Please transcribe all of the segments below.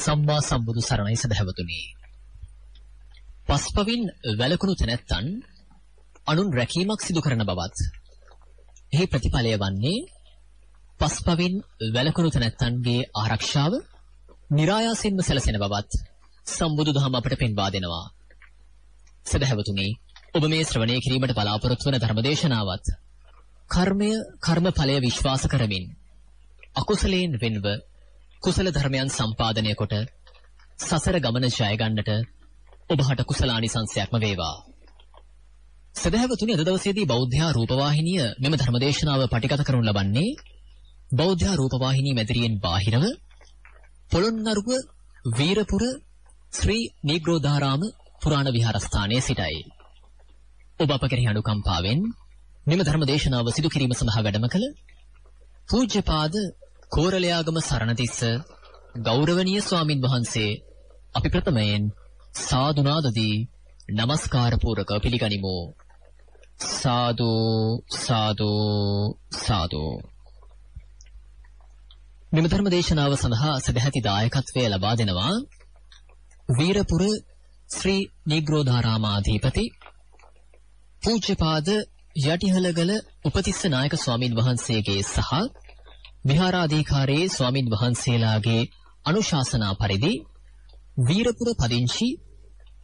සම්මා සම්බුදු සරණයි සදහවතුනි. පස්පවින් වැළකුණු තැනැත්තන් අනුන් රැකීමක් සිදු කරන බවත් එහි ප්‍රතිඵලය වන්නේ පස්පවින් වැළකුණු තැනැත්තන්ගේ ආරක්ෂාව નિરાයාසින්ම සැලසෙන බවත් සම්බුදු දහම අපට පෙන්වා දෙනවා. සදහවතුනි ඔබ මේ ශ්‍රවණය කිරීමට බලාපොරොත්තු වන ධර්මදේශනාවත් කර්මය කර්මඵලය විශ්වාස කරමින් අකුසලයෙන් වෙන්ව කුසල ධර්මයන් සම්පාදනය කොට සසර ගමන ජය ගන්නට ඔබට කුසලානිසංසයක්ම වේවා. සදහවතුනි අද දවසේදී බෞද්ධ රූපවාහිනිය මෙම ධර්මදේශනාව පටිගත කරනු ලබන්නේ බෞද්ධ රූපවාහිනිය මැදිරියෙන් බාහිරව පොළොන්නරුව වීරපුර ශ්‍රී නීග්‍රෝධාරාම පුරාණ විහාරස්ථානයේ සිටයි. ඔබ අප කෙරෙහි අනුකම්පාවෙන් මෙම ධර්මදේශනාව සිදු කිරීම සඳහා වැඩම කළ පූජ්‍යපාද කෝරළයාගම සරණතිස්ස ගෞරවනීය ස්වාමින් වහන්සේ අපි ප්‍රථමයෙන් සාදුනාදදී নমස්කාර පූරක පිළිගනිමු. සාදු සාදු සාදු. මෙම ධර්ම දේශනාව සඳහා සදැහැති දායකත්වය ලබා දෙනවා වීරපුර ශ්‍රී නීග්‍රෝධාරාමාධිපති පූජ්‍යපාද යටිහලගල උපතිස්ස නායක ස්වාමින් වහන්සේගේ සහ විහාරාධිකාරී ස්වාමින් වහන්සේලාගේ අනුශාසනා පරිදි වීරපුර පදිංචි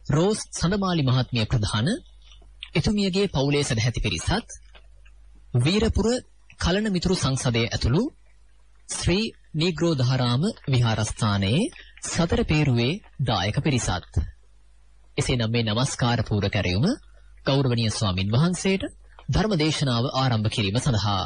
රෝස් සඳමාලි මහත්මිය ප්‍රධාන එතුමියගේ පවුලේ සදැහැති පිරිසත් වීරපුර කලන මිතුරු සංසදයේ ඇතුළු ශ්‍රී නීග්‍රෝධාරාම විහාරස්ථානයේ සතර පේරුවේ දායක පිරිසත්. එසේනම් මේ নমස්කාර පූර්ව කැරයුම ගෞරවනීය ස්වාමින් වහන්සේට ධර්ම දේශනාව ආරම්භ කිරීම සඳහා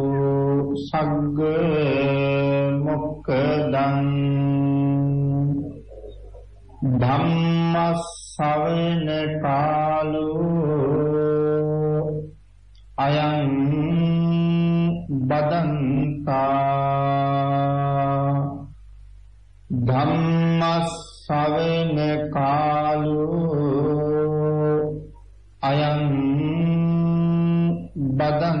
සග්ග මොක්කදං ධම්මස්සවෙන කාලෝ අයං බදන්තා ධම්මස්සවෙන කාලෝ අයං බදන්තා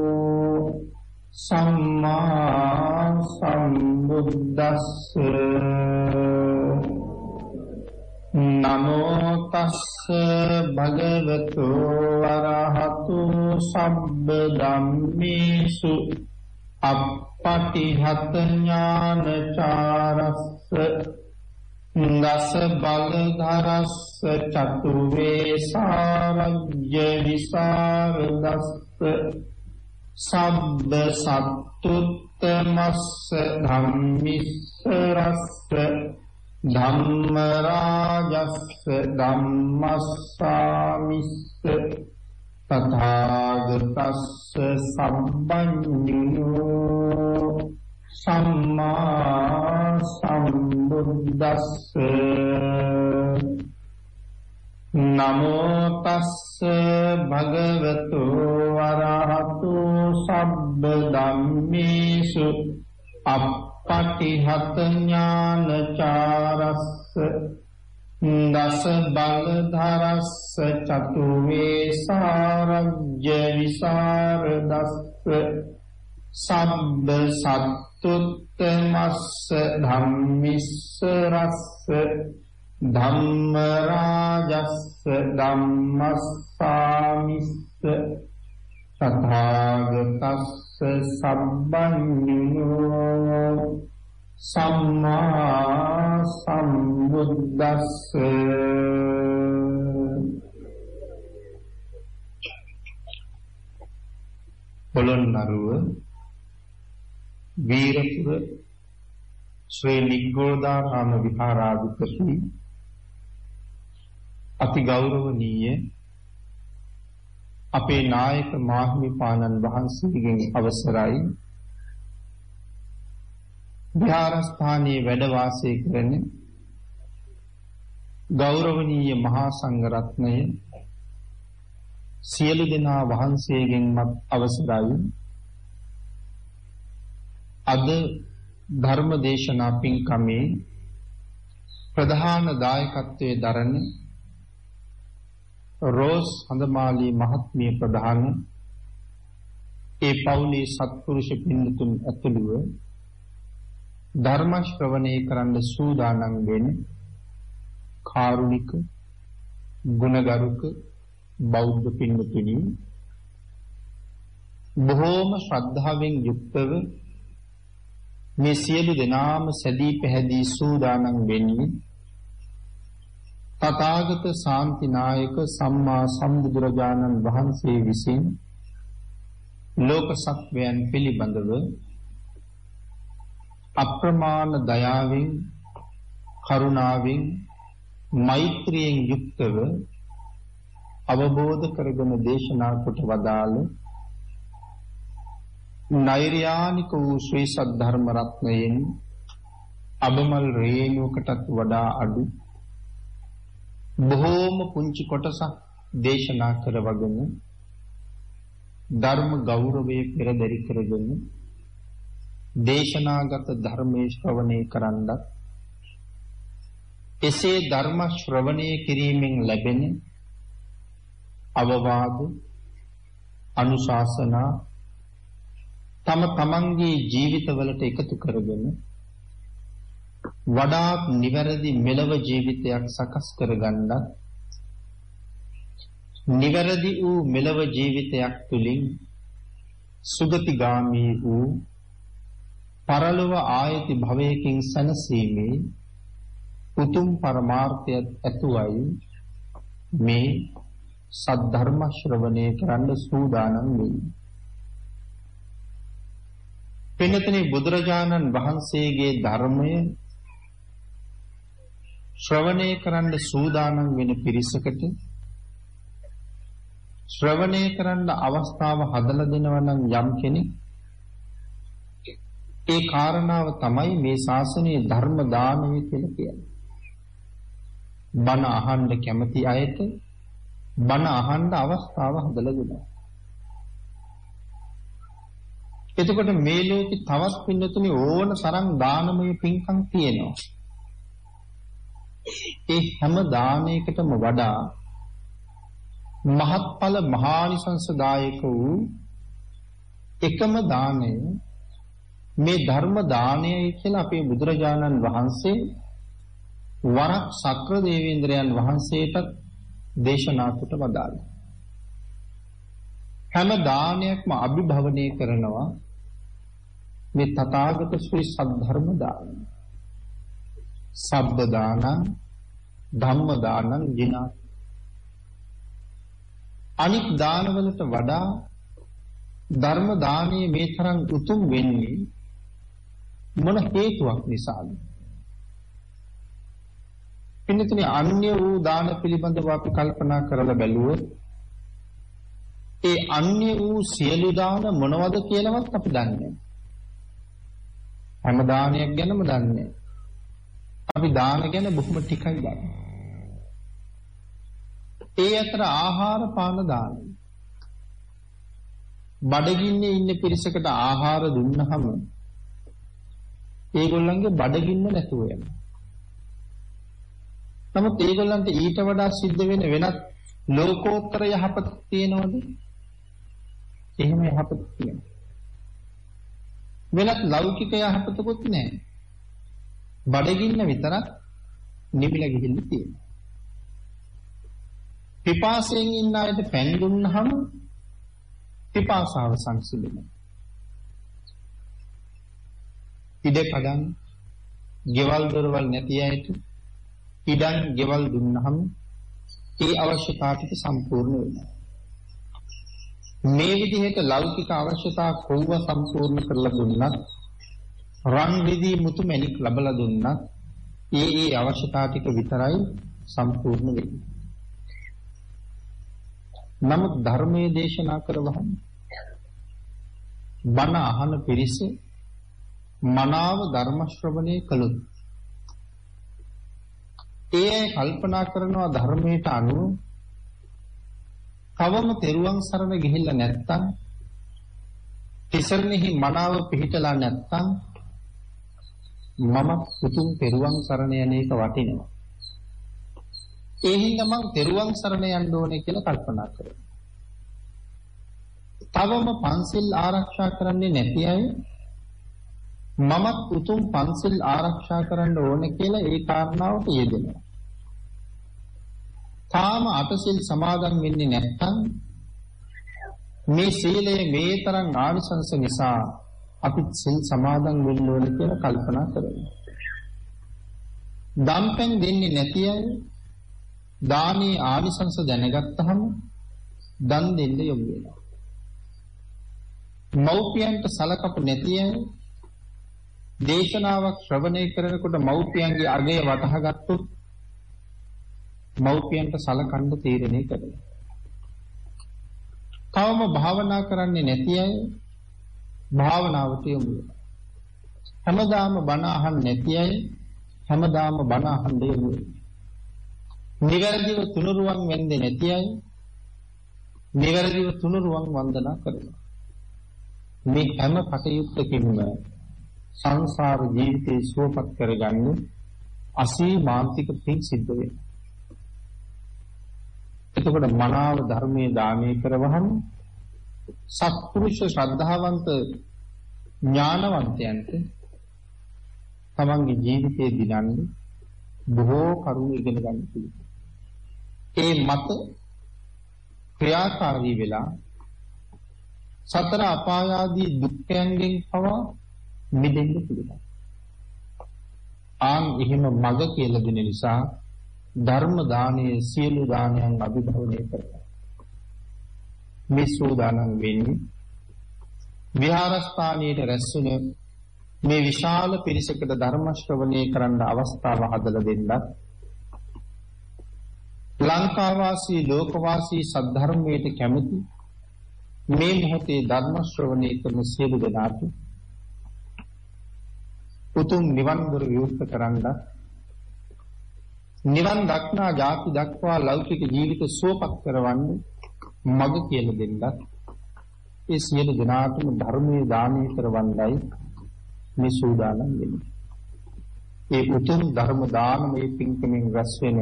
සම්මා සම්බුද්දස්ස නමෝ තස්ස භගවතු වරහතු සබ්බ ධම්මේසු අප්පටිහත ඥානචාරස්ස දස බල ධරස්ස චතු වේසාරජ්‍ය විසරදස්ස සබ්බ සත්තුත්තමස්ස ධම්මිස්ස රස්ස ධම්ම රාජස්ස ධම්මස්සාමිස්ස තථාගතස්ස සම්බඤ්ඤෝ සම්මා සම්බුද්දස්ස නමෝ තස්ස භගවතු වරහතු සබ්බ ධම්මේසු අප්පටිහත ඥානචාරස්ස දස බලධරස්ස චතුවේ සාරජ්‍ය විසරදස්ස සබ්බ සත්තුත්තමස්ස ධම්මිස්ස රස්ස ධම්ම රාජස්ස ධම්මස්සාමිස්ස තථාගතස්ස සබ්බඤුනෝ සම්මා සම්බුද්දස්ස පොළොන්නරුව වීරපුර ශ්‍රී නිග්ගෝදාරාම විහාරාධිපති අති ගෞරවනීය අපේ නායක මාහිමිපාණන් වහන්සේගෙන් අවසරයි. විහාරස්ථානයේ වැඩ වාසය කරන ගෞරවනීය මහා සංඝරත්නය සියලු දෙනා වහන්සේගෙන්මත් අවසරයි. අද ධර්ම දේශනා පින්කමේ ප්‍රධාන දායකත්වයේ දරන රෝස් හඳමාලී මහත්මිය ප්‍රධාන ඒ පවුලේ සත්පුරුෂ පින්නතුන් ඇතුළුව ධර්ම ශ්‍රවණය කරන්න සූදානම් වෙන කාරුණික ගුණගරුක බෞද්ධ පින්නතුනි බොහෝම ශ්‍රද්ධාවෙන් යුක්තව මේ සියලු දෙනාම සැදී පැහැදී සූදානම් වෙන්නේ තථාගත ශාන්තිනායක සම්මා සම්බුදුරජාණන් වහන්සේ විසින් ලෝක සත්වයන් පිළිබඳව අප්‍රමාණ දයාවෙන් කරුණාවෙන් මෛත්‍රියෙන් යුක්තව අවබෝධ කරගෙන දේශනා කොට වදාළ නෛර්යානික වූ ශ්‍රී සද්ධර්ම රත්නයෙන් අබමල් රේණුවකටත් වඩා අඩු බොහෝම පුංචි කොටසක් දේශනා කරවගෙන ධර්ම ගෞරවයේ පෙරදරි කරගෙන දේශනාගත ධර්මයේ ශ්‍රවණය කරන්නත් එසේ ධර්ම ශ්‍රවණය කිරීමෙන් ලැබෙන අවවාද අනුශාසනා තම තමන්ගේ ජීවිතවලට එකතු කරගෙන වඩාත් නිවැරදි මෙලව ජීවිතයක් සකස් කරගන්නත් නිවැරදි වූ මෙලව ජීවිතයක් තුළින් සුගතිගාමී වූ පරලොව ආයති භවයකින් සැනසීමේ උතුම් පරමාර්ථය ඇතුවයි මේ සද්ධර්ම ශ්‍රවණය කරන්න සූදානම් වෙන්නේ. පින්නතනේ බුදුරජාණන් වහන්සේගේ ධර්මය ශ්‍රවණය කරන්න සූදානම් වෙන පිරිසකට ශ්‍රවණය කරන්න අවස්ථාව හදලා දෙනවා නම් යම් කෙනෙක් ඒ කාරණාව තමයි මේ ශාසනයේ ධර්ම දානය කියලා කියන්නේ. බණ අහන්න කැමති අයට බණ අහන්න අවස්ථාව හදලා දෙනවා. එතකොට මේ ලෝකේ තවත් පින්නතුනි ඕන තරම් දානමය පින්කම් තියෙනවා. ඒ හැම දානයකටම වඩා මහත්ඵල මහානිසංසදායක වූ එකම දාණය මේ ධර්ම දානයයි කියලා අපේ බුදුරජාණන් වහන්සේ වරක් සක්‍ර දේවේන්ද්‍රයන් වහන්සේට දේශනා කොට වදාළා. හැම දානයක්ම අභිභවනය කරනවා මේ තථාගත ශ්‍රී සද්ධර්ම දානය. සබ්බ දානං ධම්ම දානං ජිනා අනික් දානවලට වඩා ධර්ම දානයේ මේ තරම් උතුම් වෙන්නේ මොන හේතුවක් නිසාද? පින්නතුනි අන්‍ය වූ දාන පිළිබඳව අපි කල්පනා කරලා බැලුවොත් ඒ අන්‍ය වූ සියලු දාන මොනවද කියලාවත් අපි දන්නේ නැහැ. හැම දානයක් ගැනම දන්නේ නැහැ. අපි දාන ගැන බොහොම ටිකයි දන්නේ. ඒ අතර ආහාර පාන දාන. බඩගින්නේ ඉන්න පිරිසකට ආහාර දුන්නහම ඒගොල්ලන්ගේ බඩගින්න නැතුව යනවා. නමුත් ඒගොල්ලන්ට ඊට වඩා සිද්ධ වෙන වෙනත් ලෝකෝත්තර යහපත තියෙනවද? එහෙම යහපත තියෙනවා. වෙනත් ලෞකික යහපතකුත් නැහැ. බඩගින්න විතරක් නිවිලා ගිහිල්ලා තියෙනවා. පිපාසයෙන් ඉන්න අයට පැන් දුන්නහම පිපාසාව සංසිඳෙනවා. ඉඩ කඩන් ගෙවල් දොරවල් නැති අයට ඉඩම් ගෙවල් දුන්නහම ඒ අවශ්‍යතා ටික සම්පූර්ණ වෙනවා. මේ විදිහට ලෞකික අවශ්‍යතා කොහොම සම්පූර්ණ කරලා දුන්නත් රන් විදි මුතු මැණික් ලැබලා දුන්නත් ඒ ඒ අවශ්‍යතා ටික විතරයි සම්පූර්ණ වෙන්නේ. නමුත් ධර්මයේ දේශනා කරවහම බණ අහන පිරිස මනාව ධර්ම ශ්‍රවණය කළොත් ඒ අය කල්පනා කරනවා ධර්මයට අනුව තවම තෙරුවන් සරණ ගිහිල්ලා නැත්තම් තිසරණෙහි මනාව පිහිටලා නැත්තම් මම පුතුන් තෙරුවන් සරණ යන එක වටිනවා. ඒ හින්දා මං තෙරුවන් සරණ යන්න ඕනේ කියලා කල්පනා කරනවා. තවම පන්සිල් ආරක්ෂා කරන්නේ නැති අය මමත් උතුම් පන්සිල් ආරක්ෂා කරන්න ඕනේ කියලා ඒ කාරණාවට යෙදෙනවා. තාම අටසිල් සමාදන් වෙන්නේ නැත්නම් මේ සීලය මේ තරම් ආනිසංස නිසා අපි සිල් සමාදන් වෙන්න ඕනේ කියලා කල්පනා කරනවා. දම්පෙන් දෙන්නේ නැති අය දානී ආනිසංස දැනගත්තහම දන් දෙන්න යොමු වෙනවා. මව්පියන්ට සලකපු නැති අය දේශනාවක් ශ්‍රවණය කරනකොට මව්පියන්ගේ අගය වටහා ගත්තොත් මව්පියන්ට සලකන්න තීරණය කරනවා. තවම භාවනා කරන්නේ නැති අය භාවනාවට යොමු වෙනවා. හැමදාම බණ අහන්නේ නැති අය හැමදාම බණ අහන්න යොමු වෙනවා. නිවැරදිව තුනුරුවන් වෙන්නේ නැති අය නිවැරදිව තුනුරුවන් වන්දනා කරනවා. මේ හැම කටයුත්තකින්ම සංසාර ජීවිතේ සුවපත් කරගන්න අසීමාන්තික පින් සිද්ධ වෙනවා. එතකොට මනාව ධර්මයේ දානය කරවහම සත්පුරුෂ ශ්‍රද්ධාවන්ත ඥානවන්තයන්ට තමන්ගේ ජීවිතේ දිනන්නේ බොහෝ කරුණු ඉගෙන ගන්න පුළුවන්. ඒ මත ක්‍රියාකාරී වෙලා සතර අපායාදී දුක්ඛයන්ගෙන් පවා මිදෙන්න පුළුවන්. ආන් එහෙම මඟ කියලා දෙන නිසා ධර්ම දානයේ සියලු දානයන් අභිභවනය කරනවා. මේ සූදානම් වෙන්නේ. විහාරස්ථානයේ රැස්වෙන මේ විශාල පිරිසකට ධර්ම ශ්‍රවණය කරන්න අවස්ථාව හදලා දෙන්නත් ලංකාවාසී ලෝකවාසී සද්ධර්මයට කැමති මේ මොහොතේ ධර්ම ශ්‍රවණය කරන සියලු දෙනාට උතුම් නිවන් දොර විවෘත කරන්නත් නිවන් දක්නා ජාති දක්වා ලෞකික ජීවිත සුවපත් කරවන්නේ මඟ කියලා දෙන්නත් ඒ සියලු දෙනාටම ධර්මයේ දානය කරවන්නයි මේ සූදානම් වෙන්නේ. ඒ උතුම් ධර්ම දානමේ පින්කමෙන් රැස් වෙන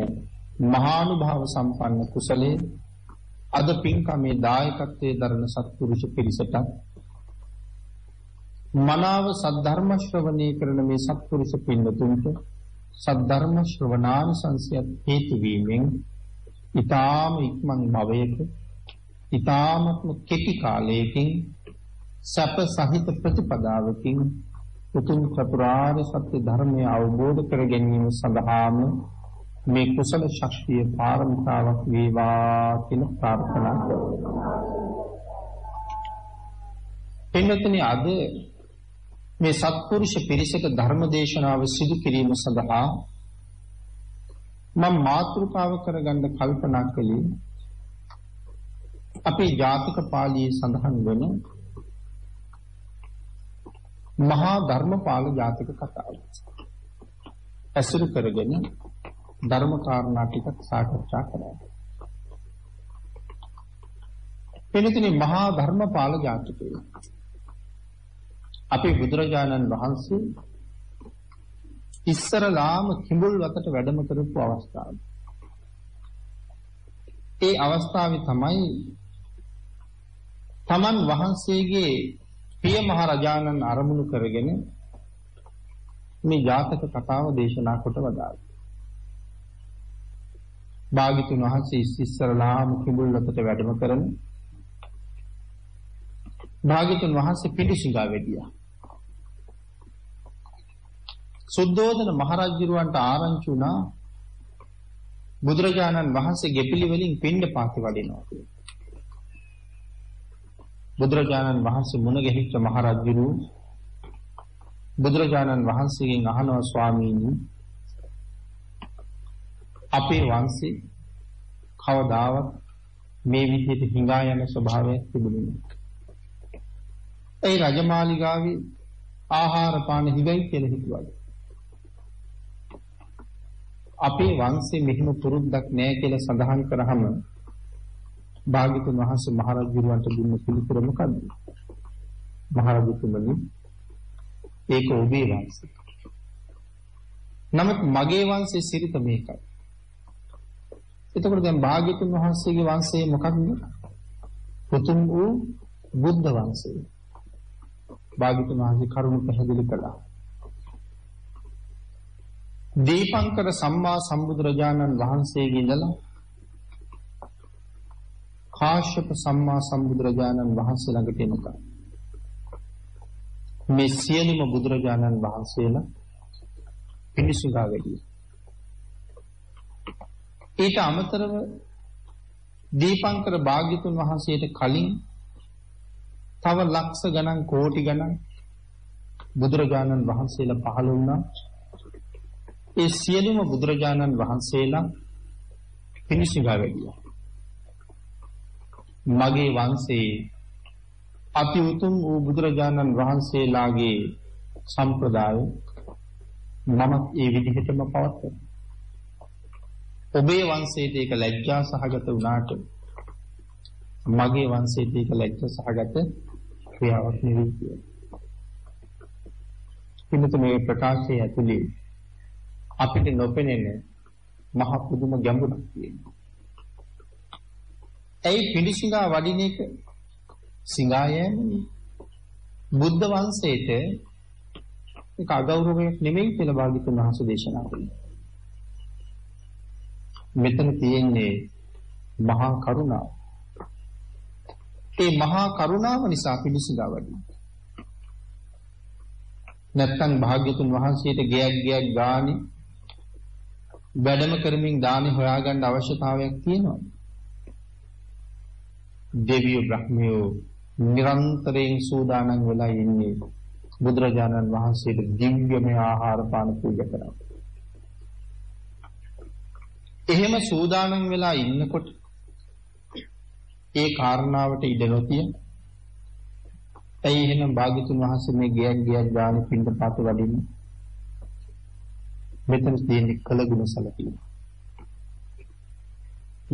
මහානුභාව සම්පන්න කුසලයේ අද පින්කමේ දායකත්වයේ දරන සත්පුරුෂ පිරිසට මනාව සද්ධර්ම ශ්‍රවණය කරන මේ සත්පුරුෂ පින්වතුන්ට සද්ධර්ම ශ්‍රවණානිසංසයත් හේතු වීමෙන් ඊ타ම ඉක්මන් භවයක ඊ타මත්ම කෙටි කාලයකින් සැප සහිත ප්‍රතිපදාවකින් උතුම් චතුරාර්ය සත්‍ය ධර්මය අවබෝධ කර ගැනීම සඳහාම මේ කුසල ශක්තිය පාරමිතාවක් වේවා කියලා ප්‍රාර්ථනා කරනවා. එන්නතනේ අද මේ සත්පුරුෂ පිරිසක ධර්ම දේශනාව සිදු කිරීම සඳහා මම මාතෘකාව කරගන්න කල්පනා කළේ අපේ ජාතක පාළියේ සඳහන් වන මහා ධර්මපාල ජාතක කතාව. ඇසුරු කරගෙන ධර්ම කාරණා ටිකක් සාකච්ඡා කරා. එනිතනි මහා ධර්මපාල ජාතකය අපේ බුදුරජාණන් වහන්සේ ඉස්සරලාම කිඹුල් වතට වැඩම කරපු අවස්ථාව. ඒ අවස්ථාවේ තමයි තමන් වහන්සේගේ පිය මහ රජාණන් අරමුණු කරගෙන මේ ජාතක කතාව දේශනා කොට වදාළා. භාග්‍යතුන් වහන්සේ ඉස්සරලාම කිඹුල් වතට වැඩම කරන භාග්‍යතුන් වහන්සේ පිළිසිඟා වෙදියා. සුද්ධෝදන මහරජුරවන්ට ආරංචි වුණා බුදුරජාණන් වහන්සේ ගෙපිලි වලින් පින්ඩ පාති වඩිනවා කියලා. බුදුරජාණන් වහන්සේ මුණ ගැහිච්ච මහරජුරු බුදුරජාණන් වහන්සේගෙන් අහනවා ස්වාමීනි අපේ වංශේ කවදාවත් මේ විදිහට හිඟා යන ස්වභාවයක් තිබුණේ නැහැ. ඒ රජමාලිගාවේ ආහාර පාන හිගයි කියලා හිතුවා. අපේ වංශේ මෙහෙම පුරුද්දක් නැහැ කියලා සඳහන් කරාම භාග්‍යතුන් වහන්සේ මහරජුරවන්ට දුන්න පිළිතුර මොකද්ද? මහරජතුමනි ඒක ඔබේ වංශය. නමුත් මගේ වංශයේ සිරිත මේකයි. එතකොට දැන් භාග්‍යතුන් වහන්සේගේ වංශය මොකක්ද? උතුම් වූ බුද්ධ වංශය. භාග්‍යතුන් වහන්සේ කරුණ පැහැදිලි කළා. දීපංකර සම්මා සම්බුදුරජාණන් වහන්සේගේ ඉඳලා කාශ්‍යප සම්මා සම්බුදුරජාණන් වහන්සේ ළඟට එනකම් මේ සියලුම බුදුරජාණන් වහන්සේලා පිණිසුගා වැඩි. ඊට අමතරව දීපංකර භාග්‍යතුන් වහන්සේට කලින් තව ලක්ෂ ගණන් කෝටි ගණන් බුදුරජාණන් වහන්සේලා පහළ වුණා. ඒ සියලුම බුදුරජාණන් වහන්සේලා පිණිසුගා වැඩියා. මගේ වංශයේ අති උතුම් වූ බුදුරජාණන් වහන්සේලාගේ සම්ප්‍රදාය මම ඒ විදිහටම පවත්වනවා. ඔබේ වංශයට ඒක ලැජ්ජා සහගත වුණාට මගේ වංශයට ඒක ලැජ්ජා සහගත ක්‍රියාවක් නෙවෙයි කියන්නේ. කිමතු මේ ප්‍රකාශය ඇතුලේ අපිට නොපෙනෙන මහ පුදුම ගැඹුරක් තියෙනවා. ඇයි පිළිසිඟා වඩින එක සිඟායෑමනේ. බුද්ධ වංශයේට ඒක අගෞරවයක් නෙමෙයි කියලා භාග්‍යතුන් වහන්සේ දේශනා කළා. මෙතන තියෙන්නේ මහා කරුණාව. ඒ මහා කරුණාව නිසා පිළිසිඟා වඩිනවා. නැත්තම් භාග්‍යතුන් වහන්සේට ගයක් ගයක් ගානේ වැඩම කරමින් දානි හොයාගන්න අවශ්‍යතාවයක් තියෙනවා. දෙවියෝ බ්‍රහ්මයෝ නිරන්තරයෙන් සූදානම් වෙලා ඉන්නේ බුදුරජාණන් වහන්සේට දිව්‍යමය ආහාර පාන පූජා කරනවා. එහෙම සූදානම් වෙලා ඉන්නකොට ඒ කාරණාවට ඉඩ නොතිය ඇයි එහෙනම් භාග්‍යතුන් වහන්සේ මේ ගියක් ගියක් ගානේ පින්ද පාත වඩින්නේ මෙතන තියෙන්නේ කළගුණ සැලකීම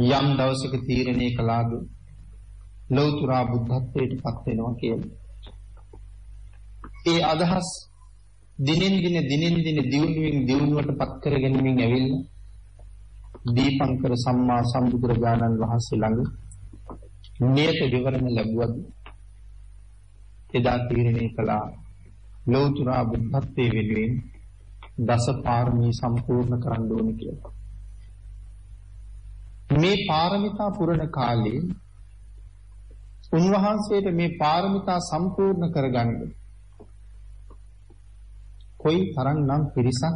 යම් දවසක තීරණය කළාද ලෞතුරා බුද්ධත්වයට පත් වෙනවා කියන්නේ. ඒ අදහස් දිනෙන් දින දිනෙන් දින දියුණුවෙන් දියුණුවට පත් කරගෙනමින් ඇවිල්ලා දීපංකර සම්මා සම්බුදුරජාණන් වහන්සේ ළඟ නියත විවරණ ලැබුවද එදා තීරණය කළා ලෞතුරා බුද්ධත්වයේ වෙනුවෙන් දස පාරමී සම්පූර්ණ කරන්න ඕනේ කියලා. මේ පාරමිතා පුරණ කාලේ උන්වහන්සේට මේ පාරමිතා සම්පූර්ණ කරගන්න කොයි තරම්නම් පිරිසක්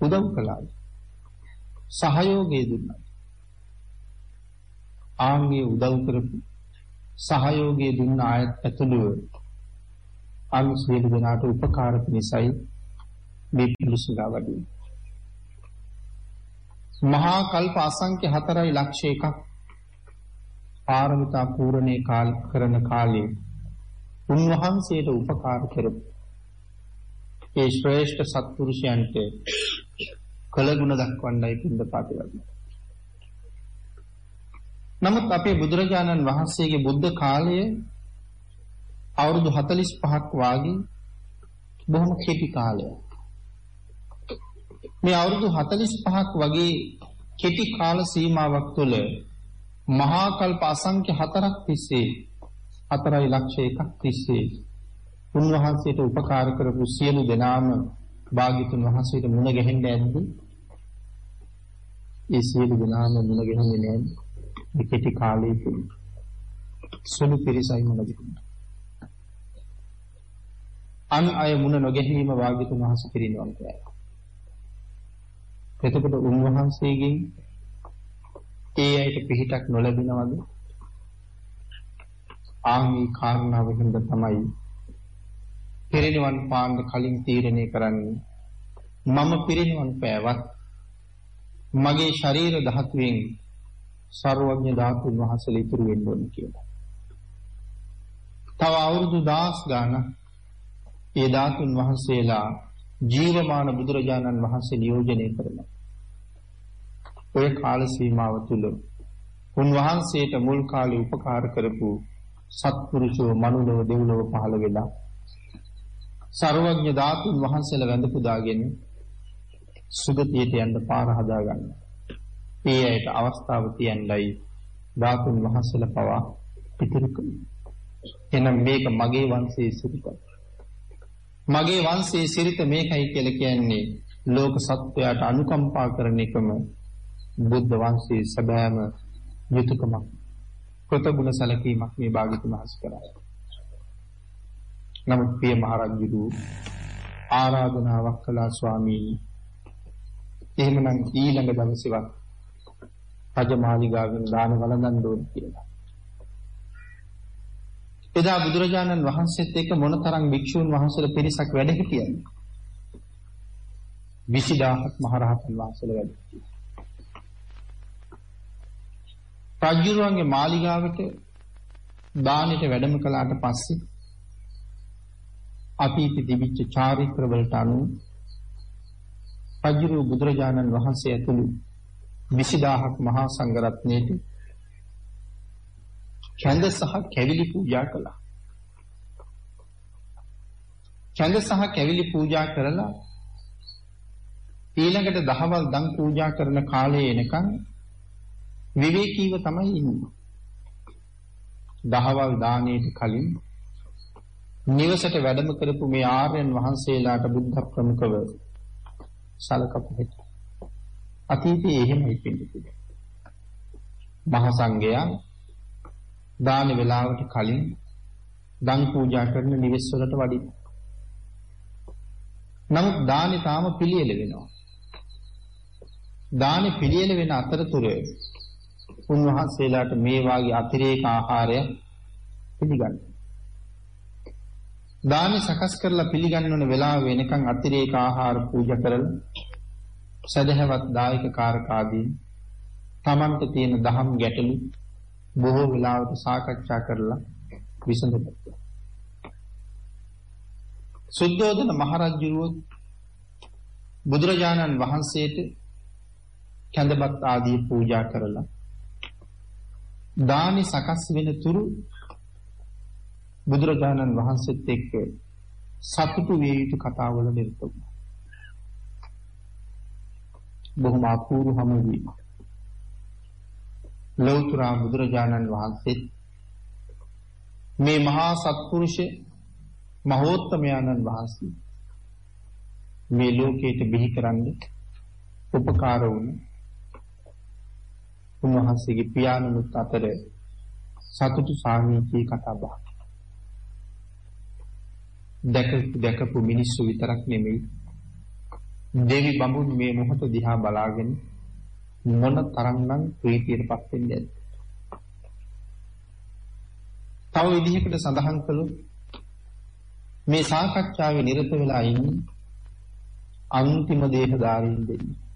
උදව් කළාද? සහයෝගය දුන්නා. ආන්ගේ උදව් කරපු සහයෝගය දුන්න ආයත් ඇතුළුව අනු සියලු දෙනාට උපකාර පිණිසයි මේ පිළිසුදා වඩින්නේ. මහා කල්ප අසංඛ්‍ය 4 ලක්ෂ එකක් පාරමිතා පූර්ණේ කාල කරන කාලේ උන්වහන්සේට උපකාර කරපු ඒ ශ්‍රේෂ්ඨ සත්පුරුෂයන්ට කළගුණ දක්වන්නයි පින්ද පාතිවන්නේ. නමුත් අපේ බුදුරජාණන් වහන්සේගේ බුද්ධ කාලය අවුරුදු 45ක් වාගේ බොහොම කෙටි කාලයක්. මේ අවුරුදු 45ක් වගේ කෙටි කාල සීමාවක් තුළ මහා කල්ප අසංඛ්‍ය හතරක් තිස්සේ හතරයි ලක්ෂ එකක් තිස්සේ උන්වහන්සේට උපකාර කරපු සියලු දෙනාම භාග්‍යතුන් වහන්සේට මුණ ගැහෙන්න ඇද්ද? ඒ සියලු දෙනාම මුණ ගැහෙන්නේ නැහැ. මේ කෙටි කාලයේ තුල සුළු පිරිසයි මුණ ගැහුණා. අන් අය මුණ නොගැහිීම භාග්‍යතුන් වහන්සේ පිරිනවම් කළා. එතකොට උන්වහන්සේගෙන් ඒ අයට පිහිටක් නොලැබෙනවද? ආන්ගේ කාරණාව හින්දා තමයි පිරිනිවන් පාන්න කලින් තීරණය කරන්නේ මම පිරිනිවන් පෑවත් මගේ ශරීර ධාතුවෙන් සර්වඥ ධාතුන් වහන්සේලා ඉතුරු වෙන්න ඕන කියලා. තව අවුරුදු 10 ගාන ඒ ධාතුන් වහන්සේලා ජීවමාන බුදුරජාණන් වහන්සේ නියෝජනය කරනවා. ඔය කාල සීමාව තුල උන්වහන්සේට මුල් කාලේ උපකාර කරපු සත්පුරුෂෝ මනුලව දෙව්ලොව පහළ වෙලා සර්වඥ ධාතුන් වහන්සේලා වැඳ පුදාගෙන සුගතියට යන්න පාර හදා ගන්න. ඒ ඇයට අවස්ථාව තියන්නයි ධාතුන් වහන්සේලා පවා ඉතිරි කළේ. එහෙනම් මේක මගේ වංශයේ සිරිත. මගේ වංශයේ සිරිත මේකයි කියලා කියන්නේ ලෝක සත්වයාට අනුකම්පා කරන එකම බුද්ධ වංශයේ සැබෑම යුතුයකමක්. කෘතගුණ සැලකීමක් මේ භාග්‍යතුන් වහන්සේ කරා. නමුත් පිය මහරජු ආරාධනාවක් කළා ස්වාමීනි. එහෙමනම් ඊළඟ දවසේවත් රජමාලිගාවෙන් දාන වළඳන් දෝන කියලා. එදා බුදුරජාණන් වහන්සේත් එක්ක මොනතරම් භික්ෂූන් වහන්සේලා පිරිසක් වැඩ හිටියද? 20000ක් මහරහතන් වහන්සේලා වැඩ හිටියා. රජුරුවන්ගේ මාලිගාවට දානෙට වැඩම කළාට පස්සේ අතීත තිබිච්ච චාරිත්‍ර වලට අනුව රජුරු බුදුරජාණන් වහන්සේ ඇතුළු 20000ක් මහා සංඝරත්නයේට ඡන්ද සහ කැවිලි පූජා කළා. ඡන්ද සහ කැවිලි පූජා කරලා ඊළඟට දහවල් දන් පූජා කරන කාලේ එනකන් විවේකීව තමයි ඉන්නේ. දහවල් දාණයට කලින් නිවසට වැඩම කරපු මේ ආර්යයන් වහන්සේලාට බුද්ධ ප්‍රමුඛව සලකපු හැටි. අතීතයේ එහෙමයි පිළිතුරු. මහා සංඝයා දාන වේලාවට කලින් දන් පූජා කරන නිවෙස් වලට වඩින. නමුත් දානි තාම පිළියෙල වෙනවා. දානි පිළියෙල වෙන අතරතුර උන්වහන්සේලාට මේ වාගේ අතිරේක ආහාරය පිළිගන්න. දානි සකස් කරලා පිළිගන්නවන වෙලාව වෙනකන් අතිරේක ආහාර පූජා කරලා සදහවත් දායක කාරකාදී තමන්ට තියෙන දහම් ගැටලු බොහෝ වෙලාවට සාකච්ඡා කරලා විසඳගත්තා. සුද්ධෝදන මහරජුරුව බුදුරජාණන් වහන්සේට කැඳපත් ආදී පූජා කරලා දානි සකස් වෙන තුරු බුදුරජාණන් වහන්සේත් එක්ක සතුටු විය යුතු කතාවල නිරත වුණා. බොහොම අපූර්ව හමුවීම. ලෞතර බුදුරජාණන් වහන්සේ මේ මහා සත්පුරුෂ මහෝත්තමයන්න් වහන්සේ මේ ලෝකයට බිහි කරන්නේ උපකාර වුණ උන්වහන්සේගේ පියාණනුත් අතර සතුටු සාමීචී කතා බහ. දැකපු දැකපු මිනිස්සු විතරක් නෙමෙයි දෙවි බඹුන් මේ මොහොත දිහා බලාගෙන මොන තරම්නම් ප්‍රීතියටපත් වෙන්නේ තව විදිහකට සඳහන් කළොත් මේ සාකච්ඡාවේ නිරත වෙලා ඉන්නේ අන්තිම දේහධාරීන් දෙන්නේ.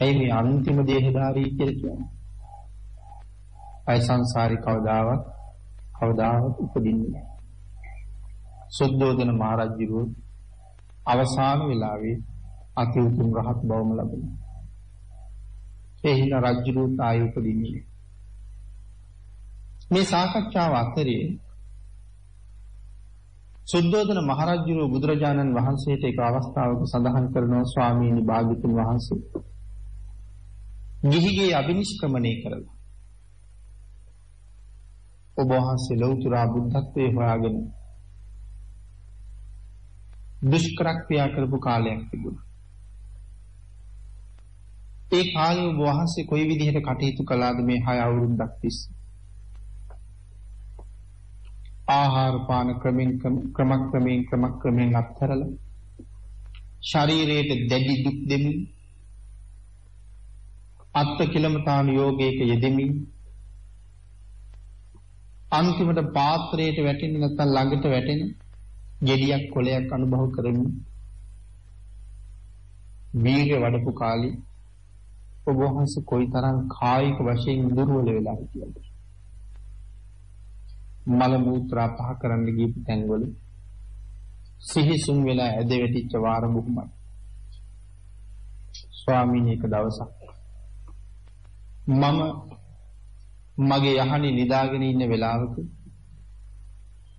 ඇයි මේ අන්තිම දේහධාරී කියලා කියන්නේ? අය සංසාරේ කවදාවත් කවදාවත් උපදින්නේ නැහැ. සුද්ධෝදන මහරජුරු අවසාන වෙලාවේ අති උතුම් රහත් බවම ලැබුණා. ඒ හිණ රජුරුත් ආයෙ උපදින්නේ. මේ සාකච්ඡාව අතරේ සුද්ධෝදන මහරජුරුව බුදුරජාණන් වහන්සේට එක අවස්ථාවක සඳහන් කරනවා ස්වාමීනි භාග්‍යතුන් වහන්සේ ගිහිගේ අභිනිෂ්ක්‍රමණය කරලා ඔබ වහන්සේ ලෞතර බුද්ධත්වයේ හොයාගෙන දුෂ්කර ක්‍රියා කරපු කාලයක් තිබුණා. ඒ කාලේ ඔබ වහන්සේ කොයි විදිහට කටයුතු කළාද මේ 6 අවුරුද්දක් තිස්සේ? ආහාර පාන ක්‍රමෙන් ක්‍රමක්‍රමයෙන් ක්‍රමක්‍රමයෙන් අත්හැරලා ශරීරයට දැඩි දුක් දෙමින් අත්ත කිලමතාන යෝගයක යෙදෙමින් අන්තිමට පාත්‍රයට වැටෙන්නේ නැත්නම් ළඟට වැටෙන ගෙඩියක් කොලයක් අනුභව කරමින් වීර්ය වඩපු කාලේ ඔබ වහන්සේ කොයිතරම් කායික වශයෙන් දුර්වල වෙලා හිටියද? මල මූත්‍රා පහ කරන්න ගියපු තැන්වල සිහිසුන් වෙලා ඇද වැටිච්ච වාර බොහොමයි. ස්වාමීන් එක දවසක් මම මගේ යහනේ නිදාගෙන ඉන්න වෙලාවක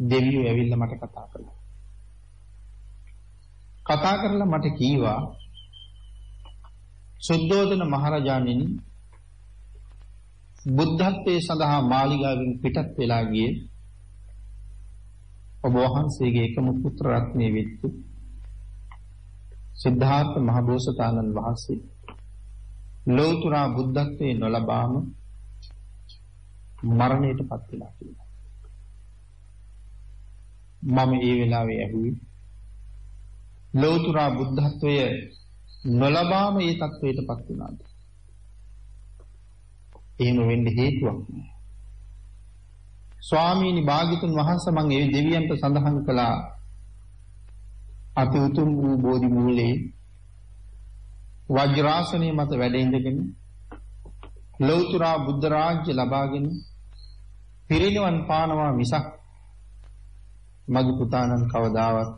දෙවියෝ ඇවිල්ලා මට කතා කළා. කතා කරලා මට කීවා සුද්ධෝදන මහරජාණෙනි බුද්ධත්වයේ සඳහා මාලිගාවෙන් පිටත් වෙලා ගියේ ඔබ වහන්සේගේ එකම පුත්‍ර රත්නයේ වෙච්ච සිද්ධාර්ථ මහබෝසතාණන් වහන්සේ ලෞතර බුද්ධත්වයේ නොලබාම මරණයට පත් වෙලා තියෙනවා. මම ඒ වෙලාවේ ඇහුවේ ලෞතර බුද්ධත්වය නොලබාම ඒ තත්වයට පත් වුණාද? එහෙම වෙන්න හේතුවක් නෑ. ස්වාමීනි භාග්‍යතුන් වහන්සේ මම ඒ දෙවියන්ට සඳහන් කළා අති උතුම් වූ බෝධි මූලයේ වජ්‍රාසනයේ මත වැඩ ඉඳගෙන ලෞතර බුද්ධ රාජ්‍ය ලබාගෙන පිරිනිවන් පානවා මිසක් මගේ පුතාණන් කවදාවත්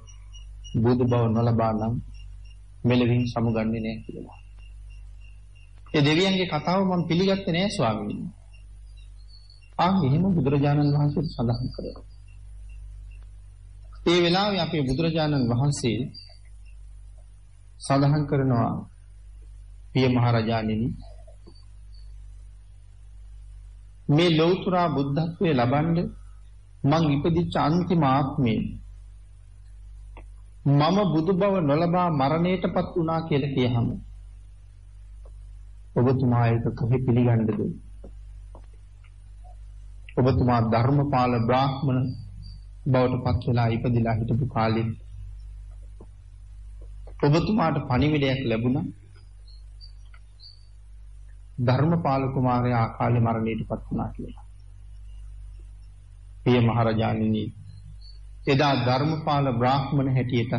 බුදු බව නොලබා නම් මෙලවින් සමුගන්නේ නැහැ කියලා. ඒ දෙවියන්ගේ කතාව මම පිළිගත්තේ නෑ ස්වාමීනි. ආ එහෙම බුදුරජාණන් වහන්සේ සඳහන් කළා. ඒ වෙලාවේ අපේ බුදුරජාණන් වහන්සේ සඳහන් කරනවා පිය මහරජාණෙනි. මේ ලෞතර බුද්ධත්වයේ ලබන්න මං ඉපදිච්ච අන්තිම ආත්මේ මම බුදු බව නොලබා මරණයටපත් වුණා කියලා කියහම ඔබතුමා ඒක කොහේ පිළිගන්නද? ඔබතුමා ධර්මපාල බ්‍රාහ්මණ බවට පත් වෙලා ඉපදිලා හිටපු කාලෙත් ඔබතුමාට පණිවිඩයක් ලැබුණා. ධර්මපාල කුමාරයා අකාලේ මරණයට පත් වුණා කියලා. පිය මහරජාණෙනි එදා ධර්මපාල බ්‍රාහ්මණ හැටියට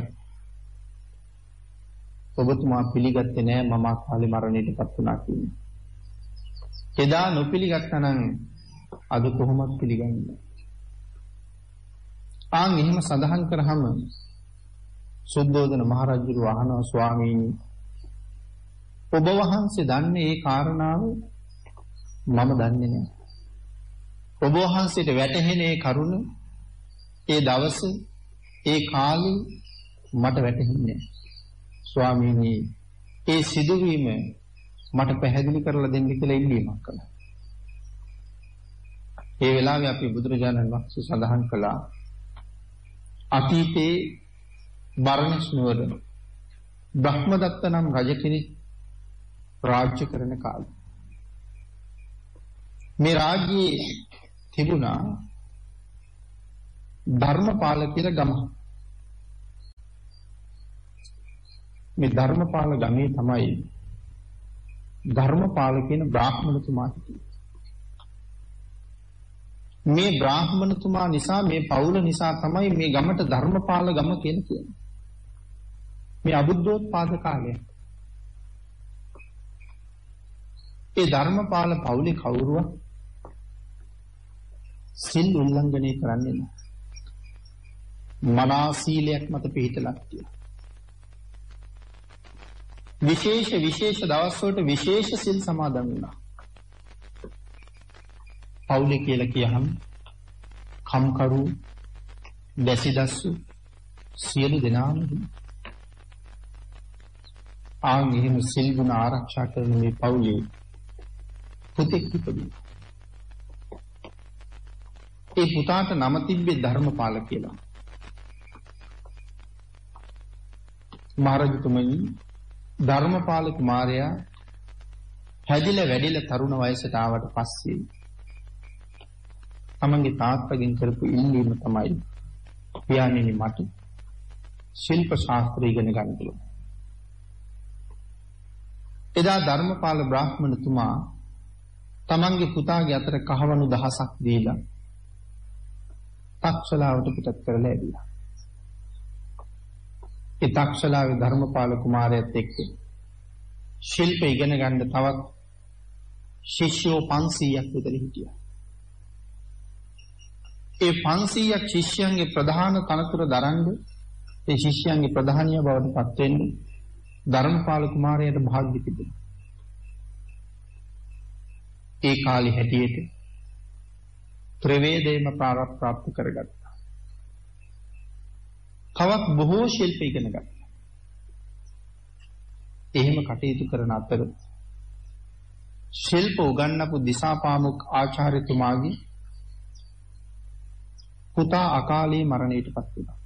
ඔබතුමා පිළිගත්තේ නෑ මම අකාලේ මරණයට පත් වුණා කියන්නේ. එදා නොපිළිගත්තා නම් අද කොහොමද පිළිගන්නේ? ආන් එහෙම සඳහන් කරාම සුද්ධෝදන මහරජු අහනවා ස්වාමීනි ඔබ වහන්සේ දන්නේ ඒ කාරණාව මම දන්නේ නැහැ. ඔබ වහන්සේට වැටහෙන ඒ කරුණ ඒ දවස ඒ කාලේ මට වැටහෙන්නේ ස්වාමීනි ඒ සිදුවීම මට පැහැදිලි කරලා දෙන්න කියලා ඉල්ලීමක් කළා. ඒ වෙලාවේ අපි බුදුරජාණන් වහන්සේ සඳහන් කළා අතීතේ බරණස් නුවර බ්‍රහ්මදත්ත නම් රජ කෙනෙක් රාජ්‍ය කරන කාලේ. මේ රාජ්‍යයේ තිබුණා ධර්මපාල කියලා ගම. මේ ධර්මපාල ගමේ තමයි ධර්මපාල කියන බ්‍රාහ්මණතුමා හිටියේ. මේ බ්‍රාහ්මණතුමා නිසා මේ පවුල නිසා තමයි මේ ගමට ධර්මපාල ගම කියලා කියන්නේ. මේ අබුද්ධෝත්පාද කාලේ ඒ ධර්මපාල පවුලේ කවුරුවක් සිල් උල්ලංඝනය කරන්නේ නැහැ. මනා සීලයක් මත පිළිතලක් කියලා. විශේෂ විශේෂ දවස්වලට විශේෂ සිල් සමාදන් වුණා. පවුලේ කියලා කියහම කම්කරු, දැසිදස්සු, සියලු දෙනාම ආන් එහෙම සිල් ගුණ ආරක්ෂා කරන මේ පවුලේ පුතෙක් ඉපදී. ඒ පුතාට නම තිබ්බේ ධර්මපාල කියලා. මහරජතුමනි ධර්මපාල කුමාරයා හැදිලා වැඩිලා තරුණ වයසට ආවට පස්සේ තමන්ගේ තාත්තගෙන් කරපු ඉල්ලීම තමයි පියාණෙනි මට ශිල්ප ශාස්ත්‍රය ඉගෙන ගන්න ඕන. එදා ධර්මපාල බ්‍රාහ්මණතුමා තමන්ගේ පුතාගේ අතර කහවණු දහසක් දීලා තක්ෂලාවට පිටත් කරලා ඇවිල්ලා. ඒ තක්ෂලාවේ ධර්මපාල කුමාරයාත් එක්ක ශිල්ප ඉගෙන ගන්න තවත් ශිෂ්‍යෝ 500ක් විතර හිටියා. ඒ 500ක් ශිෂ්‍යයන්ගේ ප්‍රධාන තනතුර දරන්න ඒ ශිෂ්‍යයන්ගේ ප්‍රධානිය බවට පත් වෙන්න ධර්මපාල කුමාරයාට භාග්‍ය තිබුණා. ඒ කාලේ හැටියට ත්‍රිවේදේම ප්‍රාප්ත කරගත්තා. තවත් බොහෝ ශිල්ප ඉගෙන ගත්තා. එහෙම කටයුතු කරන අතර ශිල්ප උගන්වපු දිසාපාමුක් ආචාර්යතුමාගේ පුතා අකාලේ මරණයට පත් වුණා.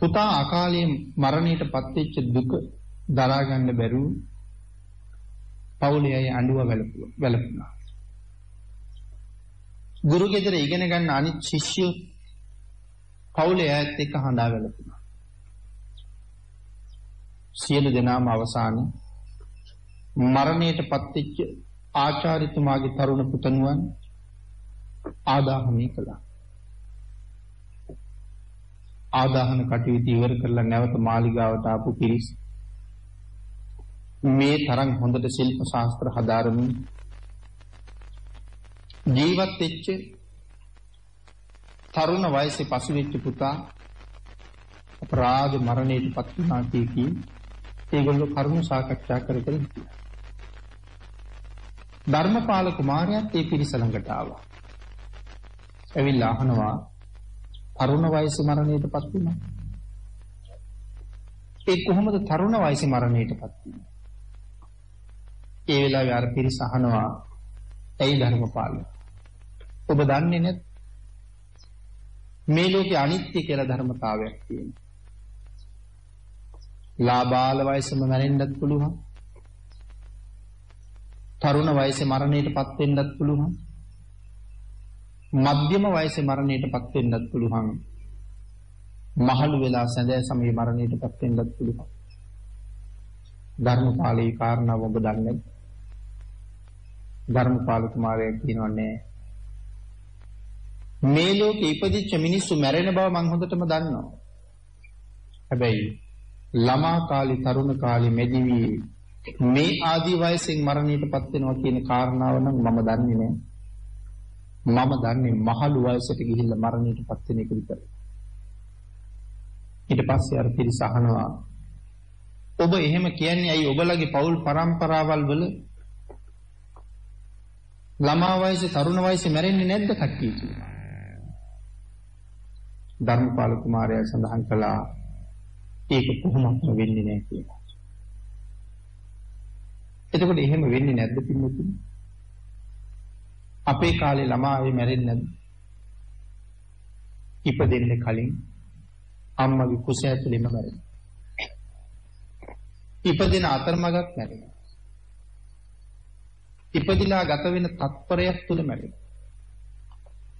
පුතා අකාලේ මරණයට පත් වෙච්ච දුක දරා ගන්න බැරුව පවුලේ අය අඬුව වැළපුණා. ගුරු ගෙදර ඉගෙන ගන්න අනිත් ශිෂ්‍යයෝ පවුලේ අයත් එක්ක හඬා වැළපුණා. සියලු දෙනාම අවසානයේ මරණයට පත්වෙච්ච ආචාර්යතුමාගේ තරුණ පුතණුවන් ආදාහනය කළා. ආදාහන කටයුතු ඉවර කරලා නැවත මාලිගාවට ආපු පිරිස් මේ තරම් හොඳට ශිල්ප ශාස්ත්‍ර හදාරමින් ජීවත් වෙච්ච තරුණ වයසේ පසු වෙච්ච පුතා අපරාධ මරණයට පත් වුණා කී ඒගොල්ලෝ කරුණු සාකච්ඡා කර කර හිටියා. ධර්මපාල කුමාරයාත් ඒ පිරිස ළඟට ආවා. ඇවිල්ලා අහනවා තරුණ වයසේ මරණයට පත් වුණා. ඒ කොහොමද තරුණ වයසේ මරණයට පත් වුනේ? ඒ වෙලාවේ අර පිරිස අහනවා ඇයි ධර්මපාල? ඔබ දන්නේ නැත් මේ ලෝකේ අනිත්‍ය කියලා ධර්මතාවයක් තියෙනවා. ලාබාල වයසම මැරෙන්නත් පුළුවන්. තරුණ වයසේ මරණයට පත් වෙන්නත් පුළුවන්. මධ්‍යම වයසේ මරණයට පත් වෙන්නත් පුළුවන්. මහලු වෙලා සැඳෑ සමයේ මරණයට පත් වෙන්නත් පුළුවන්. ධර්මපාලී කාරණාව ඔබ දන්නේ ධර්මපාල කුමාරයා කියනවන්නේ මේ ලෝකේ ඉපදිච්ච මිනිස්සු මැරෙන බව මම හොඳටම දන්නවා. හැබැයි ළමා කාලේ තරුණ කාලේ මෙදිවි මේ ආදි වයසෙන් මරණයටපත් වෙනවා කියන කාරණාව නම් මම දන්නේ නැහැ. මම දන්නේ මහලු වයසට ගිහිල්ලා මරණයටපත් වෙන එක විතරයි. ඊට පස්සේ අර පිරිස අහනවා ඔබ එහෙම කියන්නේ ඇයි ඔබලගේ පෞල් પરම්පරාවල් වල ළමා වයසේ තරුණ වයසේ මැරෙන්නේ නැද්ද කට්ටිය කියලා. ධර්මපාල කුමාරයා සඳහන් කළා ඒක කොහොමත් වෙන්නේ නැහැ කියලා. එතකොට එහෙම වෙන්නේ නැද්ද පින්වතුනි? අපේ කාලේ ළමා අය මැරෙන්නේ නැද්ද? ඉපදෙන්න කලින් අම්මගේ කුස ඇතුළෙම මැරෙනවා. ඉපදෙන අතරමඟක් මැරෙනවා. ඉපදිලා ගත වෙන තත්පරයක් තුල මැරෙනවා.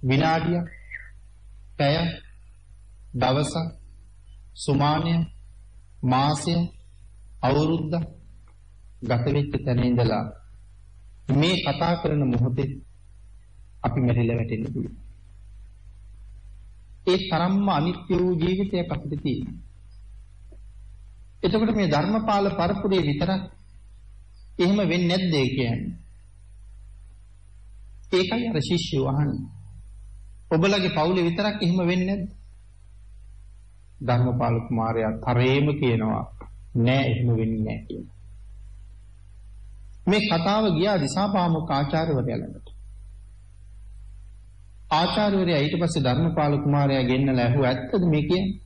විනාඩියක්, පැයක්, දවසක්, සුමානය, මාසය, අවුරුද්දක් ගත වෙච්ච තැන ඉඳලා මේ කතා කරන මොහොතේ අපි මෙරිලා වැටෙන්න පුළුවන්. ඒ තරම්ම අනිත්‍ය වූ ජීවිතයක් අපිට තියෙනවා. එතකොට මේ ධර්මපාල පරපුරේ විතරක් එහෙම වෙන්නේ නැද්ද ඒ කියන්නේ? ඒකයි අර ශිෂ්‍යව අහන්නේ. ඔබලගේ පවුලේ විතරක් එහෙම වෙන්නේ නැද්ද? ධර්මපාල කුමාරයා තරේම කියනවා නෑ එහෙම වෙන්නේ නෑ කියලා. මේ කතාව ගියා දිසාපාමුක් ආචාර්යවරයා ළඟට. ආචාර්යවරයා ඊට පස්සේ ධර්මපාල කුමාරයා ගෙන්නලා ඇහුවා ඇත්තද මේ කියන්නේ?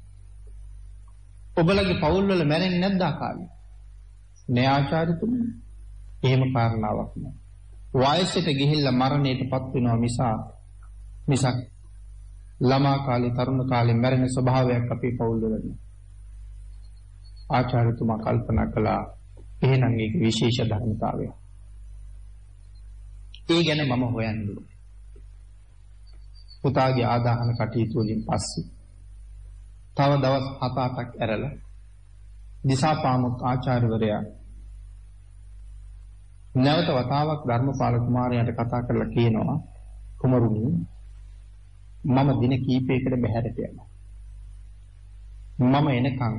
ඔබලගේ පවුල් වල මැරෙන්නේ නැද්ද ආකාරي? නෑ ආචාර්යතුමනි. එහෙම කාරණාවක් නෑ. වයසට ගිහිල්ලා මරණයටපත් වෙනවා මිසා මිසක් ළමා කාලේ තරුණ කාලේ මැරෙන ස්වභාවයක් අපේ පවුල් වල නෑ. ආචාර්යතුමා කල්පනා කළා එහෙනම් ඒක විශේෂ ධර්මතාවයක්. ඒ ගැන මම හොයන්න පුතාගේ ආදාහන කටයුතු වලින් පස්සේ තව දවස් 7-8ක් ඇරලා දිසාපාමොක් ආචාර්යවරයා නැවත වතාවක් ධර්මපාල කුමාරයාට කතා කරලා කියනවා කුමරුනි මම දින කීපයකට බැහැරට යනවා මම එනකන්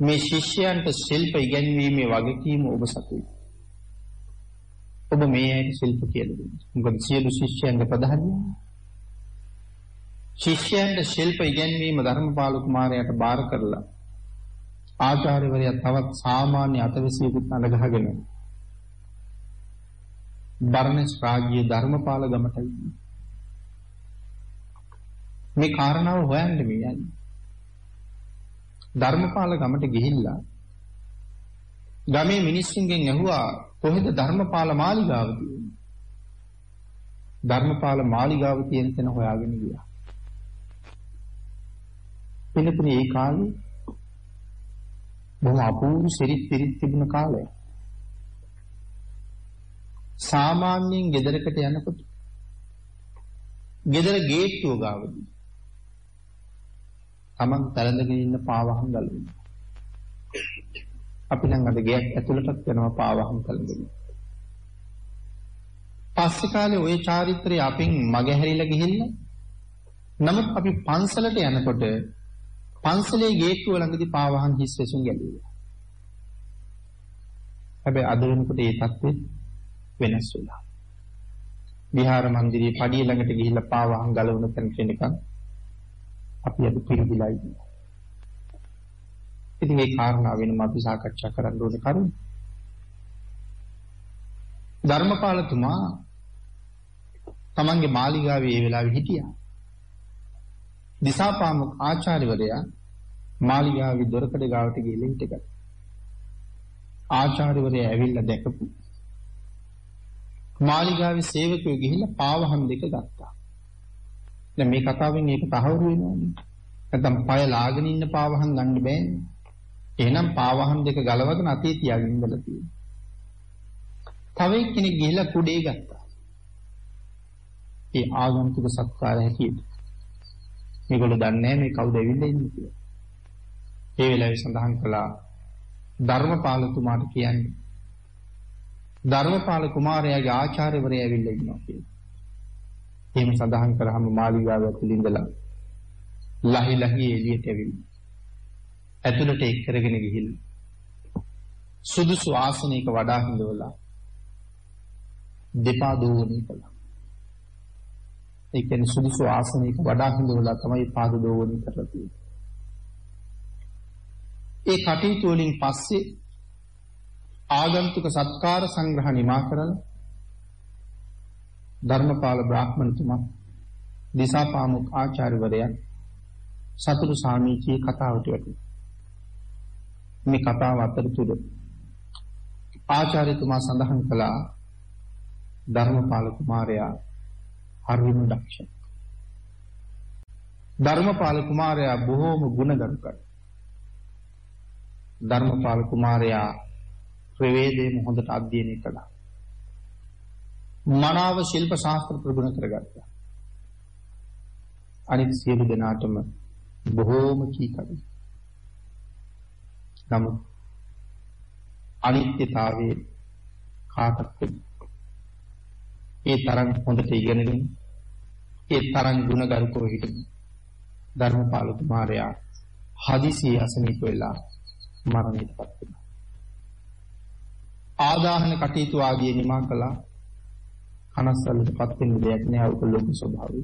මේ ශිෂ්‍යයන්ට ශිල්ප ඉගැන්වීමේ වගකීම ඔබ සතුයි. ඔබ මේ ඇයට ශිල්ප කියලා දෙන්න මොකද සියලු ශිෂ්‍යයන්ගේ ප්‍රධානිය. ශිෂ්‍යයන්ට ශිල්ප ඉගැන්වීම ධර්මපාල කුමාරයාට බාර කරලා ආචාර්යවරයා තවත් සාමාන්‍ය අතවැසියෙකුත් අඳගහගෙන බර්ණස් රාජ්‍ය ධර්මපාල ගමට මේ කාරණාව හොයන්න මේ යන්නේ. ධර්මපාල ගමට ගිහිල්ලා ගමේ මිනිස්සුන්ගෙන් ඇහුවා කොහෙද ධර්මපාල මාලිගාව තියෙන්නේ? ධර්මපාල මාලිගාව තියෙන තැන හොයාගෙන ගියා. පිළිතුරු ඒ කාලේ බොහොම අපූර්ව සිරිත් පිරිත් තිබුණ කාලයක්. සාමාන්‍යයෙන් ගෙදරකට යනකොට ගෙදර ගේට්ටුව ගාවදී තමන් තරඳගෙන ඉන්න පාවහම් ගලවන අපි නම් අද ගයක් ඇතුළටත් යනවා පාවහම් කරගෙන පස්සේ කාලේ ওই චාරිත්‍රය අපින් මගහැරිලා ගිහිල්ලා නමුත් අපි පන්සලට යනකොට පන්සලේ ගේට්ටුව ළඟදී පාවහන් හිස් වෙසුන් ගැලුවා. හැබැයි අද වෙනකොට ඒ තත්ත්වේ වෙනස් වෙලා. විහාර මන්දිරයේ පඩිය ළඟට ගිහිල්ලා පාවහන් ගලවන තැන කෙනකන් අපි අද පිළිබිලයි. ඉතින් මේ කාරණා වෙනම අපි සාකච්ඡා කරන්න ඕනේ කරුණ. ධර්මපාලතුමා තමන්ගේ මාලිගාවේ ඒ වෙලාවේ හිටියා. දිසාපාමුක් ආචාර්යවරයා මාලිගාවේ දොරකඩ ගාවට ගිහින් හිටගත්තා. ආචාර්යවරයා ඇවිල්ලා දැකපු මාලිගාවේ සේවකයෝ ගිහිල්ලා පාවහන් දෙක ගත්තා. දැන් මේ කතාවෙන් මේක තහවුරු වෙනවානේ. නැත්නම් පය ලාගෙන ඉන්න පාවහන් ගන්න බෑනේ. එහෙනම් පාවහන් දෙක ගලවගෙන අතේ තියාගෙන ඉඳලා තියෙනවා. තව එක්කෙනෙක් ගිහිල්ලා කුඩේ ගත්තා. ඒ ආගන්තුක සත්කාර හැටියට. මේගොල්ලෝ දන්නේ නැහැ මේ කවුද ඇවිල්ලා ඉන්නේ කියලා. ඒ වෙලාවේ සඳහන් කළා ධර්මපාලතුමාට කියන්නේ ධර්මපාල කුමාරයාගේ ආචාර්යවරයා ඇවිල්ලා ඉන්නවා කියලා. එහෙම සඳහන් කරාම මාලිගාව ඇතුළේ ඉඳලා ලහි ලහි එළියට ඇවිල්ලා ඇතුළට එක් කරගෙන ගිහිල්ලා සුදුසු ආසනයක වඩා හිඳවලා දෙපා දෝවණය කළා. ඒ කියන්නේ සුදුසු ආසනයක වඩා හිඳවලා තමයි පාද දෝවණය කරලා තියෙන්නේ. ඒ කටයුතු වලින් පස්සේ ආගන්තුක සත්කාර සංග්‍රහ නිමා කරලා ධර්මපාල බ්‍රාහ්මණතුමා දිසාපාමුක් ආචාර්යවරයා සතුරු සාමීචී කතාවට වැටුණා. මේ කතාව අතරතුර ආචාර්යතුමා සඳහන් කළා ධර්මපාල කුමාරයා හරිම දක්ෂයි. ධර්මපාල කුමාරයා බොහෝම ගුණගරුකයි. ධර්මපාල කුමාරයා ප්‍රවේදයෙන් හොඳට අධ්‍යයනය කළා. මනාව ශිල්ප ශාස්ත්‍ර ප්‍රගුණ කරගත්තා. අනිත් සියලු දෙනාටම බොහෝම කීකරුයි. නමුත් අනිත්‍යතාවයේ කාටත් ඒ තරම් හොඳට ඉගෙනගෙන ඒ තරම් ගුණගරුකව හිටපු ධර්මපාල කුමාරයා හදිසිය අසනීප වෙලා මරණයටපත් වෙනවා. ආදාහන කටයුතු ආදී නිමා කළා. කනස්සල්ලටපත් වෙන්න දෙයක් නෑ උක ලෝක ස්වභාවය.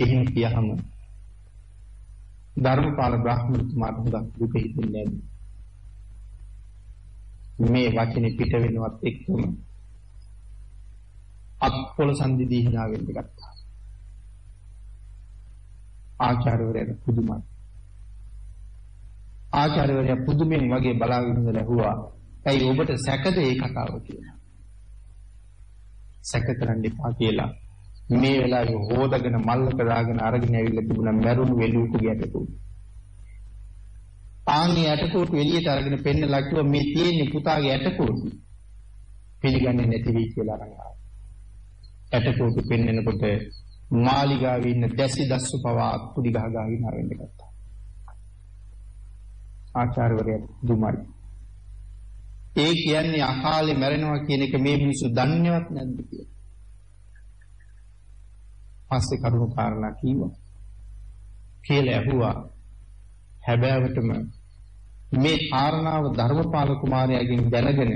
එහෙම කියහම ධර්මපාල බ්‍රාහ්මණතුමාට හුඟක් දුක හිතෙන්නේ නෑනේ. මේ වචනේ පිට වෙනවත් එක්කම අත්පොළ සංදි දී hina වෙන්න ගත්තා. ආචාර්යවරයා පුදුමයි. ආචාර්යවරයා පුදුමෙන් වගේ බලාගෙන ඉඳලා ඇහුවා ඇයි ඔබට සැකද ඒ කතාව කියලා. සැක කරන්න එපා කියලා. මේ වෙලාවේ හොදගෙන මල්ලක දාගෙන අරගෙන ඇවිල්ලා තිබුණා මරුණු වෙලුවකගේ ඇටකොටු. ආන්ගේ ඇටකොටු එළියට අරගෙන පෙන්නලා කිව්වා මේ තියෙන්නේ පුතාගේ ඇටකොටු. පිළිගන්නේ නැති වෙයි කියලා අරන් ආවා. ඇටකොටු පෙන්නනකොට මාලිගාවේ ඉන්න දැසි දස්සු පවා කුඩි ගහ ගහගෙන ආවෙන්න ගත්තා. ආචාර්යවරයා දුමයි. ඒ කියන්නේ අකාලේ මැරෙනවා කියන එක මේ මිනිස්සු දන්නේවත් නැද්ද කියලා. පස්සේ කරුණු කාරණා කිව්වා. කියලා ඇහුවා. හැබෑවටම මේ කාරණාව ධර්මපාල කුමාරයාගෙන් දැනගෙන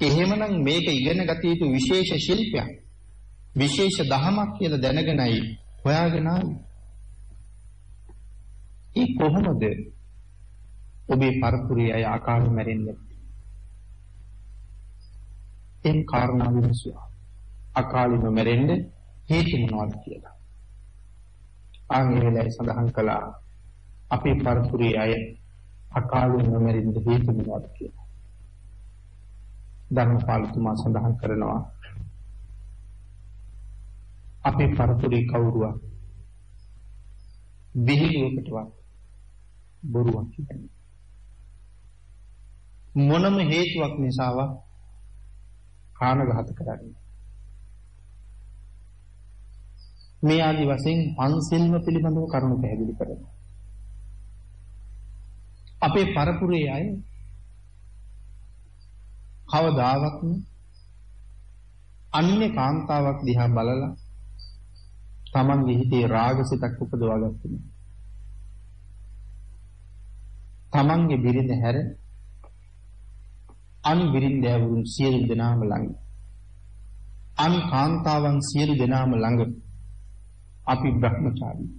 එහෙමනම් මේක ඉගෙන ගත යුතු විශේෂ ශිල්පයක්. විශේෂ දහමක් කියලා දැනගෙනයි හොයාගෙන ආවේ. ඒ කොහොමද ඔබේ පරපුරේ අය අකාලේ මැරෙන්නේ? එම් කාරණා විමසුවා. අකාලෙම මැරෙන්න හේතු මොනවද කියලා. ආන්ගේ වෙලාවේ සඳහන් කළා අපේ පරපුරේ අය අකාලෙම මැරෙන්න හේතු මොනවද කියලා. ධර්මපාලතුමා සඳහන් කරනවා අපේ පරපුරේ කවුරුවක් විහිළුවකටවත් බොරුවක් කියන්නේ මොනම හේතුවක් නිසාවත් ප්‍රාණඝාත කරන්නේ. මේ ආදි වශයෙන් පන්සිල්ම පිළිබඳව කරුණු පැහැදිලි කරනවා. අපේ පරපුරේ අය කවදාවත්ම අන්‍ය කාන්තාවක් දිහා බලලා තමන්ගේ හිතේ රාගසිතක් උපදවා ගත්තේ නෑ. තමන්ගේ බිරිඳ හැර අන් බිරින්දෑවරුන් සියලු දෙනාම ළඟ. අන් කාන්තාවන් සියලු දෙනාම ළඟ අපි බ්‍රහ්මචාරී.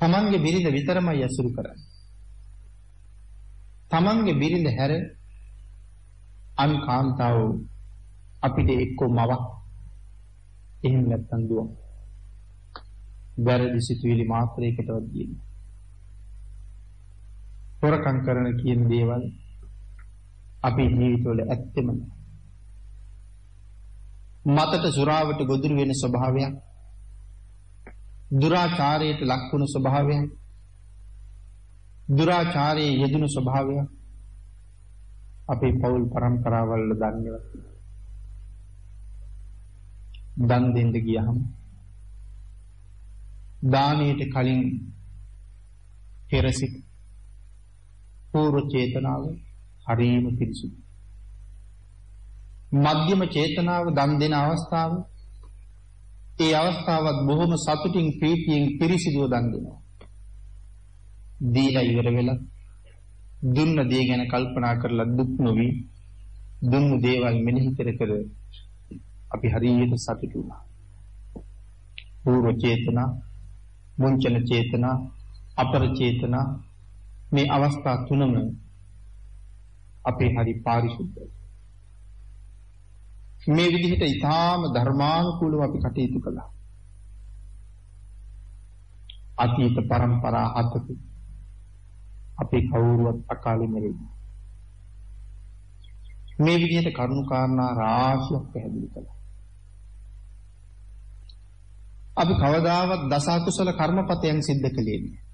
තමන්ගේ බිරිඳ විතරමයි ඇසුරු කරන්නේ. තමන්ගේ බිරිඳ හැර අන් කාන්තාව අපිට එක්කෝ මවක් එහෙම නැත්තම් දුවක්. වැරදි සිතුවිලි මාත්‍රයකටවත් ගියේ. හොරකම් කරන කියන දේවල් අපේ ජීවිතවල ඇත්තෙම මතට සුරාවට ගොදුරු වෙන ස්වභාවයක් දුරාචාරයට ලක්වුණු ස්වභාවයක් දුරාචාරයේ යෙදුණු ස්වභාවයක් අපේ පවුල් પરම්පරාවල් දන්නේවත් දන් දෙන්න ගියහම දානයට කලින් පෙරසිට පූර්ව චේතනාව හරීම පිරිසුදු. මධ්‍යම චේතනාව දන් දෙන අවස්ථාව ඒ අවස්ථාවත් බොහොම සතුටින් ප්‍රීතියෙන් පිරිසිදුව දන් දෙනවා. දීලා ඉවර වෙලා දුන්න දේ ගැන කල්පනා කරලා දුක් නොවි දුන්නු දේවල් මෙනෙහි කර කර අපි හරියට සතුටු වුණා. පූර්ව චේතනා, මුංචන චේතනා, අපර චේතනා මේ අවස්ථා තුනම අපේ හරි පාරිශුද්ධයි. මේ විදිහට ඊටාම ධර්මානුකූලව අපි කටයුතු කළා. අතීත પરම්පරා හතක අපේ කවුරුවත් අකාලේ මෙරෙන්නේ. මේ විදිහට කරුණු කාරණා රාශියක් පැහැදිලි කළා. අපි කවදාවත් දස කුසල කර්මපතයන් සිද්ධ කළේ නෑ.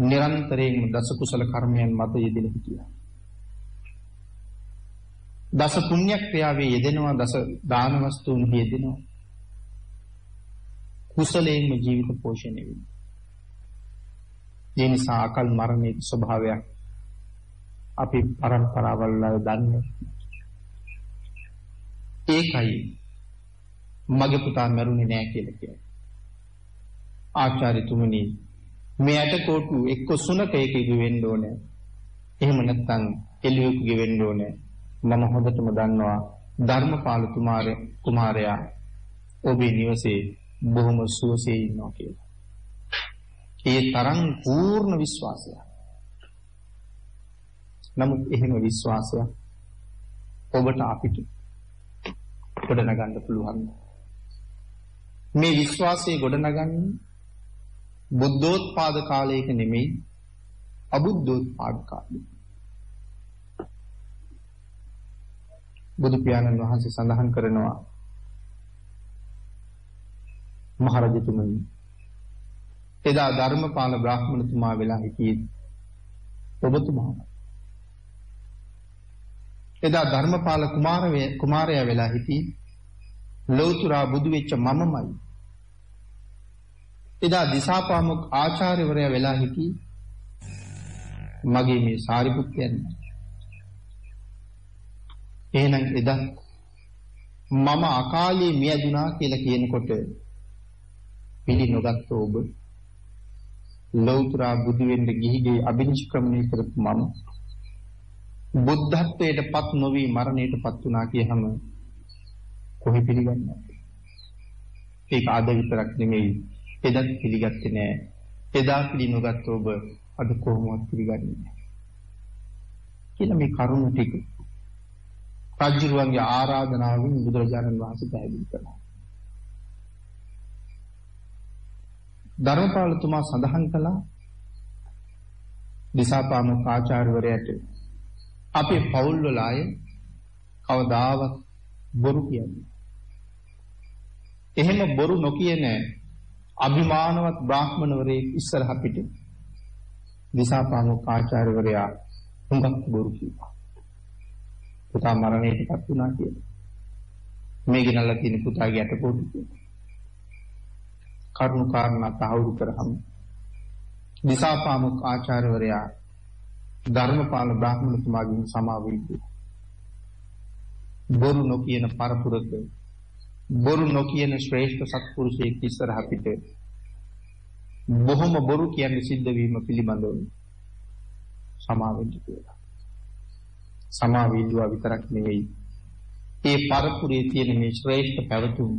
නිරන්තරයෙන්ම දස කුසල කර්මයන් මත යෙදෙන හිටියා. දස පුණ්‍ය ක්‍රියාවේ යෙදෙනවා දස දාන වස්තුන් යෙදෙනවා. කුසලයෙන්ම ජීවිත පෝෂණය වෙනවා. ඒ නිසා අකල් මරණයේ ස්වභාවයක් අපි පරම්පරාවල් වල දන්නේ. ඒකයි මගේ පුතා මරුනේ නෑ කියලා කියන්නේ. ආචාර්යතුමනි මේ ඇටකොටු එක්ක සුනකයෙකුගේ වෙන්න ඕනේ. එහෙම නැත්නම් එළියෙකුගේ වෙන්න ඕනේ. මම හොඳටම දන්නවා ධර්මපාල කුමාරය කුමාරයා ඔබේ නිවසේ බොහොම සුවසේ ඉන්නවා කියලා. ඒ තරම් පූර්ණ විශ්වාසයක්. නමුත් එහෙම විශ්වාසයක් ඔබට අපිට ගොඩනගන්න පුළුවන්. මේ විශ්වාසය ගොඩනගන්නේ බුද්ධෝත්පාද කාලයක නෙමෙයි අබුද්ධෝත්පාද කාලේ. බුදු පියාණන් වහන්සේ සඳහන් කරනවා මහරජතුමනි එදා ධර්මපාල බ්‍රාහ්මණතුමා වෙලා හිටියේ ඔබතුමා එදා ධර්මපාල කුමාරය කුමාරයා වෙලා හිටියේ ලෞතුරා බුදු වෙච්ච මමමයි එදා දිසාපාමුක් ආචාර්යවරයා වෙලා හිටියේ මගේ මේ සාරිපුත්යන් එහෙනම් එදා මම අකාලේ මියදුනා කියලා කියනකොට පිළි නොගත්ත ඔබ ලෞතර බුදු වෙන්න ගිහිගේ අභිනිෂ්ක්‍රමණය කරපු මම බුද්ධත්වයට පත් නොවි මරණයට පත් වුණා කියහම කොහේ පිළිගන්නේ ඒක අද විතරක් නෙමෙයි. එදත් පිළිගත්තේ නෑ. එදා පිළි නොගත්ත ඔබ අද කොහොමවත් පිළිගන්නේ නෑ. කියලා මේ කරුණ ටික රජුරුවන්ගේ ආරාධනාවෙන් බුදුරජාණන් වහන්සේ පැහැදිලි කළා ධර්මපාලතුමා සඳහන් කළා දිසාපාමුක් ආචාර්යවරයාට අපේ පවුල් වල අය කවදාවත් බොරු කියන්නේ. එහෙම බොරු නොකියන අභිමානවත් බ්‍රාහ්මණවරයෙක් ඉස්සරහ පිට දිසාපාමුක් ආචාර්යවරයා හුඟක් බොරු කිව්වා. පුතා මරණයටපත් වුණා කියලා. මේ ගෙනල්ලා තියෙන පුතාගේ අතපොඩි කියලා. කරුණු කාරණා තහවුරු කරහම දිසාපාමුක් ආචාර්යවරයා ධර්මපාල බ්‍රාහ්මණතුමාගෙන් සමාව ඉල්ලුවා. බොරු නොකියන පරපුරක බොරු නොකියන ශ්‍රේෂ්ඨ සත්පුරුෂයෙක් ඉස්සරහ පිට බොහොම බොරු කියන්නේ සිද්ධ වීම පිළිබඳව සමාවෙන්න කියලා. සමාව ඉල්ලුවා විතරක් නෙවෙයි. ඒ පරපුරේ තියෙන මේ ශ්‍රේෂ්ඨ පැවතුම්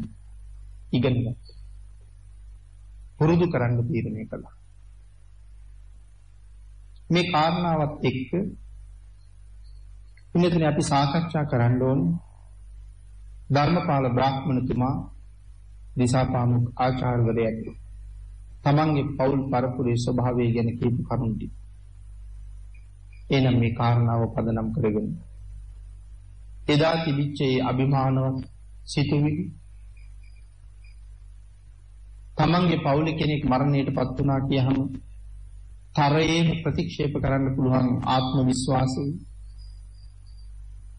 ඉගෙන ගත්තා. පුරුදු කරන්න තීරණය කළා. මේ කාරණාවත් එක්ක ඉන්නතනේ අපි සාකච්ඡා කරන්න ඕනේ ධර්මපාල බ්‍රාහ්මණතුමා දිසාපාමුක් ආචාර්යවරයෙක්. තමන්ගේ පෞල් පරපුරේ ස්වභාවය ගැන කියපු කරුණු ටික. එනම් මේ කාරණාව පදනම් කරගෙන. එදා තිබිච්ච ඒ අභිමානවත් සිතුවිලි තමන්ගේ පවුලේ කෙනෙක් මරණයට පත් වුණා කියහම තරයේම ප්‍රතික්ෂේප කරන්න පුළුවන් ආත්ම විශ්වාසය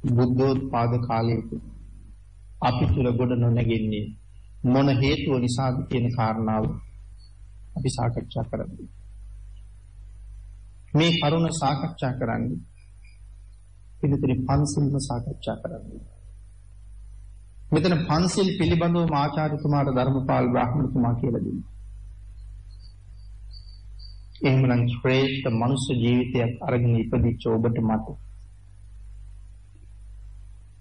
බුද්ධෝත්පාද කාලයක අපි තුල ගොඩ නොනැගෙන්නේ මොන හේතුව නිසාද කියන කාරණාව අපි සාකච්ඡා කරමු. මේ කරුණ සාකච්ඡා කරන්නේ පිළිතුරු පන්සිල්ම සාකච්ඡා කරන්නේ. මෙතන පන්සිල් පිළිබඳව ආචාර්යතුමාට ධර්මපාල බ්‍රාහ්මණතුමා කියලා දුන්නා. එහෙමනම් ශ්‍රේෂ්ඨ මනුෂ්‍ය ජීවිතයක් අරගෙන ඉපදිච්ච ඔබට මට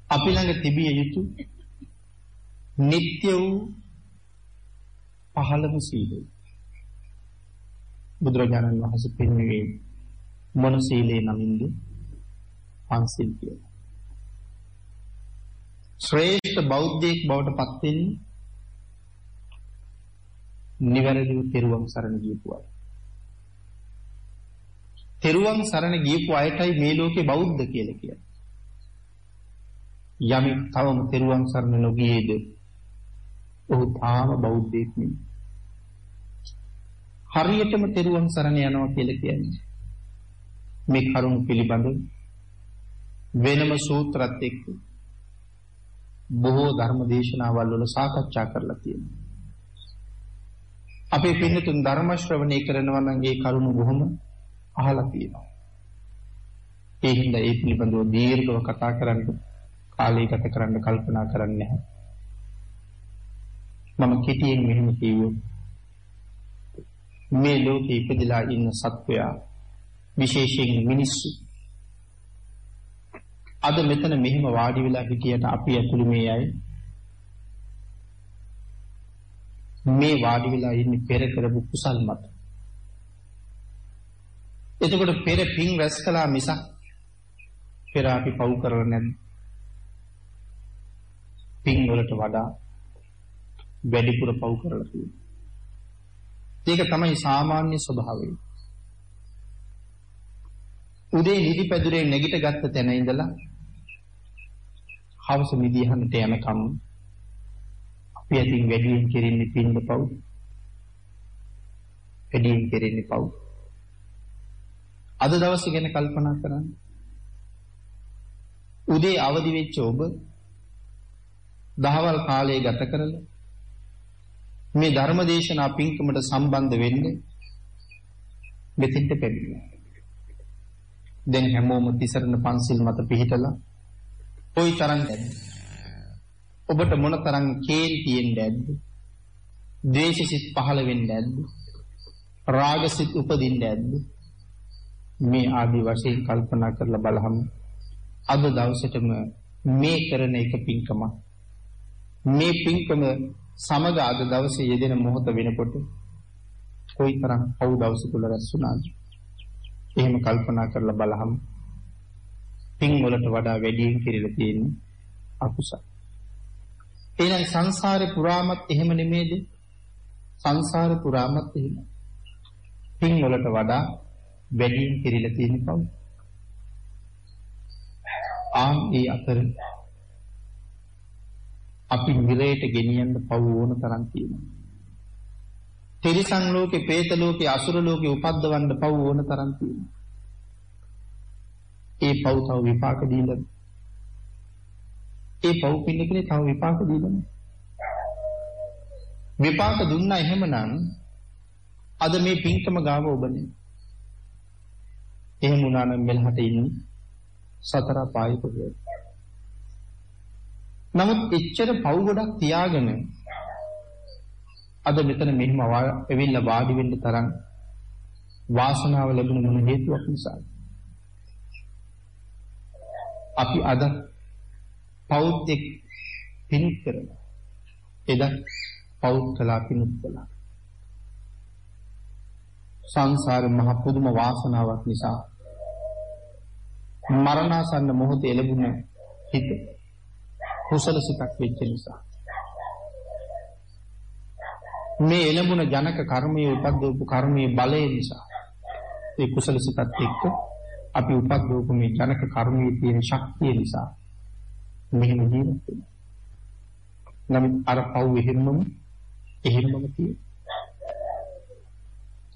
අපි ළඟ තිබිය යුතු නিত্য වූ පහළම සීලය බුදුරජාණන් වහන්සේ පෙන්වුවේ මොන සීලේ නමින්ද පන්සිල් කියලා ශ්‍රේෂ්ඨ බෞද්ධයෙක් බවට පත් වෙන්නේ නිවැරදිව තෙරුවන් සරණ ගියපු අය. තෙරුවන් සරණ ගියපු අයටයි මේ ලෝකේ බෞද්ධ කියලා කියන්නේ. යමෙක් තවම තෙරුවන් සරණ නොගියේද ඔහු තාම බෞද්ධයෙක් නෙමෙයි. හරියටම තෙරුවන් සරණ යනවා කියලා කියන්නේ මේ කරුණ පිළිබඳ වෙනම සූත්‍රات එක්ක බොහෝ ධර්ම දේශනාවල් වල සාකච්ඡා කරලා තියෙනවා. අපේ පින්නතුන් ධර්ම ශ්‍රවණය කරනවා නම් ඒ කරුණ බොහොම අහලා තියෙනවා. ඒ හින්දා ඒ පිළිබඳව දීර්ඝව කතා කරන්න කාලය ගත කරන්න කල්පනා කරන්නේ නැහැ. මම කෙටියෙන් මෙහෙම කිව්වොත් මේ ලෝකේ ඉපදලා ඉන්න සත්වයා විශේෂයෙන් මිනිස්සු අද මෙතන මෙහෙම වාඩි වෙලා හිටියට අපි ඇතුළු මේ අය මේ වාඩි වෙලා ඉන්නේ පෙර කරපු කුසල් මත. එතකොට පෙර පින් රැස් කළා මිසක් පෙර අපි පව් කරලා නැද්ද? පින් වලට වඩා වැඩිපුර පව් කරලා තියෙනවා. ඒක තමයි සාමාන්‍ය ස්වභාවය. උදේ නිදි පැදුරේ නැගිට ගත්ත තැන ඉඳලා හවස නිදිහන්නට යනකම් අපි අතින් වැඩියෙන් කෙරෙන්නේ පින්ද පව් වැඩියෙන් කෙරෙන්නේ පව් අද දවසේ ගැන කල්පනා කරන්න උදේ අවදි වෙච්ච ඔබ දහවල් කාලය ගත කරලා මේ ධර්මදේශනා පින්කමට සම්බන්ධ වෙන්නේ මෙතෙන්ට පැමිණෙනවා. දැන් හැමෝම තිසරණ පන්සිල් මත පිහිටලා කොයි තරම් ඇද්ද? ඔබට මොන තරම් කේන් තියෙන්නේ ඇද්ද? ද්වේෂසිත පහළ වෙන්නේ ඇද්ද? රාගසිත උපදින්නේ ඇද්ද? මේ ආදි වශයෙන් කල්පනා කරලා බලහම අද දවසටම මේ කරන එක පින්කම මේ පින්කම සමග අද දවසේ යෙදෙන මොහොත වෙනකොට කොයිතරම් පව් දවස තුල රැස් වුණාද එහෙම කල්පනා කරලා බලහම පින් වලට වඩා වැඩියෙන් කෙරෙලා තියෙන්නේ අකුසල. එහෙනම් සංසාරේ පුරාමත් එහෙම නෙමේද? සංසාර පුරාමත් එහෙම. පින් වලට වඩා වැඩියෙන් කෙරෙලා තියෙන පව්. ආන් ඒ අතර අපි නිරයට ගෙනියන්න පව් ඕන තරම් තියෙනවා. තිරිසන් ලෝකේ, പ്രേත ලෝකේ, අසුර ලෝකේ උපද්දවන්න පව් ඕන තරම් තියෙනවා. ඒ පව් තව විපාක දීලා ඒ පව් පින්නකනේ තව විපාක දීලා විපාක දුන්නා එහෙමනම් අද මේ පින්කම ගාව ඔබනේ. එහෙම වුණා නම් මෙලහට ඉන්නේ සතර පායි පොදේ. නමුත් එච්චර පව් ගොඩක් තියාගෙන අද මෙතන මෙහිම ඇවිල්ලා වාඩි වෙන්න තරම් වාසනාව ලැබුණ මොන හේතුවක් නිසාද? අපි අද පෞද්ද පිණිත් කරනවා. එදා පෞද් කළා පිණිත් කළා. සංසාර මහ පුදුම වාසනාවක් නිසා මරණාසන්න මොහොතේ ලැබුණ හිත කුසල සිතක් වෙච්ච නිසා මේ එළඹුණ ජනක කර්මයේ උපද්දවපු කර්මයේ බලය නිසා ඒ කුසල සිතත් එක්ක අපි උපද්දවපු මේ ජනක කර්මයේ තියෙන ශක්තිය නිසා මෙහෙම ජීවත් වෙනවා. නමුත් අර පව් එහෙමම එහෙමම තියෙන.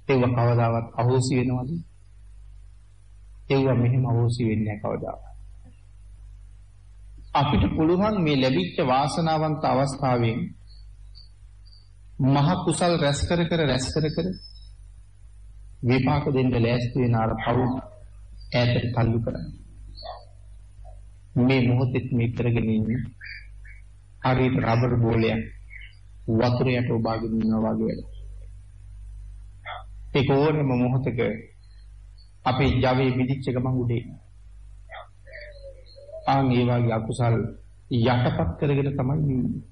ඒව කවදාවත් අහෝසි වෙනවද? ඒව මෙහෙම අහෝසි වෙන්නේ නැහැ කවදාවත්. අපිට පුළුවන් මේ ලැබිච්ච වාසනාවන්ත අවස්ථාවෙන් මහ කුසල් රැස් කර කර රැස් කර කර විපාක දෙන්න ලෑස්ති වෙන අර පව් ඈතට තල්ලු කරන්න. මේ මොහොතෙත් මේ කරගෙන ඉන්නේ හරියට රබර් බෝලයක් වතුර යට ඔබාගෙන ඉන්නවා වගේ වැඩ. ඒක ඕනම මොහොතක අපේ ජවයේ මිදිච්ච ගමන් උඩේ. ආන් ඒ වගේ අකුසල් යටපත් කරගෙන තමයි නින්නේ.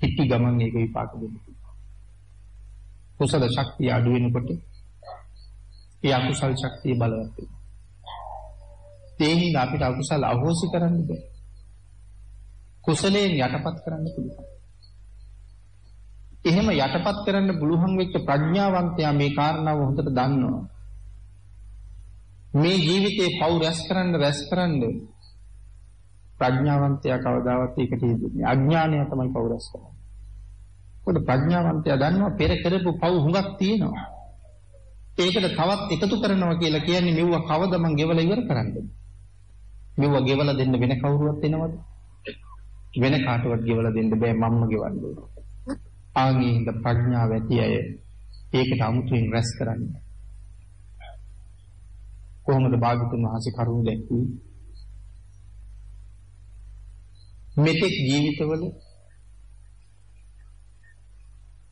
හිටි ගමන් ඒක විපාක දෙන්නේ. කුසල ශක්තිය අඩු වෙනකොට ඒ අකුසල් ශක්තිය බලවත් වෙනවා. ඒ හින්දා අපිට අකුසල අහෝසි කරන්න බෑ. කුසලයෙන් යටපත් කරන්න පුළුවන්. එහෙම යටපත් කරන්න පුළුවන් වෙච්ච ප්‍රඥාවන්තයා මේ කාරණාව හොඳට දන්නවා. මේ ජීවිතේ පව් රැස් කරන්න රැස් කරන්න ප්‍රඥාවන්තයා කවදාවත් ඒකට හේතුන්නේ අඥානය තමයි පව් රැස් කරන්නේ. මොකද ප්‍රඥාවන්තයා දන්නවා පෙර කරපු පව් හුඟක් තියෙනවා. ඒකට තවත් එකතු කරනවා කියලා කියන්නේ මෙව්ව කවද මං ගෙවලා ඉවර කරන්නද? මෙව්ව ගෙවලා දෙන්න වෙන කවුරුවත් එනවද? වෙන කාටවත් ගෙවලා දෙන්න බෑ මම්ම ගෙවන්න ඕන. ආගින්ද ප්‍රඥාව ඇති අය ඒකට අමුතුවෙන් රැස් කරන්නේ. කොහොමද භාගතුන් වහන්සේ කරුණ දැක්වුවේ? මෙතෙක් ජීවිතවල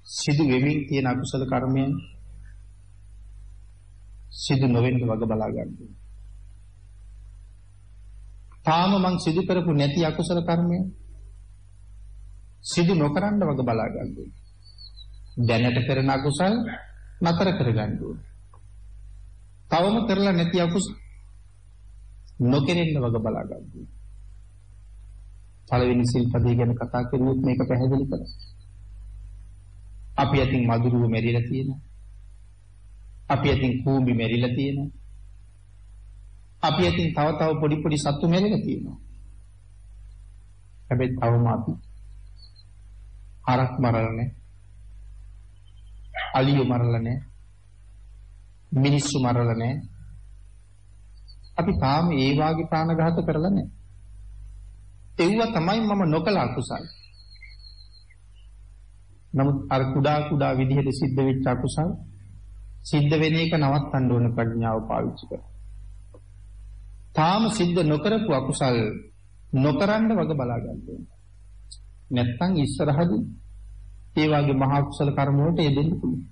සිදු වෙමින් තියෙන අකුසල කර්මයන් සිදු නොවෙන්න වග බලා ගන්න. තාම මං සිදු කරපු නැති අකුසල කර්මයන් සිදු නොකරන්න වග බලා ගන්න. දැනට කරන අකුසල් නතර කර ගන්න ඕනේ. තවම කරලා නැති අකුසල නොකරෙන්න වග බලා ගන්න. පළවෙනි සිල්පදේ ගැන කතා කරුවොත් මේක පැහැදිලි කරා. අපි අතින් මදුරුව මෙරිලා තියෙනවා. අපි අතින් කූඹි මෙරිලා තියෙනවා. අපි අතින් තව තව පොඩි පොඩි සත්තු මෙරිලා තියෙනවා. හැබැයි තවම අපි හරක් මරලා නැහැ. අලියෝ මරලා නැහැ. මිනිස්සු මරලා නැහැ. අපි තාම ඒ වාගේ ප්‍රාණඝාත කරලා නැහැ. ඒව තමයි මම නොකල අකුසල්. නමුත් අර කුඩා කුඩා විදිහට සිද්ධ වෙච්ච අකුසල් සිද්ධ වෙන එක නවත්තන්න ඕන ප්‍රඥාව පාවිච්චි කරලා. තාම සිද්ධ නොකරපු අකුසල් නොකරන්න වග බලා ගන්න ඕනේ. නැත්තම් ඉස්සරහදී ඒ වගේ මහා කුසල කර්ම වලට යෙදෙන්න පුළුවන්.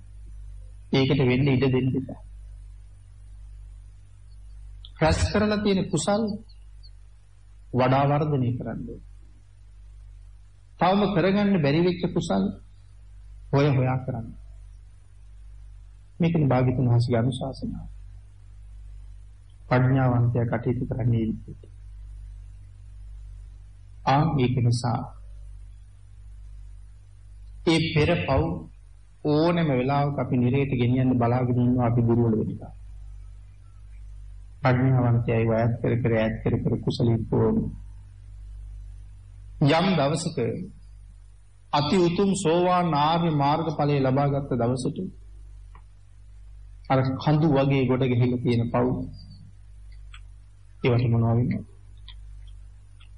ඒකට වෙන්න ඉඩ දෙන්න එපා. රැස් කරලා තියෙන කුසල් වඩා වර්ධනය කරන්න ඕනේ. තවම කරගන්න බැරි වෙච්ච කුසල් හොය හොයා කරන්න. මේකනේ භාග්‍යතුන් වහන්සේගේ අනුශාසනාව. ප්‍රඥාවන්තයා කටයුතු කරන්නේ විදිහට. ආ මේක නිසා ඒ පෙර පව් ඕනෑම වෙලාවක අපි නිරේට ගෙනියන්න බලාගෙන ඉන්නවා අපි දුර්වල වෙනවා. ප්‍රඥාවන්තයයි වයත් කර කර ඈත් කර කර කුසලීකෝ යම් දවසක අති උතුම් සෝවාන් ආර්ය මාර්ගඵලය ලබාගත් දවසට අර කඳු වගේ ගොඩ ගිහිල්ලා තියෙන පව් ඒවට මොනවා වෙන්නේ?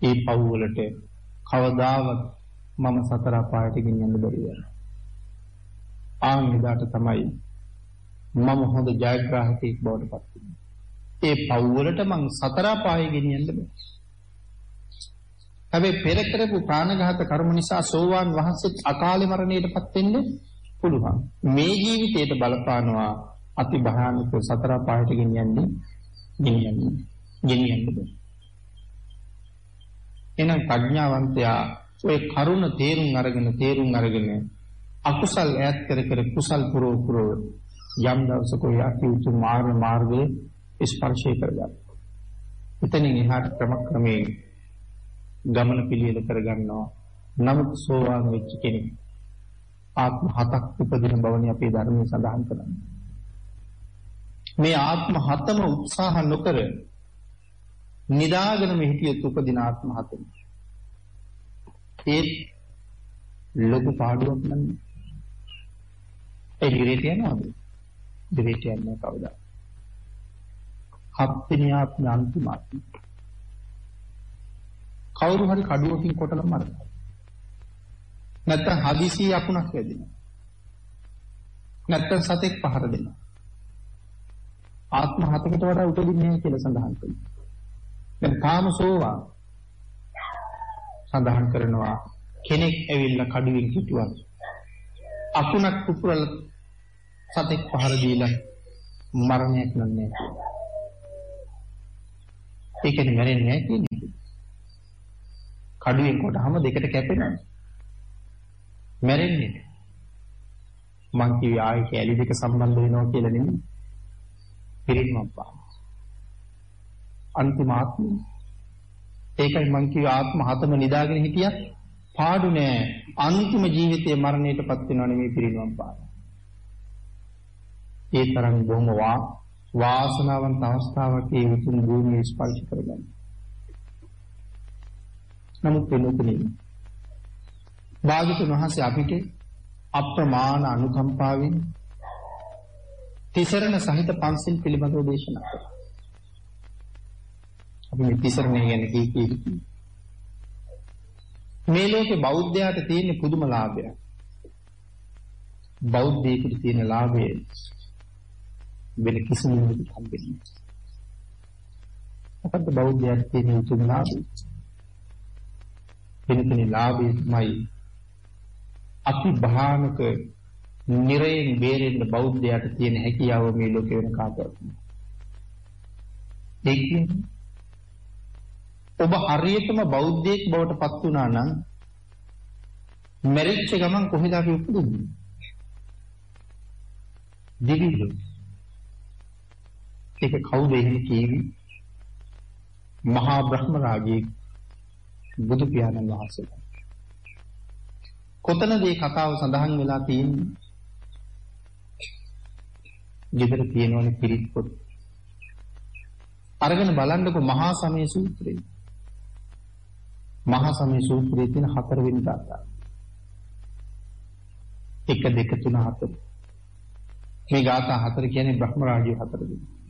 ඒ පව් වලට කවදාවත් මම සතර අපායට ගෙනියන්න බැරි වෙනවා. ආන් විදාට තමයි මම හොඳ ජයග්‍රාහකයෙක් බවට පත් වෙන්නේ. ඒ පව් වලට මං සතර අපායේ ගෙනියන්න බෑ. හැබැයි පෙර කරපු ප්‍රාණඝාත කර්ම නිසා සෝවාන් වහන්සේත් අකාලේ මරණයටපත් වෙන්න පුළුවන්. මේ ජීවිතයට බලපානවා අති භයානක සතර පායට ගෙනියන්නේ ගෙනියන්නේ ගෙනියන්නේ. එහෙනම් ප්‍රඥාවන්තයා ඔය කරුණ තේරුම් අරගෙන තේරුම් අරගෙන අකුසල් ඈත් කර කර කුසල් පුරව පුරව යම් දවසක ඔය අති උතුම් මාර්ග මාර්ගයේ ස්පර්ශය කරගන්න. එතනින් එහාට ක්‍රමක්‍රමයෙන් ගමන පිළියෙල කරගන්නවා. නමුත් සෝවාන් වෙච්ච කෙනෙක් ආත්ම හතක් උපදින බවනේ අපේ ධර්මයේ සඳහන් කරන්නේ. මේ ආත්ම හතම උත්සාහ නොකර නිදාගෙන මෙහිටියොත් උපදින ආත්ම හතම. ඒත් ලොකු පාඩුවක් නන්නේ. ඒ දිරේට යනවාද? දිරේට යන්නේ කවදා? හත්වෙනි ආත්ම අන්තිම ආත්ම. කවුරු හරි කඩුවකින් කොටලා මරනවා. නැත්තම් හදිසි යකුණක් වැදිනවා. නැත්තම් සතෙක් පහර දෙනවා. ආත්ම හතකට වඩා උපදින්නේ නැහැ කියලා සඳහන් කරනවා. දැන් තාම සෝවා සඳහන් කරනවා කෙනෙක් ඇවිල්ලා කඩුවෙන් හිටුවා. අකුණක් පුපුරලා සතෙක් පහර දීලා මරණයක් නන්නේ කියලා. ඒකනේ මැරෙන්නේ නැහැ කියන්නේ. කඩුවෙන් කොටහම දෙකට කැපෙනවා. මැරෙන්නේ. මං කිව්වේ ආයේ කැලි දෙක සම්බන්ධ වෙනවා කියලා නෙමෙයි. පිරිනමක් පාන. අන්තිම ආත්මය. ඒකයි මං කිව්වේ ආත්ම හතම නිදාගෙන හිටියත් පාඩු නෑ. අන්තිම ජීවිතයේ මරණයටපත් වෙනව නෙමෙයි පිරිනමක් පාන. ඒ තරම් බොහොම වා වාසනාවන්ත අවස්ථාවක් ඒ උතුම් භූමිය ස්පර්ශ කරගන්න. නමුත් වෙනුතුනේ භාගතුන් වහන්සේ අපිට අප්‍රමාණ අනුකම්පාවෙන් තිසරණ සහිත පන්සිල් පිළිබඳව දේශනා කළා. අපි මේ තිසරණය ගැන කී කී මේ ලෝකේ බෞද්ධයාට තියෙන පුදුම ලාභයක්. බෞද්ධයෙකුට තියෙන ලාභය වෙන කිසිම කෙනෙකුට හම්බෙන්නේ නැහැ. අපට බෞද්ධයාට තියෙන උතුම් ලාභය. වෙනතනි ලාභය තමයි අති භයානක නිරයෙන් බේරෙන්න බෞද්ධයාට තියෙන හැකියාව මේ ලෝකේ වෙන කාටවත් නැහැ. ඔබ හරියටම බෞද්ධයෙක් බවට පත් වුණා නම් මැරිච්ච ගමන් කොහෙද අපි උපදින්නේ? දිවිලු. ඒක කවුද එහෙම කිව්වේ? මහා බ්‍රහ්ම රාජයෙක් බුදු පියාණන් වහන්සේලා. කොතනද මේ කතාව සඳහන් වෙලා තියෙන්නේ? ගෙදර තියෙනවනේ පිරිත් පොත්. අරගෙන බලන්නකො මහා සමය සූත්‍රය. මහා සමය සූත්‍රයේ තියෙන හතරවෙනි ගාථාව. 1 2 3 4. මේ ගාථා හතර කියන්නේ බ්‍රහ්ම රාජ්‍ය හතර දෙනෙක්.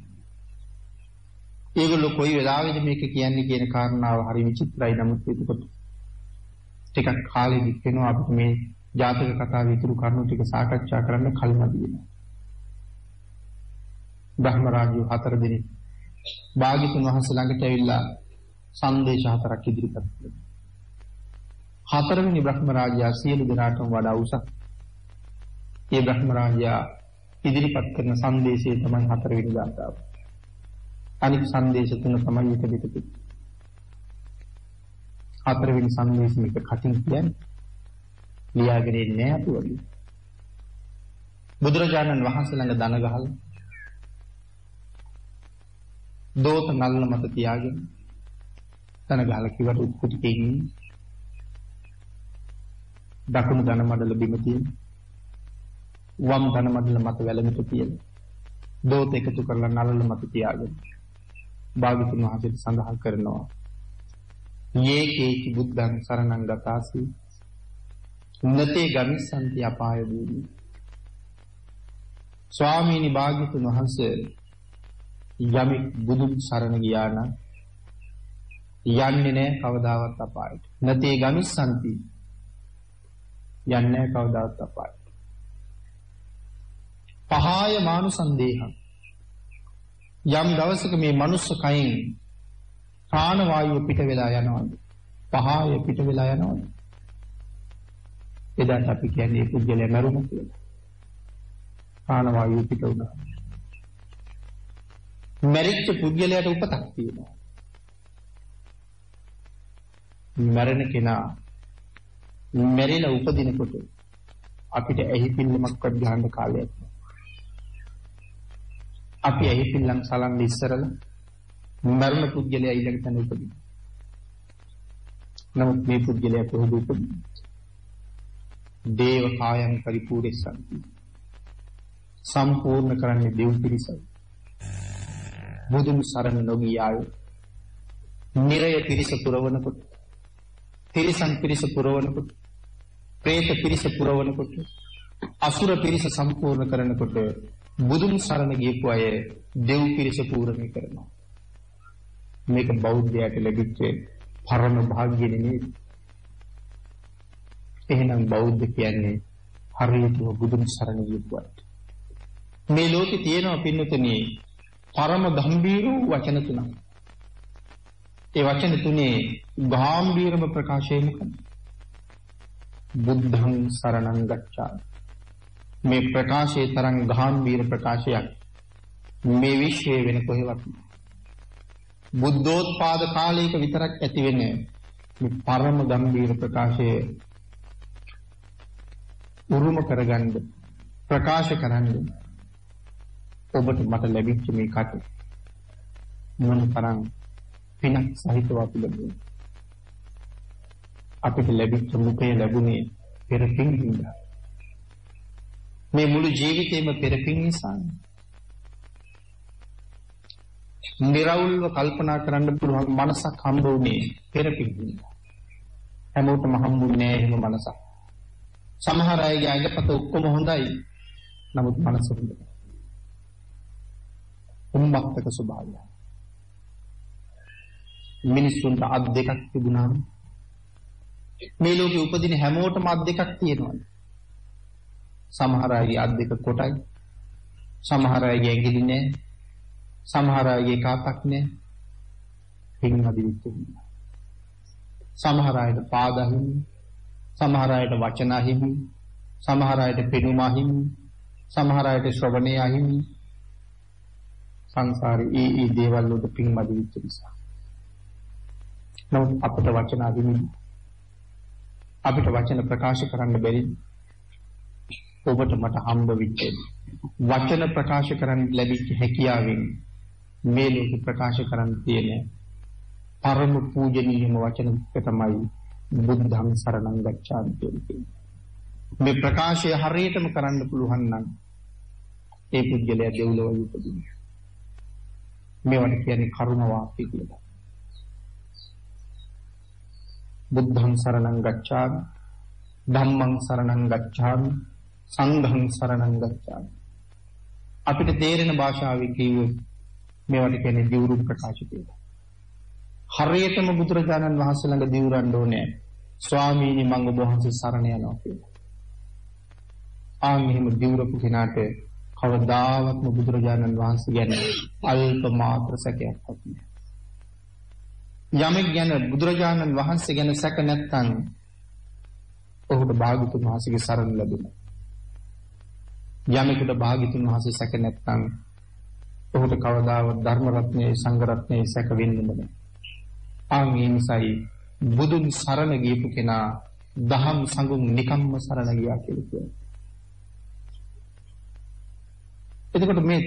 ඒගොල්ලෝ කොයි වෙලාවෙද මේක කියන්නේ කියන කාරණාව හරි විචිත්‍රයි නමුත් එතකොට ටිකක් කාලෙ දික් වෙනවා අපිට මේ ජාතක කතාවේ ඉතුරු කරුණු ටික සාකච්ඡා කරන්න කල්මදි වෙනවා. බ්‍රහ්ම රාජ්‍ය හතර දෙනෙක් භාග්‍යතුන් වහන්සේ ළඟට ඇවිල්ලා සංදේශ හතරක් ඉදිරිපත් කළා. හතරවෙනි බ්‍රහ්ම රාජයා සියලු දෙනාටම වඩා උසස්. ඒ බ්‍රහ්ම රාජයා ඉදිරිපත් කරන සංදේශය තමයි හතරවෙනි ගාථාව. අනිත් සංදේශ තුන තමයි එක දෙක තුන. හතරවෙනි සංදේශ මේක කටින් කියන්නේ ලියාගෙන ඉන්නේ අපි වගේ. බුදුරජාණන් වහන්සේ ළඟ දන ගහලා දෝත නල්ල මත තියාගෙන දන ගහලා කිව්වට උත්කුටිකේ ඉන්නේ. දකුණු දන මඩල බිම තියෙන. වම් දන මඩල මත වැලමිට තියෙන. දෝත එකතු කරලා නලල මත තියාගෙන භාගතුන් වහන්සේට සඳහන් කරනවා යේ කේචි බුද්ධං සරණං ගතාසි නතේ ගමිස්සන්ති අපාය භූමි ස්වාමීනි භාග්‍යතුන් වහන්සේ යමෙක් බුදුන් සරණ ගියා නම් යන්නේ නැහැ කවදාවත් අපායට. නතේ ගමිස්සන්ති යන්නේ නැහැ කවදාවත් අපායට. පහාය මානු සංදේහං යම් දවසක මේ මනුස්ස කයෙන් ප්‍රාණ වායුව පිට වෙලා යනවාද? පහාය පිට වෙලා යනවාද? එදාට අපි කියන්නේ පුද්ගලයා මරුණා කියලා. ප්‍රාණ වායුව පිට වුණා. මැරිච්ච පුද්ගලයාට උපතක් තියෙනවා. මැරෙන කෙනා මැරිලා උපදිනකොට අපිට ඇහි පිල්ලමක්වත් ගහන්න කාලයක් අපි ඇහි පිල්ලම් සලන්න ඉස්සරලා මරණ පුද්ගලයා ඊළඟ තැන උපදිනවා. නමුත් මේ පුද්ගලයා කොහොමද උපදින්නේ? දේව කායං පරිපූර්ණසන්ති. සම්පූර්ණ කරන්නේ දෙව් පිරිසයි. බුදුන් සරණ නොගිය අය නිරය පිරිස පුරවනකොට තිරිසන් පිරිස පුරවනකොට പ്രേත පිරිස පුරවනකොට අසුර පිරිස සම්පූර්ණ කරනකොට බුදුන් සරණ ගියපු අය දෙව් පිරිස පූර්ණේ කරනවා මේක බෞද්ධයාට ලැබිච්ච පරම භාග්‍ය නෙමෙයි එහෙනම් බෞද්ධ කියන්නේ හරියටම බුදුන් සරණ ගියපු අය මේ ලෝකේ තියෙනවා පින්නතනේ පරම ගම්බීර වචන තුනක්. ඒ වචන තුනේ ගාම්භීරම ප්‍රකාශය මොකක්ද? බුද්ධං සරණං ගච්ඡාමි. මේ ප්‍රකාශයේ තරම් ගාම්භීර ප්‍රකාශයක්. මේ විශ්වයේ වෙන කොහෙවත් බුද්ධෝත්පාද කාලයක විතරක් ඇති වෙන්නේ මේ පරම ගම්භීර ප්‍රකාශයේ උරුම කරගන්න ප්‍රකාශ කරන්නේ ඔබට මට ලැබිච්ච මේ කට මොන තරම් පිනක් සහිතව අපි ලැබුණේ? අපිට ලැබිච්ච මුඛය ලැබුණේ පෙර පින් හින්දා මේ මුළු ජීවිතේම පෙර පින් නිසා. නිරවුල්ව කල්පනා කරන්න පුළුවන් මනසක් හම්බ වුණේ පෙර පින් හින්දා හැමෝටම හම්බුනේ එහෙම මනසක්. සමහර අයගේ අඟපත ඔක්කොම හොඳයි. නමුත් මනස හොඳයි උම්මත්තක ස්වභාවය. මිනිස්සුන්ට අත් දෙකක් තිබුණාම මේ ලෝකේ උපදින හැමෝටම අත් දෙකක් තියෙනවා. සමහර අයගේ අත් දෙක කොටයි. සමහර අයගේ ඇඟිලි නෑ. සමහර අයගේ කාපක් නෑ. පින්වදි විතුන්නේ. සමහර අයට පාද අහිමි, සමහර අයට වචන අහිමි, සමහර අයට පෙනුම අහිමි, සමහර අයට ශ්‍රවණය අහිමි, සංසාරේ ඒ ඒ දේවල් වලට පින් මදි වෙච්ච නිසා. නමුත් අපිට වචන අදිමින් අපිට වචන ප්‍රකාශ කරන්න බැරි ඔබට මට හම්බ වෙච්ච වචන ප්‍රකාශ කරන්න ලැබිච්ච හැකියාවෙන් මේ ලෝක ප්‍රකාශ කරන්න තියෙන පරම පූජනීයම වචන දෙක තමයි බුද්ධං සරණං ගච්ඡාමි කියන්නේ. මේ ප්‍රකාශය හරියටම කරන්න පුළුවන් නම් ඒ පුද්ගලයා දෙව්ලොව උපදිනවා. මේවට කියන්නේ කර්ම වාක්‍ය කියලා. බුද්ධං සරණං ගච්ඡාමි ධම්මං සරණං ගච්ඡාමි සංඝං සරණං ගච්ඡාමි අපිට තේරෙන භාෂාවෙන් කිව්වොත් මේවට කියන්නේ දිවුරු ප්‍රකාශ කියලා. හරියටම බුදුරජාණන් වහන්සේ ළඟ දිවුරන්න ඕනේ. ස්වාමීනි මං ඔබ වහන්සේ සරණ යනවා කියලා. ආන් මෙහෙම දිවුරපු කෙනාට කවදාවත්ම බුදුරජාණන් වහන්සේ ගැන අල්ප මාත්‍ර සැකයක් නැහැ. යමෙක් ගැන බුදුරජාණන් වහන්සේ ගැන සැක නැත්නම් ඔහුට භාග්‍යතුන් වහන්සේගේ සරණ ලැබෙනවා. යමෙකුට භාග්‍යතුන් වහන්සේ සැක නැත්නම් ඔහුට කවදාවත් ධර්ම රත්නයේ සංඝ රත්නයේ සැක වෙන්නේ නැහැ. ආන් ඒ නිසායි බුදුන් සරණ ගියපු කෙනා දහම් සංගුම් නිකම්ම සරණ ගියා කියලා කියනවා. එතකොට මේ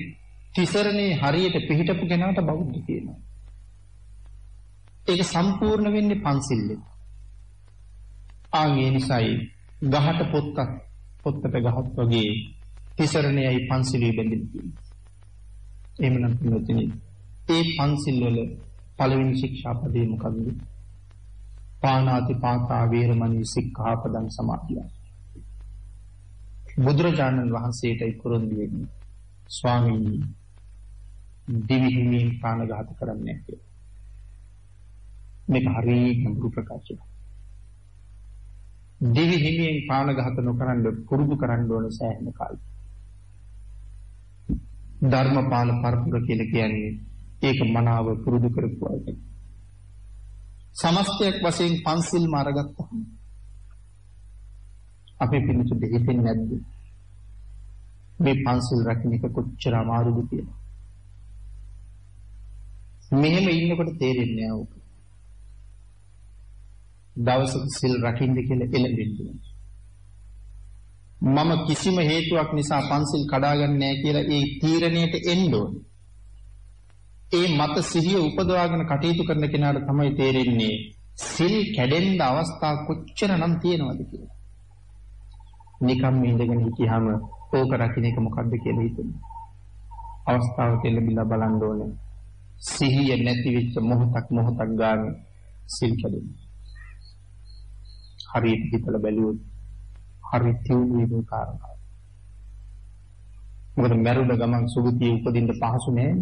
තිසරණේ හරියට පිළිහිටපු කෙනාට බෞද්ධ කියනවා. ඒක සම්පූර්ණ වෙන්නේ පන්සිල්ලෙන්. ආන් ඒ නිසායි ගහට පොත්තක් පොත්තට ගහක් වගේ තිසරණයයි පන්සිලේ බැඳිලා තියෙන්නේ. එහෙමනම් පිළිතුරු ඒ පන්සිල් වල පළවෙනි ශික්ෂාපදේ මොකක්ද? පාණාති පාතා වේරමණී සික්ඛාපදං සමාදිය. බුදුරජාණන් වහන්සේටයි කුරුන්දි වෙන්නේ. ස්වාමීනි දිවි හිමින් ප්‍රාණඝාත කරන්නේ නැහැ. මේක හරිය ගැඹුරු ප්‍රකාශයක්. දිවි හිමියෙන් ප්‍රාණඝාත නොකරන්න පුරුදු කරන්න ඕන සෑහෙන කාලයක්. ධර්මපාල පරපුර කියලා කියන්නේ ඒක මනාව පුරුදු කරපු අය. සමස්තයක් වශයෙන් පන්සිල් මාරගත්තා. අපේ පිළිතුරු දෙහිතෙන්නේ නැද්ද? මේ පන්සිල් රකින්න එක කොච්චර අමාරුද කියලා. මෙහෙම ඉන්නකොට තේරෙන්නේ නැහැ ඔක. දවසක සිල් රකින්න කියලා එළඹෙන්නේ. මම කිසිම හේතුවක් නිසා පන්සිල් කඩාගන්නේ නැහැ කියලා ඒ තීරණයට එන්න ඕනේ. ඒ මත සිහිය උපදවාගෙන කටයුතු කරන කෙනාට තමයි තේරෙන්නේ සිල් කැඩෙන්න අවස්ථා කොච්චරනම් තියෙනවද කියලා. නිකම් ඉඳගෙන හිටියාම ඕක රකින්න එක මොකද්ද කියලා හිතෙනවා. අවස්ථාව කෙලබිලා බලන්න ඕනේ. සිහිය නැති වෙච්ච මොහොතක් මොහොතක් ගන්න සිල් කැඩෙනවා. හරියට හිතලා බැලුවොත් හරි තියුණු වීම කාරණා. මොකද මරුණ ගමන් සුගතිය උපදින්න පහසු නෑ.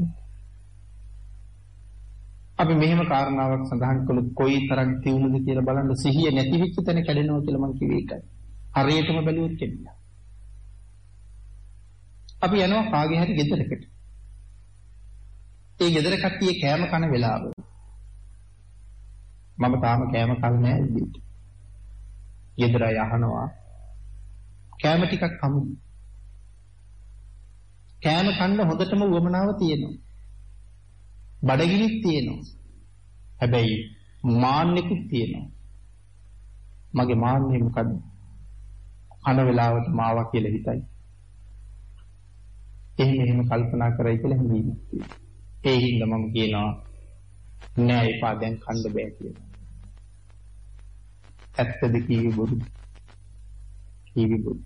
අපි මෙහෙම කාරණාවක් සඳහන් කළොත් කොයි තරම් තියුණුද කියලා බලන්න සිහිය නැති වෙච්ච තැන කැඩෙනවා කියලා මම කිව්වේ ඒකයි. හරියටම බැලුවොත් කැඩෙනවා. අපි යනවා කාගේ හරි ගෙදරකට. ඒ ගෙදර කට්ටිය කෑම කන වෙලාව. මම තාම කෑම කන්නේ නැහැ ඉතින්. ගෙදර අය අහනවා කෑම ටිකක් හමුද? කෑම කන්න හොඳටම උවමනාව තියෙනවා. බඩගිනිත් තියෙනවා. හැබැයි මාන්නෙකුත් තියෙනවා. මගේ මාන්නේ මොකද්ද? කන වෙලාවට මාවා කියලා හිතයි. එහෙම එහෙම කල්පනා කරයි කියලා හිතීමක් තියෙනවා. ඒ හින්දා මම කියනවා නෑ එපා දැන් කන්න බෑ කියලා. ඇත්තද කීවි බොරු? කීවි බොරු.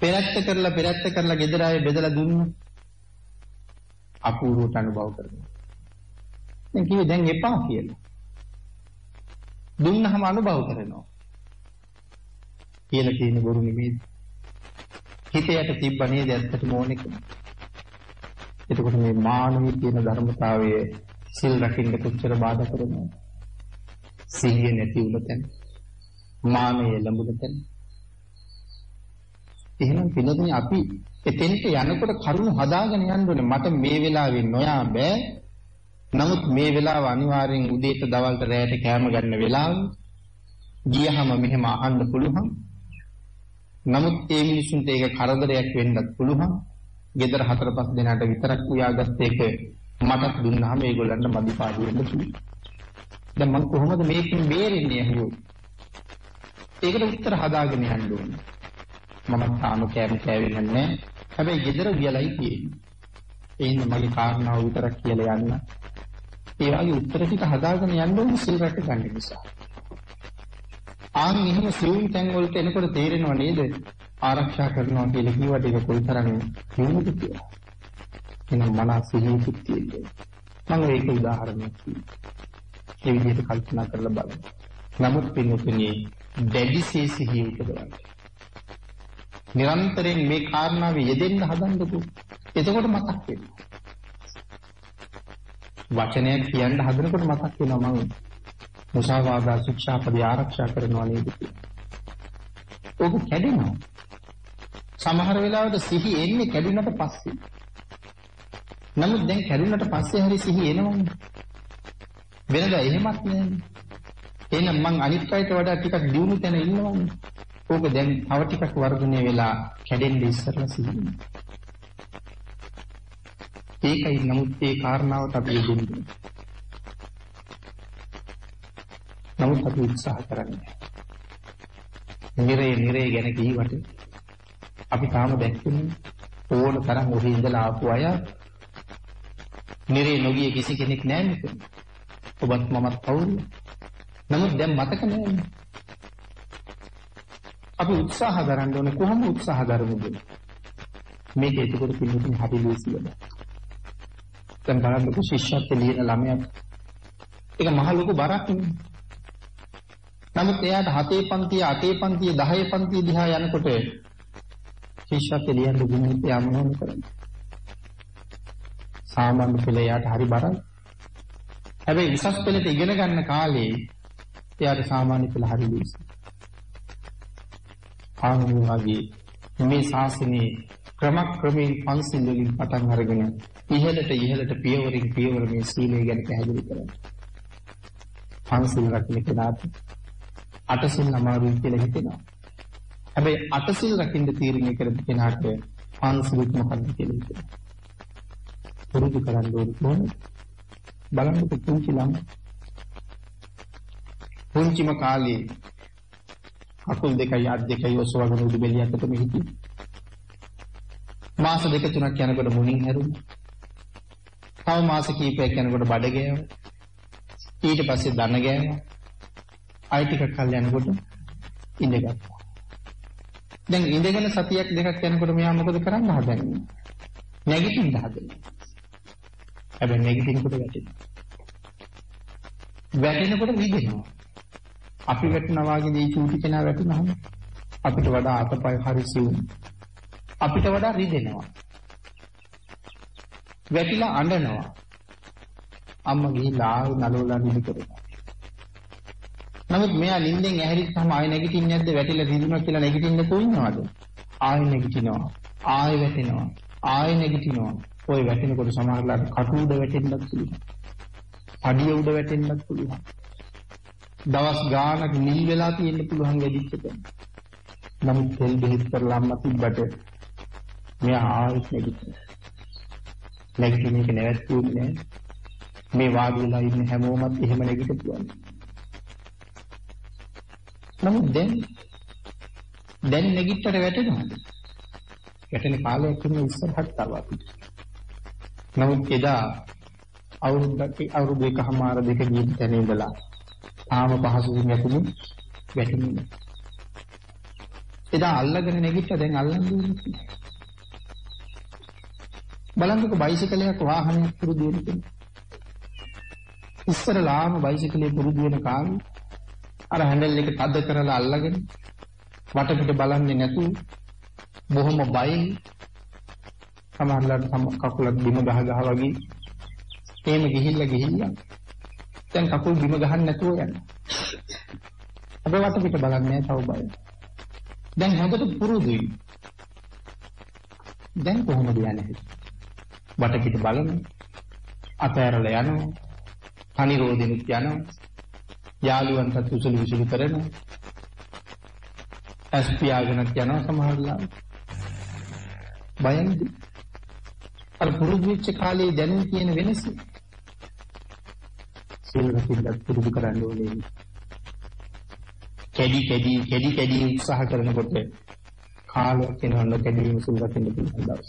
පෙරත්ත කරලා පෙරත්ත කරලා ගෙදර ආයේ බෙදලා දුන්නු. අපූර්වට අනුභව කරනවා. දැන් කිව්වේ දැන් එපා කියලා. දුන්නහම අනුභව කරනවා. කියලා කියන බොරු නෙමෙයි. හිතයට තිබ්බ නේද ඇත්තටම ඕනෙකම. එතකොට මේ මානවී කියන ධර්මතාවය සිල් රකින්න කොච්චර බාධා කරනවද? සිහිය නැති වුණ තැන මානය ලැබුණ තැන එහෙනම් පිළිතුරේ අපි එතෙන්ට යනකොට කරුණු හදාගෙන යන්න ඕනේ. මට මේ වෙලාවේ නොයා බෑ. නමුත් මේ වෙලාව අනිවාර්යෙන් උදේට දවල්ට රැයට කෑම ගන්න වෙලාව. ගියහම මෙහෙම අහන්න පුළුවන්. නමුත් ඒ මිනිසුන්ට ඒක කරදරයක් වෙන්නත් පුළුවන්. ගෙදර හතර පහ දෙනාට විතරක් උයාගත්ත එක මටත් දුන්නාම ඒගොල්ලන්ට මදි පාඩු වෙන්න පුළුවන්. දැන් මම කොහොමද මේකෙන් බේරෙන්නේ? අහුවෝ? ඒකට උත්තර හදාගෙන යන්න ඕනේ. මම තාම කෑම කෑවෙන්නේ නැහැ. හැබැයි ගෙදර ගියලයි තියෙන්නේ. ඒ හින්දා මගේ කාරණාව විතරක් කියලා යන්න. ඒ වගේ උත්තර ටික හදාගෙන යන්න ඕනේ සිල් රැක ගන්න නිසා. ආන් එහෙම සිවුම් තැන් වලට එනකොට තේරෙනව නේද? ආරක්ෂා කරනවා කියලා කිව්වට ඒක කොයිතරම් හිමුද කියලා. එහෙනම් මනස සිහියුත් තියෙන්නේ. මම ඒක උදාහරණයක් කිව්වා. ඒ විදිහට කල්පනා කරලා බලන්න. නමුත් පින්වතුනි දැඩිසේ සිහිය උපදවන්න. නිරන්තරයෙන් මේ කාරණාව යෙදෙන්න හදන්නකෝ. එතකොට මතක් වෙනවා. වචනයක් කියන්න හදනකොට මතක් වෙනවා මම මුසාවාදා ශික්ෂාපදේ ආරක්ෂා කරනවා නේද ඕක කැඩෙනවා. සමහර වෙලාවට සිහි එන්නේ කැඩුනට පස්සේ. නමුත් දැන් කැඩුනට පස්සේ හරි සිහි එනවනේ. වෙනදා එහෙමත් නෑනේ. එහෙනම් මං අනිත් අයට වඩා ටිකක් දියුණු තැන ඉන්නවනේ. ඕක දැන් තව ටිකක් වර්ධනය වෙලා කැඩෙන්න ඉස්සරලා සිහි ඒකයි නමුත් ඒ කාරණාවට අපි යෙදෙන්නේ. නමුත් අපි උත්සාහ කරන්නේ. නිරේ නිරේ ගැන කීවට අපි තාම දැක්කේ ඕන තරම් ඔහි ඉඳලා ආපු අය නිරේ නොගිය කිසි කෙනෙක් නැහැ නේද? ඔබත් මමත් කවුරු? නමුත් දැන් මතක නැහැ. අපි උත්සාහ කරන්න ඕනේ කොහොම උත්සාහ කරමුද? මේක එතකොට පිළිතුරු හරි ලේසියද? දැන් බලන්නකො ශිෂ්‍යත්ව ලියන ළමයා ඒක මහ ලොකු බරක් නෙමෙයි. නමුත් එයාට 7 පන්තිය 8 පන්තිය 10 පන්තිය දිහා යනකොට ශිෂ්‍යත්ව ලියන්න දුන්නේ එයා මොනවද කරන්නේ? සාමාන්‍ය පෙළ එයාට හරි බරයි. හැබැයි විශස් පෙළට ඉගෙන ගන්න කාලේ එයාට සාමාන්‍ය පෙළ හරි ලේසි. ආනු වගේ මේ ශාසනයේ ක්‍රමක්‍රමයෙන් පන්සිල් වලින් පටන් අරගෙන ඉහළට ඉහළට පියවරින් පියවර මේ සීලය ගැන පැහැදිලි කරනවා. පන්සිල් රකින්න කෙනාට අටසිල් අමාරුයි කියලා හිතෙනවා. හැබැයි අටසිල් රකින්න තීරණය කරපු කෙනාට පන්සිලුත් මොකක්ද කියලා හිතෙනවා. පුරුදු කරන්න ඕනේ කොහොමද? බලන්නකො පුංචි ළමයි. පුංචිම කාලේ අකුල් දෙකයි අත් දෙකයි ඔසවගෙන උඩු බෙලිය අතටම හිටියේ. මාස දෙක තුනක් යනකොට මුණින් හැරුණා. තව මාස කිහිපයක් යනකොට බඩ ගෑවා. ඊට පස්සේ දන ගෑවා. ආයි ටිකක් කල් යනකොට ඉඳගත්තා. දැන් ඉඳගෙන සතියක් දෙකක් යනකොට මෙයා මොකද කරන්න හදන්නේ? නැගිටින්න හදන්නේ. හැබැයි නැගිටිනකොට වැටෙනවා. වැටෙනකොට විදෙනවා. අපි වැටෙනවා වගේ දී චූටි කෙනා වැටුනහම අපිට වඩා අතපය හරි සිවුම්. අපිට වඩා රිදෙනවා. වැටිලා අඬනවා. අම්මා ගිහිල්ලා ආව නලවලා නිදි කරනවා. නමුත් මෙයා නිින්දෙන් ඇහැරිච්චාම ආයෙ නැගිටින්නේ නැද්ද වැටිලා රිදුණා කියලා නැගිටින්න කොයිනවද? ආයෙ නැගිටිනවා. ආයෙ වැටෙනවා. ආයෙ නැගිටිනවා. ওই වැටෙනකොට සමහරලාට කටු උඩ වැටෙන්නත් පුළුවන්. අඩිය උඩ වැටෙන්නත් පුළුවන්. දවස් ගාණක් නිල් වෙලා තියෙන්න පුළුවන් වැඩිච්ච තැන. නමුත් තෙල් බෙහෙත් කරලා අම්මා තිබ්බට මෙයා ආයෙත් නැගිටිනවා. නැගිටින එක නැවැත්තුන්නේ නැහැ. මේ වාඩි වෙලා ඉන්න හැමෝමත් එහෙම නැගිටපුවා. නමුත් දැන් දැන් නැගිට්ටට වැටෙනවද? වැටෙන කාලයක් ඉන්න ඉස්සරහට තව අපිට. නමුත් එදා අවුරුද්දක් අවුරුදු එකමාර දෙක ගිය තැන ඉඳලා තාම පහසුකින් නැතුණු වැටෙන්නේ. එදා අල්ලගෙන නැගිට්ට දැන් අල්ලන්නේ බලන්නකො බයිසිකලයක් වාහනයක් පුරුදු වෙන කෙනෙක්. ඉස්සරලාම බයිසිකලේ පුරුදු වෙන කාලේ අර හැන්ඩල් එක තද කරලා අල්ලගෙන වටපිට බලන්නේ නැතුව බොහොම බයෙන් සමහරවිට තම කකුලක් බිම ගහ ගහ වගේ එහෙම ගිහිල්ලා ගිහිල්ලා දැන් කකුල් බිම ගහන්න නැතුව යනවා. අපේ වටපිට බලන්නේ තව බය. දැන් හොඳට පුරුදුයි. දැන් කොහොමද යන්නේ? වටපිට බලන අතෑරලා යනවා. අනිරෝධෙනුත් යනවා. යාළුවන්ටත් උසුළු විසුළු කරනවා. ඇස් පියාගෙනත් යනවා සමහරලා. බයෙන්ද? අර පුරුදු වෙච්ච කාලේ දැනුම් තියෙන වෙනස. සීල රකින්නත් පුරුදු කරන්න ඕනේ. කැඩි කැඩි කැඩි කැඩි උත්සාහ කරනකොට කාලයක් යනවා නොකැඩීම සීල රකින්න පුළුවන් දවස්.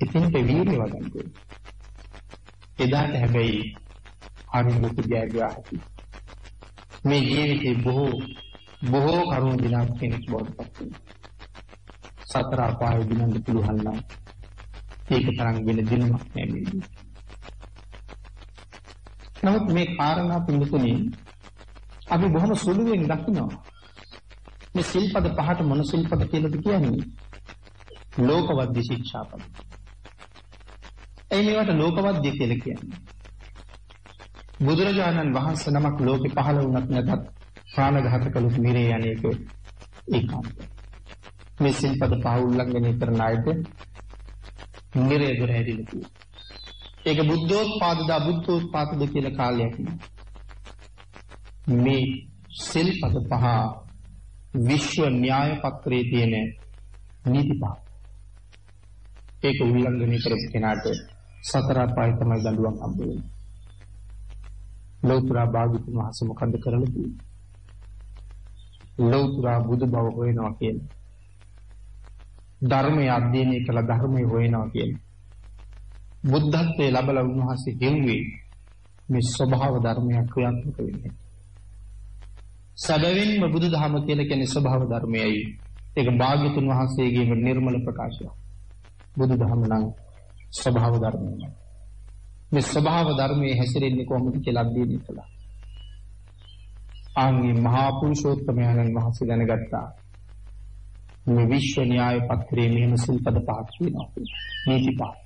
ඉතින් ඒ වීර්ය වඩන්න ඕනේ. එදාට හැබැයි හරි ලොකු ජයග්‍රහණයක්. මේ ජීවිතේ බොහෝ බොහෝ කරුණු දිනක් කෙනෙක් බවට පත් වෙනවා. සතර අපාය දිනන්න පුළුවන් නම් ඒක තරම් වෙන දිනමක් නෑ මේ. නමුත් මේ කාරණා පිළිතුනේ අපි බොහොම සුළුවෙන් දකිනවා. මේ සිල්පද පහට මොන සිල්පද කියලාද කියන්නේ? ලෝකවද්‍ය ශික්ෂාපද. ඒ මේවට ලෝකවද්‍ය කියලා කියන්නේ. බුදුරජාණන් වහන්සේ නමක් ලෝකෙ පහළ වුණත් නැතත් ප්‍රාණඝාත කළොත් මිරේ යන්නේක ඒකාන්ත. මේ සිල්පද පහ උල්ලංඝනය කරන අයට මිරේ දොර හැදිලා තියෙනවා. ඒක බුද්ධෝත්පාදද අබුද්ධෝත්පාදද කියලා කාලයක් මේ සිල්පද පහ විශ්ව න්‍යාය පත්‍රයේ තියෙන නීති පහ. ඒක උල්ලංඝනය කරපු කෙනාට සතර අපාය තමයි දඬුවම් හම්බ වෙන්නේ. ලෞතර භාගතුන් වහන්සේ මොකද කරලා තියෙන්නේ? ලෞතර බුදු බව හොයනවා කියන්නේ. ධර්මය අධ්‍යයනය කළ ධර්මය හොයනවා කියන්නේ. බුද්ධත්වයේ ලැබලා උන්වහන්සේ ගෙව්වේ මේ ස්වභාව ධර්මයක් ක්‍රියාත්මක වෙන්නේ. සැබවින්ම බුදුදහම කියලා කියන්නේ ස්වභාව ධර්මයයි. ඒක භාග්‍යතුන් වහන්සේගේම නිර්මල ප්‍රකාශයක්. බුදුදහම නම් ස්වභාව ධර්මයයි. මේ ස්වභාව ධර්මයේ හැසිරෙන්නේ කොහොමද කියලා අධ්‍යයනය කළා. ආන්ගේ මහා පුරුෂෝත්තමයන්න් වහන්සේ දැනගත්තා. මේ විශ්ව න්‍යාය පත්‍රයේ මෙහෙම සිල්පද පහක් තියෙනවා. නීති පහ.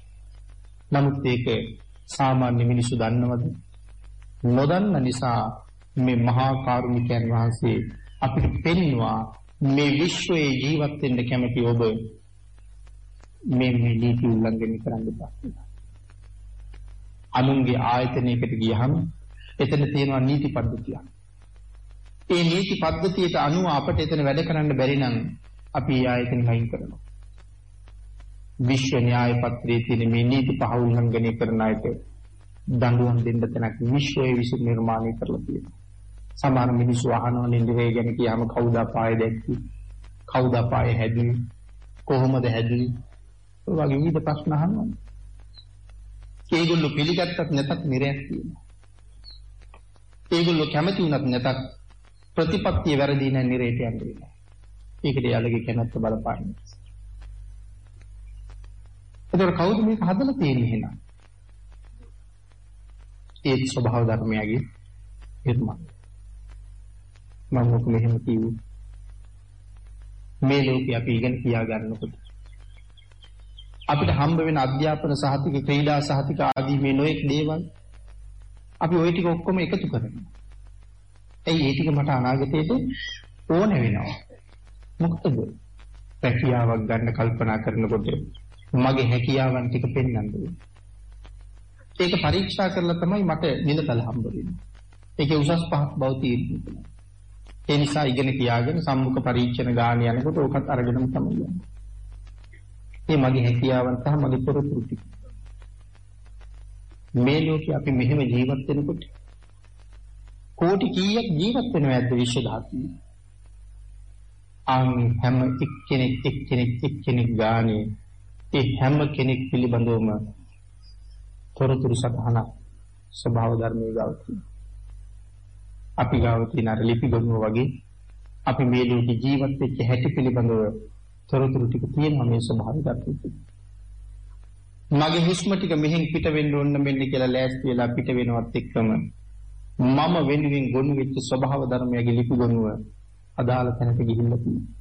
නමුත් ඒක සාමාන්‍ය මිනිස්සු දන්නවද? නොදන්න නිසා මේ මහා කාරුණිකයන් වහන්සේ අපිට පෙන්වුවා මේ විශ්වයේ ජීවත් වෙන්න කැමති ඔබ මේ මේ නීති උල්ලංඝනය කරන්න බෑ. අනුන්ගේ ආයතනයකට ගියහම එතන තියෙනවා නීති පද්ධතියක්. ඒ නීති පද්ධතියට අනුව අපට එතන වැඩ කරන්න බැරි නම් අපි ඒ ආයතන වයින් කරනවා. විශ්ව න්‍යාය පත්‍රයේ තියෙන මේ නීති පහ උල්ලංඝනය කරන අයට දඬුවම් දෙන්න තැනක් විශ්වයේ විසින් නිර්මාණය කරලා තියෙනවා. සමහර මිනිස්සු අහනවා නින්දේ ගැන කියහම කවුද අපාය දැක්කේ? කවුද අපාය හැදුවේ? කොහොමද හැදුවේ? ඔය වගේ විවිධ ප්‍රශ්න අහනවා. ඒගොල්ලෝ පිළිගත්තත් නැතත් නිරයක් තියෙනවා. ඒගොල්ලෝ කැමති වුණත් නැතත් ප්‍රතිපත්තිය වැරදි නැ නිරේට යන්න වෙනවා. ඒකට යාළුවගේ කැමැත්ත බලපාන්නේ. එතකොට කවුද මේක හදලා තියෙන්නේ එහෙනම්? ඒ ස්වභාව ධර්මයගේ නිර්මාණය. මම මොකද මෙහෙම කිව්වේ? මේ ලෝකේ අපි ඉගෙන කියා ගන්නකොට අපිට හම්බ වෙන අධ්‍යාපන සහතික ක්‍රීඩා සහතික ආදී මේ නොයෙක් දේවල් අපි ওই ටික ඔක්කොම එකතු කරනවා. ඇයි ඒ ටික මට අනාගතයේදී ඕන වෙනවා. මොකටද? රැකියාවක් ගන්න කල්පනා කරනකොට මගේ හැකියාවන් ටික පෙන්වන්න ඒක පරීක්ෂා කරලා තමයි මට නිලතල හම්බ වෙන්නේ. ඒකේ උසස් පහක් බව තීරණය ඒ නිසා ඉගෙන කියාගෙන සම්මුඛ පරීක්ෂණ ගාන යනකොට ඕකත් අරගෙනම තමයි යන්නේ. මේ මගේ හැකියාවන් සහ මගේ තොරතුරු ටික. මේ ලෝකේ අපි මෙහෙම ජීවත් වෙනකොට කෝටි කීයක් ජීවත් වෙනවද විශ්ව ධාතුවේ? ආන් හැම එක්කෙනෙක් එක්කෙනෙක් එක්කෙනෙක් ගානේ ඒ හැම කෙනෙක් පිළිබඳවම තොරතුරු සටහන ස්වභාව ධර්මයේ ගාව අපි ගාව තියෙන අර ලිපි ගොනුව වගේ අපි මේ ලෝකේ ජීවත් වෙච්ච හැටි පිළිබඳව තොරතුරු ටික තියෙනවා මේ ස්වභාව ධර්මයේ. මගේ හුස්ම ටික මෙහෙන් පිට වෙන්න ඕන මෙන්න කියලා ලෑස්ති වෙලා පිට වෙනවත් එක්කම මම වෙනුවෙන් ගොනු වෙච්ච ස්වභාව ධර්මයේ ලිපි ගොනුව අදාළ තැනට ගිහිල්ලා තියෙනවා.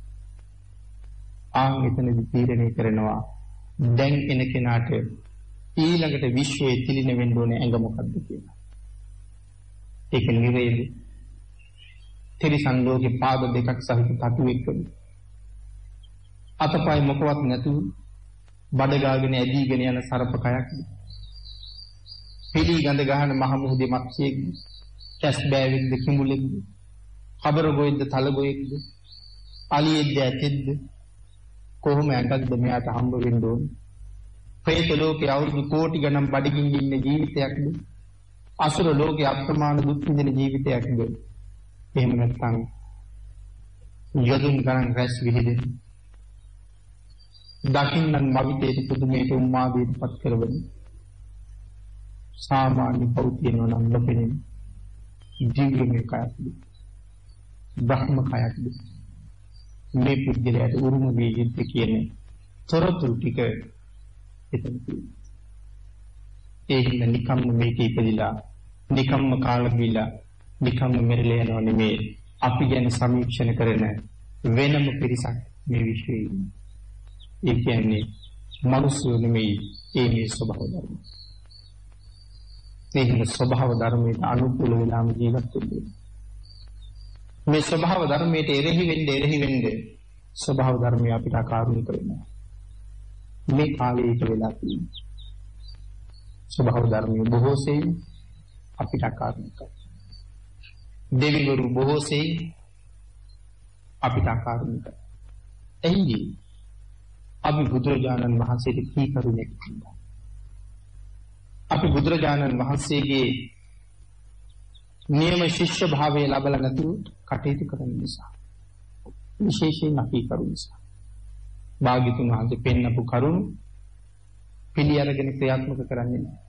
ආන් එතනදි තීරණය කරනවා දැන් එන කෙනාට ඊළඟට විශ්වයේ තිලින වෙන්න ඕනේ ඇඟ මොකද්ද කියලා. ඒක නිරේද? තිරිසන් ලෝකේ පාද දෙකක් සහිත තතු එක්කම. අතපය මොකවත් නැතුව බඩ ගාගෙන ඇදීගෙන යන සර්ප කයක්. පිළි ගඳ ගහන මහ මුහුදේ මත්ස්‍යයෙක්ද? කැස් බෑවෙක්ද කිඹුලෙක්ද? කබර ගොයෙක්ද තල ගොයෙක්ද? අලියෙක්ද ඇතෙක්ද? කොහොම ඇඟක්ද මෙයාට හම්බ වෙන්න ඕනේ? പ്രേත ලෝකේ අවුරුදු කෝටි ගණන් බඩගින්න ඉන්න ජීවිතයක්ද? අසුර ලෝකේ අප්‍රමාණ දුක් විඳින ජීවිතයක්ද? එහෙම නැත්නම් යදුන් ගණන් රැස් විහිදෙන දකින්නන් මවිතේට පුදුමයට උම්මාදීටපත් කරවන සාමාන්‍ය පෞතියනව නම් නොපෙනෙන දිව්‍යමය කයක්ද බ්‍රහ්ම කයක්ද මේ පුද්ගලයාට උරුම වී යුත්තේ කියන තොරතුරු ටික එතන තියෙනවා. ඒ හින්දා නිකම්ම මේක ඉපදිලා නිකම්ම කාලා බීලා නිකම්ම මෙරළ යනවා නෙමේ අපි ගැන සමීක්ෂණ කරන වෙනම පිරිසක් මේ විශ්වයේ ඉන්නේ. ඒ කියන්නේ මනුස්සයෝ නෙමෙයි ඒ මේ ස්වභාව ධර්ම. මේ ස්වභාව ධර්මයට අනුකූල වෙලාම ජීවත් වෙන්නේ. මේ ස්වභාව ධර්මයට එරෙහි වෙන්න එරෙහි වෙන්න ස්වභාව ධර්මය අපිට අකාරුණික වෙනවා. මේ කාලේ ඒක වෙලා තියෙනවා. ස්වභාව ධර්මයේ බොහෝ සෙයින් අපිට අකාරුණිකයි. දෙවිවරු බොහෝ සෙයින් අපිට අකාරුණිකයි. එහිදී අපි බුදුරජාණන් වහන්සේට කී කරුණෙක් කියනවා. අපි බුදුරජාණන් වහන්සේගේ නියම ශිෂ්‍ය භාවය ලබලා නැතුව කටයුතු කරන නිසා. විශේෂයෙන් අපි කරු නිසා. භාග්‍යතුන් වහන්සේ පෙන්නපු කරුණු පිළි අරගෙන ක්‍රියාත්මක කරන්නේ නැහැ.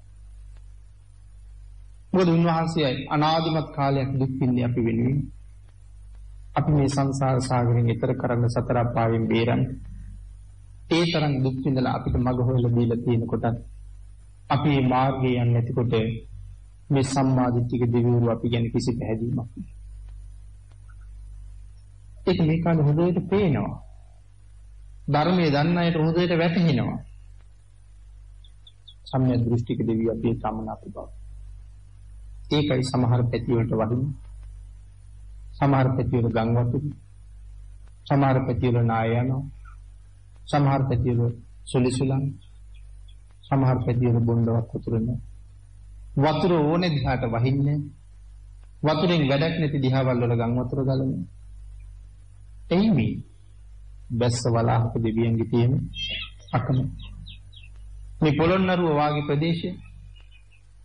මොකද උන්වහන්සේ අනාදිමත් කාලයක් දුක් විඳින්නේ අපි වෙනුවෙන්. අපි මේ සංසාර සාගරයෙන් එතර කරන්න සතර අපායෙන් බේරන්න. ඒ තරම් දුක් විඳලා අපිට මඟ හොයලා දීලා තියෙනකොට අපි මේ මාර්ගය යන්නේ නැතිකොට මේ සම්මාදිට්ඨික දෙවිවරු අපි ගැන කිසි පැහැදීමක් නැහැ. ඒක මේ කාලේ හොඳට පේනවා. ධර්මයේ දන්න අයට හොඳට වැටහෙනවා. සම්‍යක් දෘෂ්ටික දෙවියෝ අපි සමනාප බව. ඒකයි සමහර පැති වලට වදින. සමහර පැති වල ගම් වතුන. සමහර පැති වල නාය යනවා. සමහර පැති වල සුලිසුලන්. සමහර පැති වල බොණ්ඩවත් වතුරනේ. වතුර ඕනේ දිහාට වහින්නේ. වතුරෙන් වැඩක් නැති දිහාවල් වල ගම් වතුර ගලන්නේ. එයි මේ බැස්ස වලාහක දෙවියන්ගේ තියෙන අකම මේ පොළොන්නරුව වාගේ ප්‍රදේශය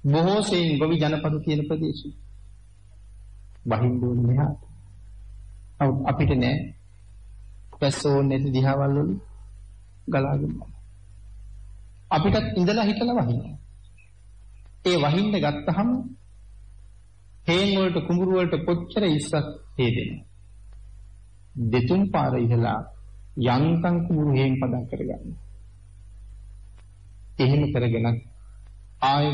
බොහෝ සෙයින් ගොවි ජනපද තියෙන ප්‍රදේශය වහින්න ඕනේ මෙහාට. නමුත් අපිට නෑ බැස්ස ඕනේ නැති දිහාවල් වල ගලාගෙන අපිටත් ඉඳලා හිටලා වහිනවා. ඒ වහින්න ගත්තහම හේන් වලට කුඹුරු වලට කොච්චර ඉස්සක් හේදෙනවා. දෙතුන් පාර ඉහලා යන්තම් කුඹුරු හේන් පදම් කරගන්න. එහෙම කරගෙන ආය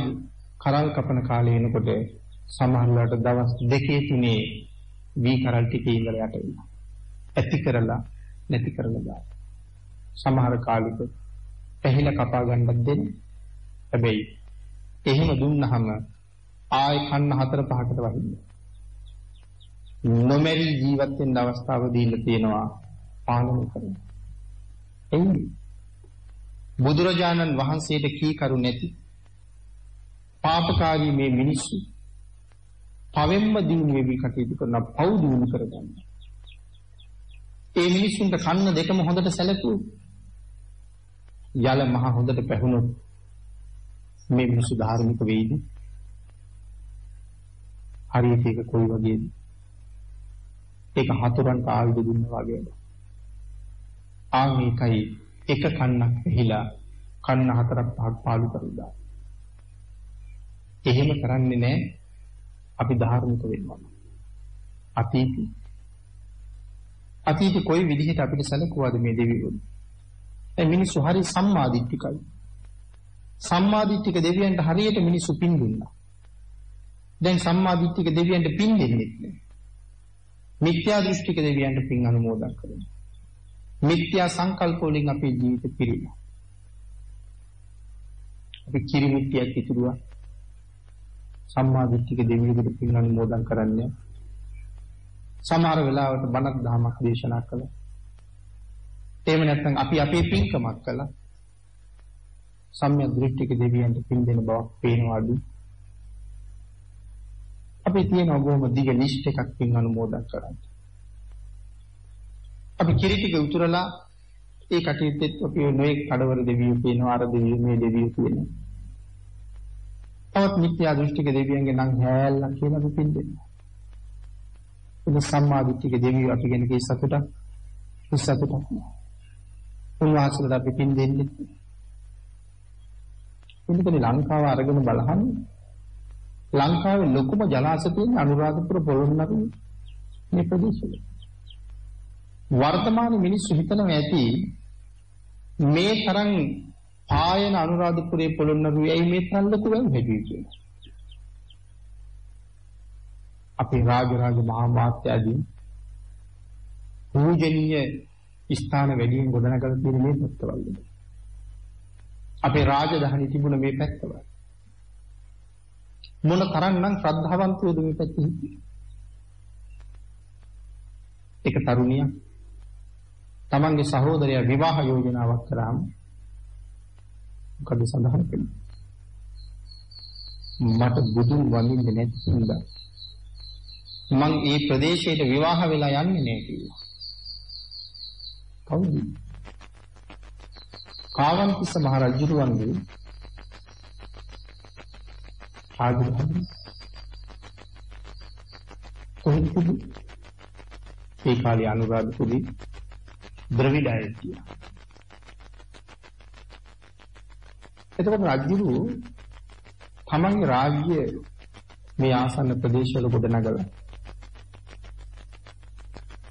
කරල් කපන කාලේ එනකොට සමහරවිට දවස් දෙකේ තුනේ වී කරල් ටිකේ ඉඳලා යට වෙනවා. ඇති කරලා නැති කරලා දාන. සමහර කාලෙක පැහිලා කපා ගන්නත් දෙන්න. හැබැයි එහෙම දුන්නහම ආය කන්න හතර පහකට වහින්න. නොමැරි ජීවත් වෙන්න අවස්ථාව දීලා තියෙනවා පාලනය කරන්න. එන්නේ බුදුරජාණන් වහන්සේට කී කරු නැති පාපකාරී මේ මිනිස්සු පවෙන්ම දිනු වෙවි කටයුතු කරන පව් දිනු කරගන්න. ඒ මිනිස්සුන්ට කන්න දෙකම හොඳට සැලකුවොත් යල මහ හොඳට පැහුණොත් මේ මිනිස්සු ධාර්මික වෙයිද? හරියට ඒක කොයි වගේද? ඒක හතුරන්ට ආයුධ දුන්නා වගේද? ආ මේකයි එක කන්නක් වෙහිලා කන්න හතරක් පහක් පාලු කරුදා. එහෙම කරන්නේ නැහැ. අපි ධාර්මික වෙනවා. අතීතී අතීත කොයි විදිහට අපිට සැලකුවාද මේ දෙවිවරු? ඒ මිනිස්සු හරි සම්මාදිට්ඨිකයි. සම්මාදිට්ඨික දෙවියන්ට හරියට මිනිස්සු පින් දුන්නා. දැන් සම්මාදිට්ඨික දෙවියන්ට පින් දෙන්නේ නැහැ. මිත්‍යා දෘෂ්ටික දෙවියන්ට පින් අනුමෝදන් කරනවා. මිත්‍යා සංකල්ප වලින් අපේ ජීවිත පිරීලා. අපි කිරි මිත්‍යක් ඉතුරුවා. සම්මාදිට්ඨික දෙවියන්ට පින් අනුමෝදන් කරන්නේ. සමහර වෙලාවට බණක් දහමක් දේශනා කළා. එහෙම නැත්නම් අපි අපේ පින්කමක් කළා. සම්‍යක් දෘෂ්ටික දෙවියන්ට පින් දෙන බවක් පේනවා අඩු. අපි තියෙන ඔබම දිග ලිස්ට් එකක් පින් අනුමෝදන් කරන්න. අපි කිරිටික උතුරලා ඒ කටයුත්තෙත් අපි නොයේ කඩවර දෙවියෝ කියනවා අර දෙවියෝ මේ දෙවියෝ කියනවා. තවත් මිත්‍යා දෘෂ්ටික දෙවියන්ගේ නම් හැල්ලක් කියලා අපි පින් දෙනවා. ඒක සම්මා දිට්ඨික දෙවියෝ අපි ගැන කී සතුටක් සතුටක් නෑ. උන්වහන්සේලා අපි පින් දෙන්නේ. ඉතින් ලංකාව අරගෙන බලහම ලංකාවේ ලොකුම ජලාශය තියෙන අනුරාධපුර පොළොන්නරු මේ ප්‍රදේශවල. වර්තමාන මිනිස්සු හිතනවා ඇති මේ තරම් ආයන අනුරාධපුරයේ පොළොන්නරුවේ ඇයි මේ තරම් ලොකු වෙන්නේ හැදුවේ කියලා. අපේ රාජරාජ මහා මාත්‍යාදී පූජනීය ස්ථාන වැඩියෙන් ගොඩනගලා තියෙන මේ පැත්තවල. අපේ රාජධානි තිබුණ මේ පැත්තවල. මොන තරම්නම් ශ්‍රද්ධාවන්තයෝද මේ පැත්තේ හිටියේ. එක තරුණියක් තමන්ගේ සහෝදරයා විවාහ යෝජනාවක් කරාම මොකද සඳහන් කළේ මට බුදුන් වඳින්න නැති හින්දා මං ඒ ප්‍රදේශයට විවාහ වෙලා යන්නේ නෑ කිව්වා. කවුද? කාවන්තිස්ස මහ රජුරුවන්ගේ ආගමන කොහෙද ඒ කාලේ අනුරාධපුරේ ද්‍රවිඩය කියලා. එතකොට රජුරු තමන්ගේ රාජ්‍ය මේ ආසන්න ප්‍රදේශවල ගොඩනගලා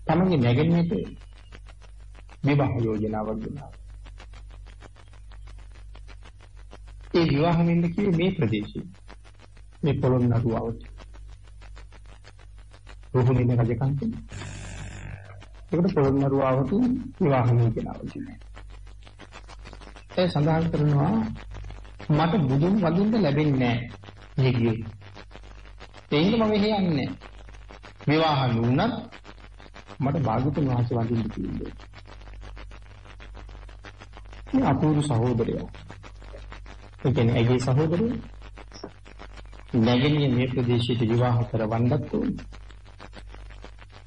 තමන්ගේ නැගෙන්නට විවාහ යෝජනාවක් දුන්නා. ඒ විවාහ වෙන්න කිව්වේ මේ ප්‍රදේශයේ. මේ පොළොන්නරුවට. රුහුණේ රජකම් තියෙනවා. ඒකට පොළොන්නරුවට විවාහ යෝජනාවක් දුන්නා. ඒ සඳහන් කරනවා මට බුදුන් වදින්න ලැබෙන්නේ නැහැ. මේ ඒ හින්දා මම එහෙ යන්නේ විවාහ නුනත් මට භාග්‍යතුන් වහන්සේ වඳින්න කිව්වේ. මේ අපූර්ව සහෝදරයා. ඒ කියන්නේ ඇගේ සහෝදරයා. නැගෙනිය මේ ප්‍රදේශයට විවාහ කරවන්නත් ඕනේ.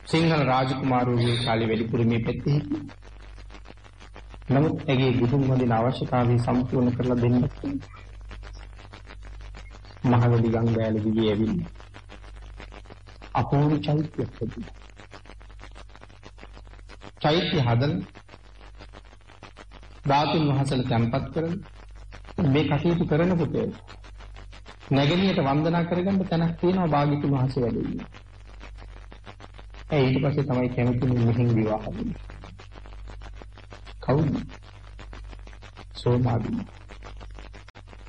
සිංහල රාජකුමාරවරුගේ කාලේ වැඩිපුර මේ පැත්තේ හිටියේ. නමුත් ඇගේ බුදුන් වදින අවශ්‍යතාවය සම්පූර්ණ කරලා දෙන්නත් ඕනේ. මහවැලි ගංගාවල දිගේ ඇවිල්ලා අපූර්ව චෛත්‍යයක් තිබුණා. චෛත්‍ය හදලා ධාතුන් වහන්සේලා තැන්පත් කරලා මේ කටයුතු කරනකොට නැගෙනියට වන්දනා කරගන්න තැනක් තියෙනවා භාග්‍යතුන් වහන්සේ වැඩ ඉන්නේ. ඒ ඊට පස්සේ තමයි කැමතිනේ මෙහින් විවාහ වෙන්නේ. කවුද? සෝමාදී.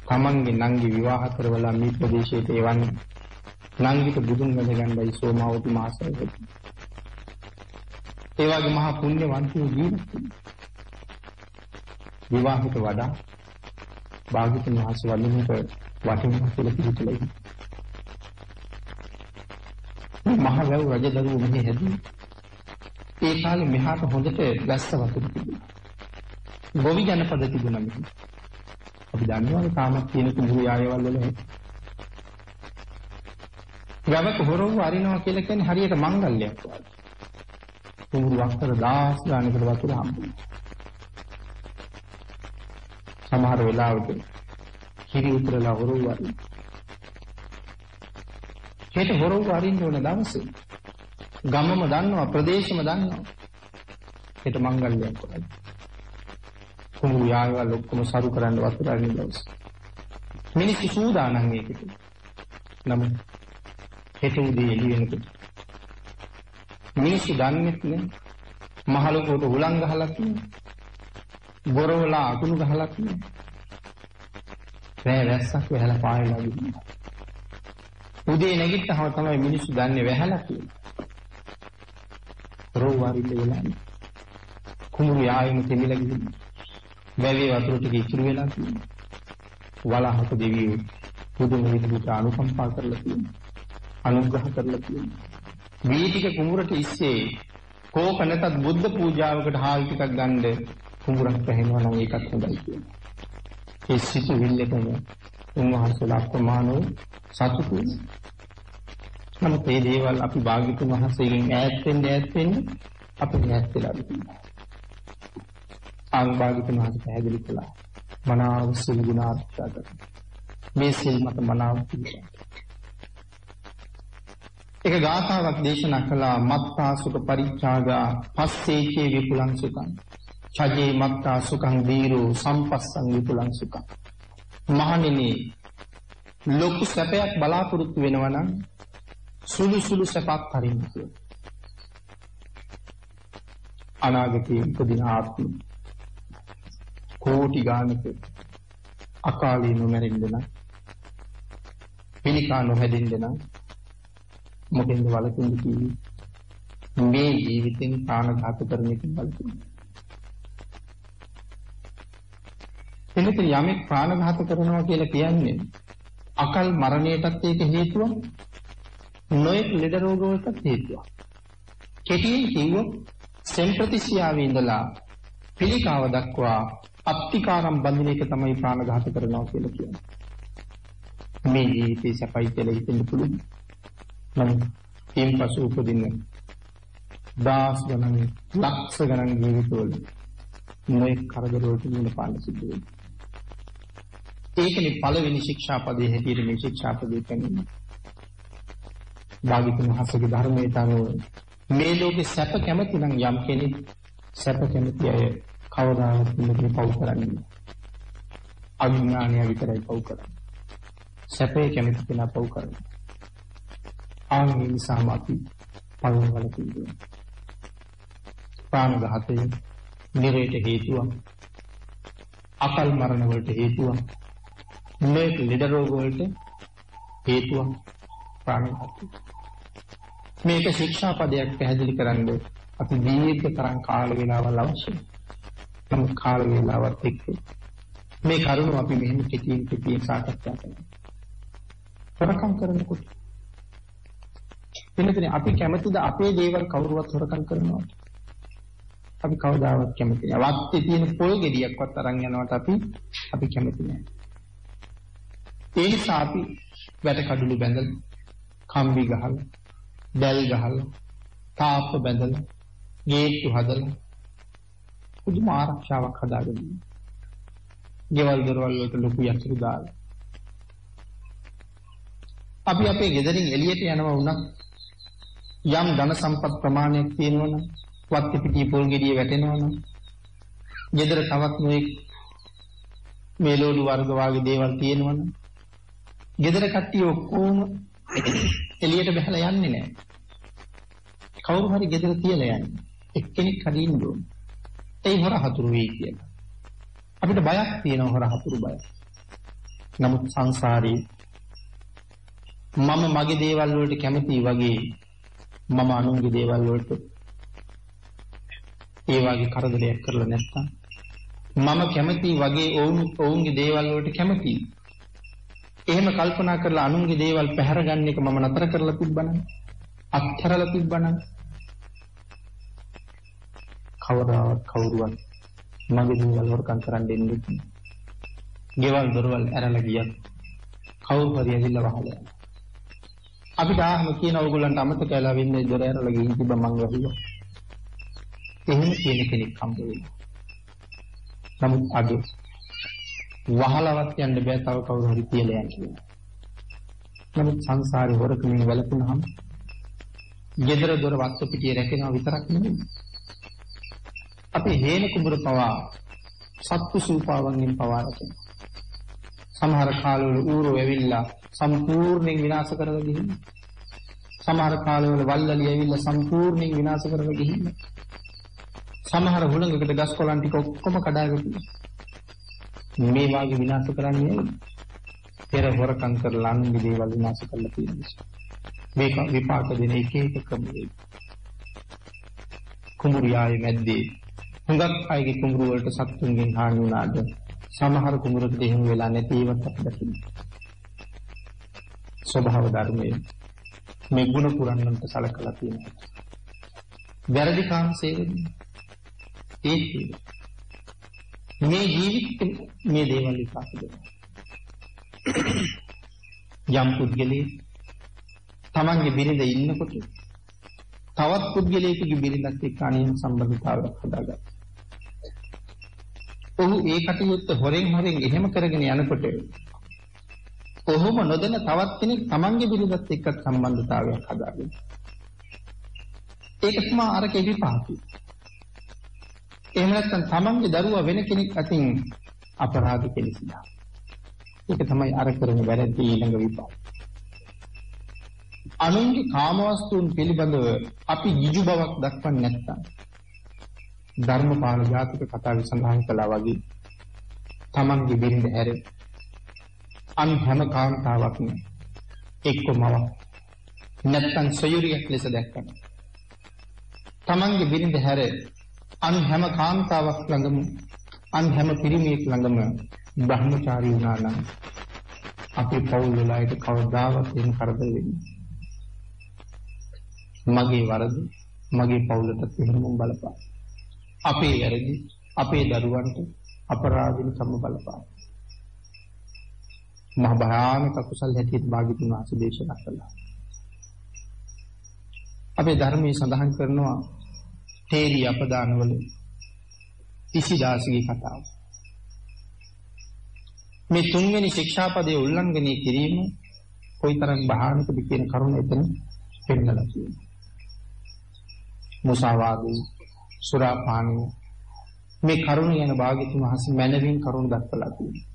තමන්ගේ නංගි විවාහ කරවලා මේ ප්‍රදේශයට එවන්නේ නංගිට බුදුන් වැඳ ගන්නයි සෝමාවති මාසයකට. ඒ වගේ මහා පුණ්‍යවන්තයෝ ජීවත් විවාහයට වඩා භාග්‍යතුන් වහන්සේ වඳිනට වටිනවා කියලා පිළිතුරයි. මහ වැව් රජදරුවෝ මෙහි හැදුවේ. ඒ කාලේ මෙහාට හොඳට වැස්ස වතුර තිබුණා. ගොවි ජනපද තිබුණා මෙහි. අපි දන්නවනේ තාමත් තියෙන කුඹුරු යායවල් වල වැවක හොරව අරිනවා කියලා කියන්නේ හරියට මංගල්‍යයක් වගේ. කුඹුරු අක්කර 10 ගානකට වතුර හම්බුනේ. සමහර වෙලාවට කිරි උතරලා හොරව වරින්. හෙට හොරව වරින්න ඕන දවසේ ගමම දන්නවා ප්‍රදේශම දන්නවා. හෙට මංගල්‍යයක් කරයි. කුඹුරු යායවල ඔක්කොම සරු කරන්න වතුර අරින්න දවස්. මිනිස්සු සූදානම් ඒකට. නමුත් හෙට උදේ එළි වෙනකොට මිනිස්සු දන්නේ නැහැ. මහලුකට උලන් ගහලා තියෙනවා. බොරවලා අකුණු ගහලා තියෙනවා. රෑ වැස්සක් වැහලා පායලා ගිහින්. උදේ නැගිට්ටහම තමයි මිනිස්සු දන්නේ වැහලා කියලා. රෝවාරිල්ල වෙලා. කුඹුරු යායෙම තෙමිලා ගිහින්. වැවේ වතුර ටික ඉතුරු වෙලා තියෙනවා. වලහක දෙවියෝ පුදුම විදිහට අනුකම්පා කරලා තියෙනවා. අනුග්‍රහ කරලා තියෙනවා. වීතික කුඹුරට ඉස්සේ කෝක නැතත් බුද්ධ පූජාවකට හාල් ටිකක් ගන්න කුඹුරක් පැහැෙනවා නම් ඒකත් හොඳයි කියනවා. ඒ සිතුවිල්ලකම උන්වහන්සේලා අප්‍රමාණව සතුටු නමුත් මේ දේවල් අපි භාග්‍යතුන් වහන්සේගෙන් ඈත් වෙන්න ඈත් වෙන්න අපි ඈත් වෙලා ඉන්නවා. ආන් භාග්‍යතුන් වහන්සේ පැහැදිලි කළා. මනාව සිල් ගුණ ආරක්ෂා කරන්න. මේ සිල් මත මනාව පිළිගන්න. එක ගාථාවක් දේශනා කළා මත්තා සුඛ පරිච්ඡාගා පස්සේචේ විපුලං සුඛං චජේ මත්තා සුඛං දීරෝ සම්පස්සං විපුලං සුඛං මහණෙනි ලොකු සැපයක් බලාපොරොත්තු වෙනවා නම් සුළු සුළු සැපක් හරින්න කියලා. අනාගතයේ උපදින ආත්ම කෝටි ගානක අකාලේ නොමැරෙන්න නම් පිළිකා නොහැදෙන්න නම් මොකෙන්ද වලකින්ද කිව්වේ මේ ජීවිතෙන් ප්‍රාණඝාත කරන එක වලකින්න. එනික යමෙක් ප්‍රාණඝාත කරනවා කියලා කියන්නේ අකල් මරණයටත් ඒක හේතුවක් නොයෙක් ලෙඩ රෝග වලටත් හේතුවක්. කෙටියෙන් කිව්වොත් සෙම්ප්‍රතිසියාවේ ඉඳලා පිළිකාව දක්වා අප්තිකාරම් බඳින එක තමයි ප්‍රාණඝාත කරනවා කියලා කියන්නේ. මේ ජීවිතේ සැපයි කියලා හිතෙන්න පුළුවන්. නමුත් ඊන් පසු උපදින්න දාස් ගණන් ලක්ෂ ගණන් ජීවිතවල නොයෙක් කරදර වලට මුහුණ පාන්න සිද්ධ වෙනවා. ඒකනේ පළවෙනි ශික්ෂාපදයේ හැටියට මේ ශික්ෂාපදේ කියන්නේ. භාග්‍යතුන් වහන්සේගේ ධර්මයට අනුව මේ ලෝකේ සැප කැමති නම් යම් කෙනෙක් සැප කැමති අය කවදාවත් මෙතන පව් කරන්නේ නැහැ. අඥානය විතරයි පව් කරන්නේ. සැපේ කැමති කෙනා පව් කරන්නේ. ආන්ගේ නිසාම අපි පව් වල තියෙනවා. ප්‍රාණඝාතය නිරේට හේතුවක්. අකල් මරණ වලට හේතුවක්. මේ ලෙඩ රෝග වලට හේතුවක් ප්‍රාණඝාතය. මේක ශික්ෂාපදයක් පැහැදිලි කරන්න අපි දීර්ඝ තරම් කාල වේලාවල් අවශ්‍යයි. නමුත් කාල වේලාවත් එක්ක මේ කරුණ අපි මෙහෙම කෙටියෙන් කෙටියෙන් සාකච්ඡා කරනවා. හොරකම් කරනකොට එන්නතනේ අපි කැමතිද අපේ දේවල් කවුරුවත් හොරකම් කරනවා? අපි කවදාවත් කැමති නෑ. වත්තේ තියෙන පොල් ගෙඩියක්වත් අරන් යනවට අපි අපි කැමති නෑ. ඒ නිසා අපි වැට කඩළු බැඳලා කම්බි ගහලා දැල් ගහලා තාප්ප බැඳලා ගේට්ටු හදලා පුදුම ආරක්ෂාවක් හදාගෙන ගෙවල් දොරවල් වලට ලොකු යතුරු දාලා. අපි අපේ ගෙදරින් එළියට යනවා වුණත් යම් ධන සම්පත් ප්‍රමාණයක් තියෙනවනම් වත්ති පිටියේ පොල් ගෙඩිය වැටෙනවනම් ගෙදර තවත් නොඑක් මේලෝඩු වර්ග වාගේ දේවල් තියෙනවනම් ගෙදර කට්ටිය ඔක්කොම එළියට බහලා යන්නේ නැහැ. කවුරු හරි ගෙදර තියලා යන්නේ. එක්කෙනෙක් හදින්න ඕන. ඒ හොර හතුරු වෙයි කියලා. අපිට බයක් තියෙනවා හොර හතුරු බය. නමුත් සංසාරේ මම මගේ දේවල් වලට කැමතියි වගේ මම අනුන්ගේ දේවල් වලට ඒ වගේ කරදරයක් කරලා නැත්තම් මම කැමති වගේ ඔවුන් ඔවුන්ගේ දේවල් වලට කැමතියි එහෙම කල්පනා කරලා අනුන්ගේ දේවල් පැහැරගන්න එක මම නතර කරලා තිබ්බනම් අත්හැරලා තිබ්බනම් කවදාවත් කවුරුවත් මගේ දේවල් හොරකම් කරන්න දෙන්නේ නැහැ. ගෙවල් දොරවල් ඇරලා ගියත් කවුරු හරි ඇවිල්ලා වහලා යනවා. අපිට ආහම කියන ඕගොල්ලන්ට අමතක වෙලා වෙන්නේ දොර ඇරලා ගිහින් තිබ්බ මං වහිනවා. එහෙම කියන කෙනෙක් හම්බ වෙනවා. නමුත් අද වහලවත් යන්න බෑ තව කවුරු හරි කියලා යන්න. නමුත් සංසාරේ හොරකමින් වැළපුණාම gedara dora වත්තු පිටියේ රැකෙනවා විතරක් නෙමෙයි. අපි හේන කුඹුර පවා සත්තු සූපාවන්ගෙන් පවා රැකෙනවා. සමහර කාලවල ඌරෝ ඇවිල්ලා සම්පූර්ණයෙන් විනාශ කරලා ගිහින් සමහර කාලවල වල්ලලි ඇවිල්ලා සම්පූර්ණයෙන් විනාශ කරලා ගිහින් සමහර හුළඟකට ගස් කොළන් ටික ඔක්කොම කඩාගෙන මේ වාගේ විනාශ කරන්නේ පෙර හොරකම් කරලා අනුන්ගේ දේවල් විනාශ කරලා තියෙන නිසා. මේක විපාක දෙන එක එක ක්‍රමයක. කුඹුරු යායේ මැද්දේ හුඟක් අයගේ කුඹුරු වලට සත්තුන්ගෙන් හානි වුණාද සමහර කුඹුරකට එහෙම වෙලා නැති ඒවත් අපිට දකින්න. ස්වභාව ධර්මයේ මේ ගුණ පුරන්නන්ට සලකලා තියෙනවා. වැරදි කාංශයේ ඒ මේ ජීවිතේ මේ දේවල් විපාක දෙනවා. යම් පුද්ගලෙක් තමන්ගේ බිරිඳ ඉන්නකොට තවත් පුද්ගලයෙකුගේ බිරිඳත් එක්ක අනියම් සම්බන්ධතාවයක් හදාගත්තා. ඔහු ඒ කටයුත්ත හොරෙන් හොරෙන් එහෙම කරගෙන යනකොට ඔහුම නොදැන තවත් කෙනෙක් තමන්ගේ බිරිඳත් එක්ක සම්බන්ධතාවයක් හදාගන්න. ඒක තමයි අරකේ විපාකය. එහෙම නැත්නම් තමන්ගේ දරුවා වෙන කෙනෙක් අතින් අපරාධ කෙලෙසිලා. ඒක තමයි අර කරන වැරදි ඊළඟ විපාක. අනුන්ගේ කාමවස්තුන් පිළිබඳව අපි ගිජු බවක් දක්වන්නේ නැත්නම් ධර්මපාල ජාතික කතාවේ සඳහන් කළා වගේ තමන්ගේ බිරිඳ හැර අන් හැම කාන්තාවක්ම එක්ක මව නැත්තම් සොයුරියක් ලෙස දැක්කම තමන්ගේ බිරිඳ හැර අන් හැම කාන්තාවක් ළඟම අන් හැම පිරිමියෙක් ළඟම බ්‍රහ්මචාරී වුණා නම් අපේ පවුල් වල අයට කවදාවත් එහෙම කරදර වෙන්නේ මගේ වරද මගේ පවුලටත් එහෙම බලපාන අපේ වැරදි අපේ දරුවන්ට අපරාධින සම බලපාන මහ භයානක කුසල් හැටියට භාග්‍යතුන් වහන්සේ දේශනා කළා. අපේ ධර්මයේ සඳහන් කරනවා තේරි අපදානවල ඉසිදාසගේ කතාව. මේ තුන්වෙනි ශික්ෂාපදයේ උල්ලංඝනය කිරීම කොයිතරම් භයානකද කියන කරුණ එතන පෙන්නලා තියෙනවා. මුසාවාදී, සුරාපානී මේ කරුණ යන භාග්‍යතුන් වහන්සේ මනවින් කරුණ දක්වලා තියෙනවා.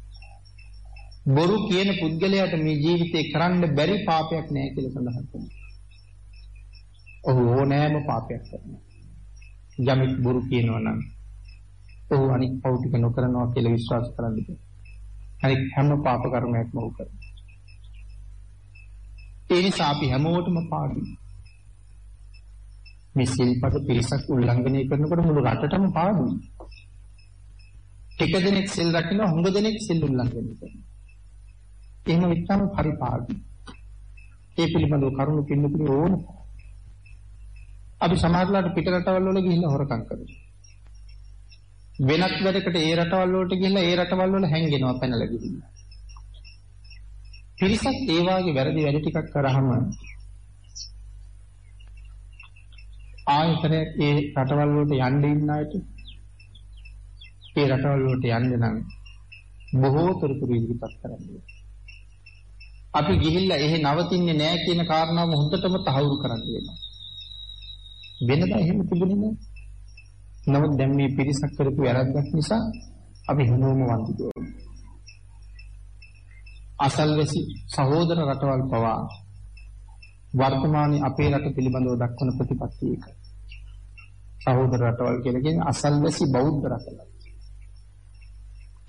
බොරු කියන පුද්ගලයාට මේ ජීවිතේ කරන්න බැරි පාපයක් නෑ කියලා සඳහන් කරනවා. ඔහු ඕනෑම පාපයක් කරනවා. යමෙක් බොරු කියනවා නම් ඔහු අනික් පව් ටික නොකරනවා කියලා විශ්වාස කරන්න බෑ. අනික් හැම පාප කර්මයක්ම ඔහු කරනවා. ඒ නිසා අපි හැමෝටම පාඩුයි. මේ සිල්පද පිරිසක් උල්ලංඝනය කරනකොට මුළු රටටම පාඩුයි. ටික දෙනෙක් සිල් රකින්න හුඟ දෙනෙක් සිල් උල්ලංඝනය කරනවා. එහෙම විත්තම පරිපාඩුයි. ඒ පිළිබඳව කරුණු පින්නතුනේ ඕනේ අපි සමහරట్లాට පිට රටවල් වල ගිහිල්ලා හොරකම් කරනවා. වෙනත් වැඩකට ඒ රටවල් වලට ගිහිල්ලා ඒ රටවල් වල හැංගෙනවා පැනලා ගිහිල්ලා. පිරිසක් ඒ වාගේ වැරදි වැඩ ටිකක් කරාම ආයතන ඒ රටවල් වලට යන්න ඉන්න අයට ඒ රටවල් වලට යන්න නම් බොහෝ තොරතුරු ඉදිරිපත් කරන්න අපි ගිහිල්ලා එහෙ නවතින්නේ නැහැ කියන කාරණාව හොඳටම තහවුරු කරන්න වෙනවා. වෙනදා එහෙම තිබුණේ නැහැ. නමුත් දැන් මේ පිරිසක් කරපු වැරද්දක් නිසා අපි හැමෝම වන්දිත වෙනවා. අසල්වැසි සහෝදර රටවල් පවා වර්තමානයේ අපේ රට පිළිබඳව දක්වන ප්‍රතිපත්තිය එක. සහෝදර රටවල් කියලා කියන්නේ අසල්වැසි බෞද්ධ රටවල්.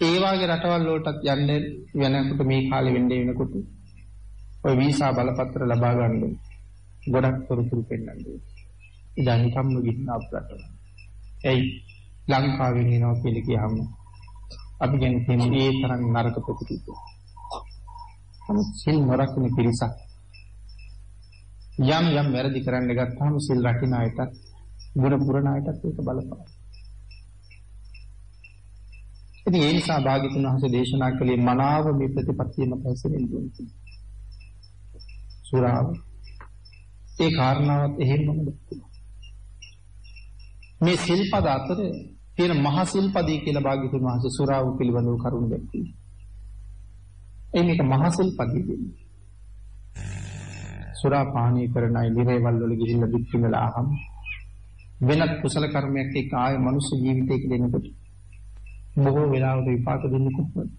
ඒ වගේ රටවල් වලටත් යන්න වෙනකොට මේ කාලෙ වෙන්නේ වෙනකොට ඔය වීසා බලපත්‍ර ලබා ගන්න ගොඩක් තොරතුරු පෙන්වන්නේ. ඉතින් නිකම්ම ගිහින් අපරට. එයි ලංකාවෙන් එනවා කියලා කියහම අපි ගැන කියන්නේ ඒ තරම් නරක ප්‍රතිපද. නමුත් සිල් නොරකින පිරිසක් යම් යම් වැරදි කරන්න ගත්තාම සිල් රකින්න අයටත් ගුණ පුරණ අයටත් ඒක බලපාන. ඉතින් ඒ නිසා භාග්‍යතුන් වහන්සේ දේශනා කළේ මනාව මේ ප්‍රතිපත්තිය මත හැසිරෙන්න ඕනේ. සුරාව ඒ කාරණාවත් එහෙමම දුක්ඛ. මේ සිල්පද අතර තියෙන මහා සිල්පදේ කියලා භාග්‍යතුන් වහන්සේ සුරාව පිළිබඳව කරුණු දැක්වී. ඒ මේක මහා සිල්පදේ කියන්නේ. සුරා පානීය කරන අය නිරේවල් වල ගිහිල්ලා දුක්ඛිමලා අහම් වෙනත් කුසල කර්මයක් එක්ක ආය මනුෂ්‍ය ජීවිතයක දෙනකොට බොහෝ වෙලාවට විපාක දෙන්නේ කොහොමද?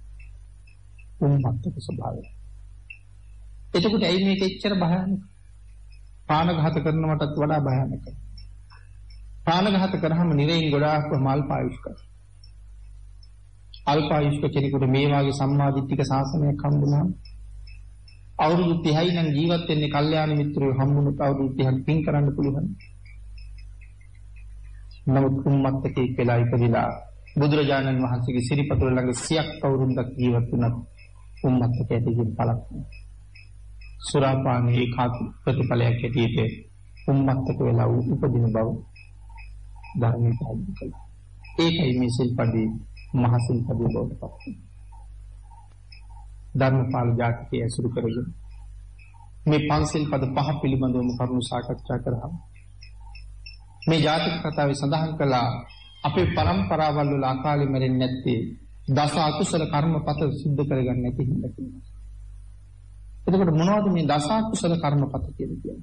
උන්මත්තක ස්වභාවය. එතකොට ඇයි මේක එච්චර භයානක? පානඝාත කරනවටත් වඩා භයානකයි. ප්‍රාණඝාත කරාම නිරයෙන් ගොඩාක්ම අල්පායුෂ්ක. අල්පායුෂ්ක කෙනෙකුට මේ වාගේ සම්මාදිට්ඨික ශාසනයක් හම්බුනහම අවුරුදු 30යි නම් ජීවත් වෙන්නේ කල්යාණ මිත්‍රයෝ හම්බුනොත් අවුරුදු 30ක් පින් කරන්න පුළුවන්. නමුත් උම්මත්තකේ කියලා ඉපදිලා බුදුරජාණන් වහන්සේගේ සිරිපතුල ළඟ සියක් අවුරුද්දක් ජීවත් වුණත් උම්මත්තකේ ඇතිගෙන පළක් සුරාපානයේ කාත් ප්‍රතිඵලයක් ඇටියෙට උම්මත්තක වෙලා උපදින බව ධර්මයේ පැහැදිලි කළා. ඒකයි මේ සිල්පදී මහ සිල්පදී බවට පත් ධර්මපාල ජාතිකයේ ඇසුරු කරගෙන මේ පන්සිල් පද පහ පිළිබඳවම කරුණු සාකච්ඡා කරා. මේ ජාතික කතාවේ සඳහන් කළා අපේ પરම්පරාවල් වල අකාලෙ මැරෙන්නේ නැත්තේ දස අකුසල කර්මපත සිද්ධ කරගන්න නැති හින්දා කියලා. එතකොට මොනවද මේ දස අකුසල කර්මපත කියන්නේ?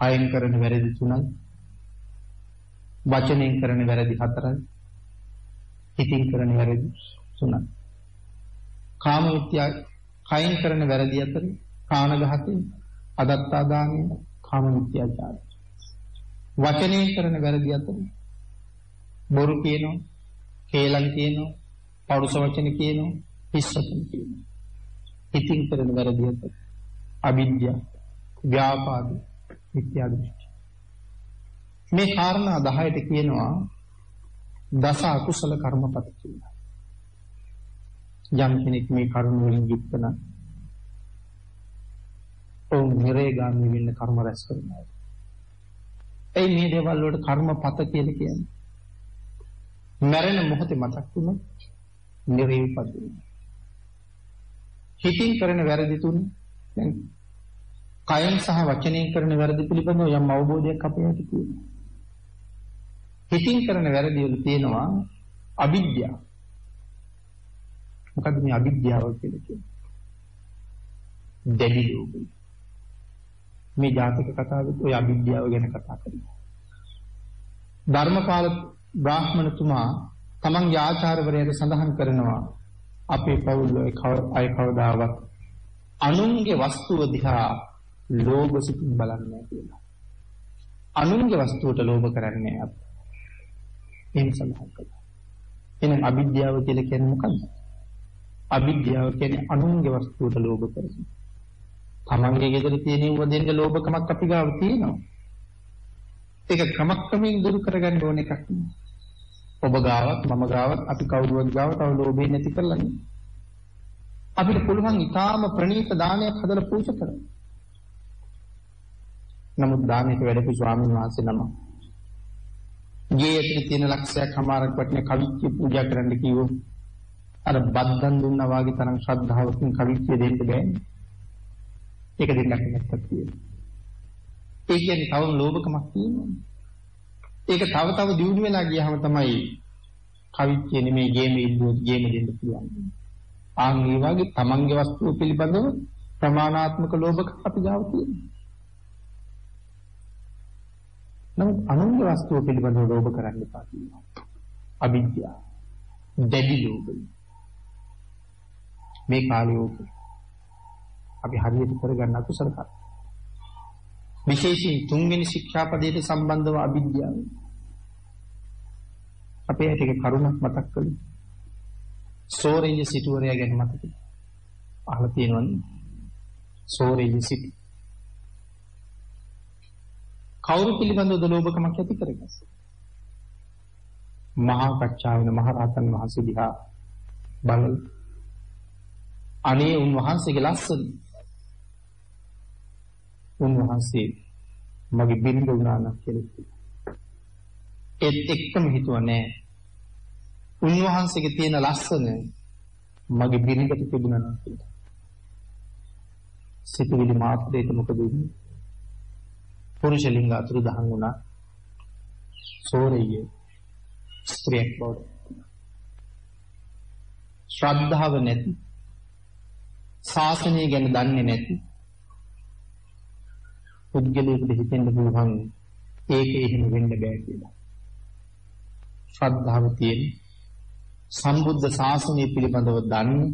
කයෙන් කරන වැරදි තුනයි වචනෙන් කරන වැරදි හතරයි හිතින් කරන වැරදි තුනයි. කාම මිත්‍යා කයින් කරන වැරදි අතර ප්‍රාණඝාතය, අදත්තා දානය, කාම මිත්‍යාචාරය. වචනයෙන් කරන වැරදි අතර බොරු කියනවා, කේලම් කියනවා, පරුස වචන කියනවා, හිස් වචන කියනවා. ඉතින් කරන වැරදි අතර අවිද්‍යාව, ව්‍යාපාද, මිත්‍යා දෘෂ්ටි. මේ කාරණා 10ට කියනවා දස අකුසල කර්මපත කියලා. යම් කෙනෙක් මේ කරුණ වලින් යුක්ත නම් ඔවුන් නිරේගාමී වෙන්න කර්ම රැස් කරනවා. ඒ මේ දේවල් වලට කර්මපත කියලා කියන්නේ. මරණ මොහොතේ මතක් වුණොත් නිරේ උපදිනවා. හිතින් කරන වැරදි තුන දැන් කයෙන් සහ වචනයෙන් කරන වැරදි පිළිබඳව යම් අවබෝධයක් අපේ ඇති තියෙනවා. හිතින් කරන වැරදි වල තියෙනවා අවිද්‍යාව. මොකද්ද මේ අවිද්‍යාව කියලා කියන්නේ? දැඩි ලෝභය. මේ ජාතක කතාවෙත් ওই අවිද්‍යාව ගැන කතා කරනවා. ධර්මපාල බ්‍රාහ්මණතුමා තමන්ගේ ආචාර්යවරයාට සඳහන් කරනවා අපේ පවුල් අය කවදාවත් අනුන්ගේ වස්තුව දිහා ලෝභ සිතින් බලන්නේ කියලා. අනුන්ගේ වස්තුවට ලෝභ කරන්නේ අප. එහෙම සඳහන් කළා. එහෙනම් අවිද්‍යාව කියලා කියන්නේ මොකක්ද? අවිද්‍යාව කියන්නේ අනුන්ගේ වස්තුවට ලෝභ කරන. තමන්ගේ ගෙදර තියෙන උව දෙන්න ලෝභකමක් අපි ගාව තියෙනවා. ඒක ක්‍රමක්‍රමයෙන් දුරු කරගන්න ඕන එකක් නෙවෙයි. ඔබ ගාවත් මම ගාවත් අපි කවුරුවත් ගාව තව ලෝභය නැති කරලා නේ. අපිට පුළුවන් ඊටාම ප්‍රණීත දානයක් හදලා පූජා කරන්න. නමුත් දානෙට වැඩපු ස්වාමීන් වහන්සේ නම ගේ ඇතුලේ තියෙන ලක්ෂයක් හමාරක් වටින කවිච්ච පූජා කරන්න කිව්වොත් අර බද්දන් දුන්නා වාගේ තරම් ශ්‍රද්ධාවකින් කවිච්ච දෙන්න බෑනේ. ඒක දෙන්නක් නැත්තක් තියෙනවා. ඒ කියන්නේ තවම ලෝභකමක් තියෙනවා. ඒක තව තව දියුණු වෙලා ගියාම තමයි කවිච්ච නෙමේ ගේම ඉල්ලුවොත් ගේම දෙන්න පුළුවන්. ආන් මේ වගේ තමන්ගේ වස්තුව පිළිබඳව ප්‍රමාණාත්මක ලෝභක අපි ගාව තියෙනවා. නමුත් අනුන්ගේ වස්තුව පිළිබඳව ලෝභ කරන්න එපා කියනවා. අවිද්‍යාව. දැඩි ලෝභය. මේ කාලේ ඕක. අපි හරියට කරගන්න අකුසල කර්ම. විශේෂයෙන් තුන්වෙනි ශික්ෂාපදයට සම්බන්ධව අවිද්‍යාව. අපේ ඇටක කරුණක් මතක් කළේ. සෝරේය සිටුවරයා ගැන මතකද? අහලා තියෙනවනේ. සෝරේය සිටු. කවුරු පිළිබඳවද ලෝභකමක් ඇති කරගන්නේ? මහා කච්චායන මහරහතන් වහන්සේ දිහා බලලා අනේ උන්වහන්සේගේ ලස්සන උන්වහන්සේ මගේ බිරිඳ වුණා නම් කියලා. ඒත් එක්කම හිතුවා නෑ. උන්වහන්සේගේ තියෙන ලස්සන මගේ බිරිඳට තිබුණා නම් කියලා. සිතුවිලි මාත්‍රයක මොකද වෙන්නේ? පුරුෂ ලිංග අතුරු දහන් වුණා. සෝරිය ස්ත්‍රියක් බවට. ශ්‍රද්ධාව නැති ශාසනය ගැන දන්නේ නැති පුද්ගලයෙකුට හිතෙන්න පුළුවන් ඒක එහෙම වෙන්න බෑ කියලා. ශ්‍රද්ධාව තියෙන සම්බුද්ධ ශාසනය පිළිබඳව දන්නේ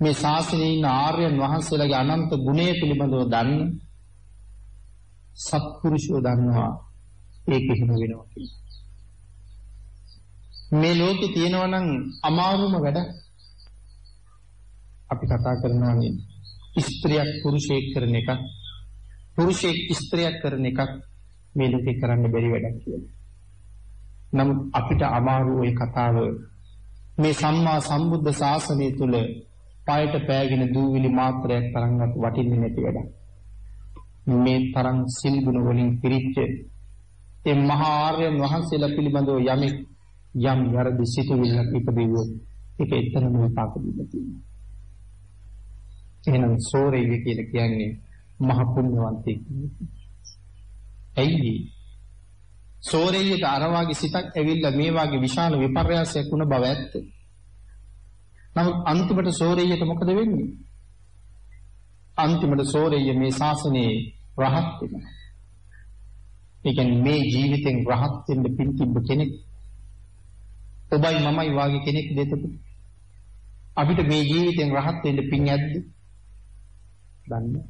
මේ ශාසනයේ ඉන්න ආර්යයන් වහන්සේලාගේ අනන්ත ගුණය පිළිබඳව දන්නේ සත්පුරුෂයෝ දන්නවා ඒක එහෙම වෙනවා කියලා. මේ ලෝකේ තියෙනවා නම් අමාරුම වැඩ අපි කතා කරනවා නේ ස්ත්‍රියක් පුරුෂයෙක් කරන එකක් පුරුෂයෙක් ස්ත්‍රියක් කරන එකක් මේ ලෝකේ කරන්න බැරි වැඩක් කියලා. නමුත් අපිට අමාරු ওই කතාව මේ සම්මා සම්බුද්ධ ශාසනය තුල පායට පෑගෙන දූවිලි මාත්‍රයක් තරම්වත් වටින්නේ නැති වැඩක්. මේ තරම් සිල් ගුණ වලින් පිරිච්ච ඒ මහා ආර්යයන් වහන්සේලා පිළිබඳව යමෙක් යම් වැරදි සිතුවිල්ලක් ඉපදෙව්වොත් ඒක එතරම් විපාක දෙන්න තියෙනවා. එහෙනම් සෝරේය කියලා කියන්නේ මහ පුණ්‍යවන්තයෙක්. ඇයි සෝරේයට අර වාගේ සිතක් ඇවිල්ලා මේ වාගේ විශාල විපර්යාසයක් වුණ බව ඇත්ත. නමුත් අන්තිමට සෝරේයට මොකද වෙන්නේ? අන්තිමට සෝරේය මේ ශාසනයේ රහත් වෙනවා. ඒ කියන්නේ මේ ජීවිතෙන් රහත් වෙන්න පින් තිබ්බ කෙනෙක් ඔබයි මමයි වාගේ කෙනෙක් දෙතපු අපිට මේ ජීවිතෙන් රහත් වෙන්න පින් ඇද්ද? දන්නේ.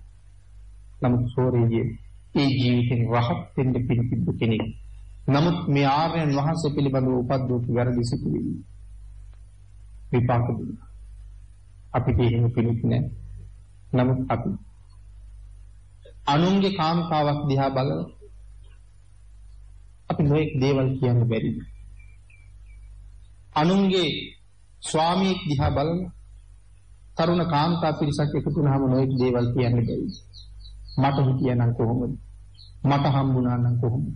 නමුත් සෝරේජියේ ඒ ජීවිතෙන් රහත් වෙන්න පින් තිබ්බ කෙනෙක්. නමුත් මේ ආර්යයන් වහන්සේ පිළිබඳව උපද්දෝපු වැරදි සිතුවිලි විපාක දුන්නා. අපිට එහෙම පිළිත් නැහැ. නමුත් අපි අනුන්ගේ කාමතාවක් දිහා බලලා අපි නොඑක් දේවල් කියන්න බැරි. අනුන්ගේ ස්වාමීක් දිහා බලලා තරුණ කාන්තා පිරිසක් එකතු වුණාම නොඑක් දේවල් කියන්න බැරි. මට හිතියනම් කොහොමද? මට හම්බුණා නම් කොහොමද?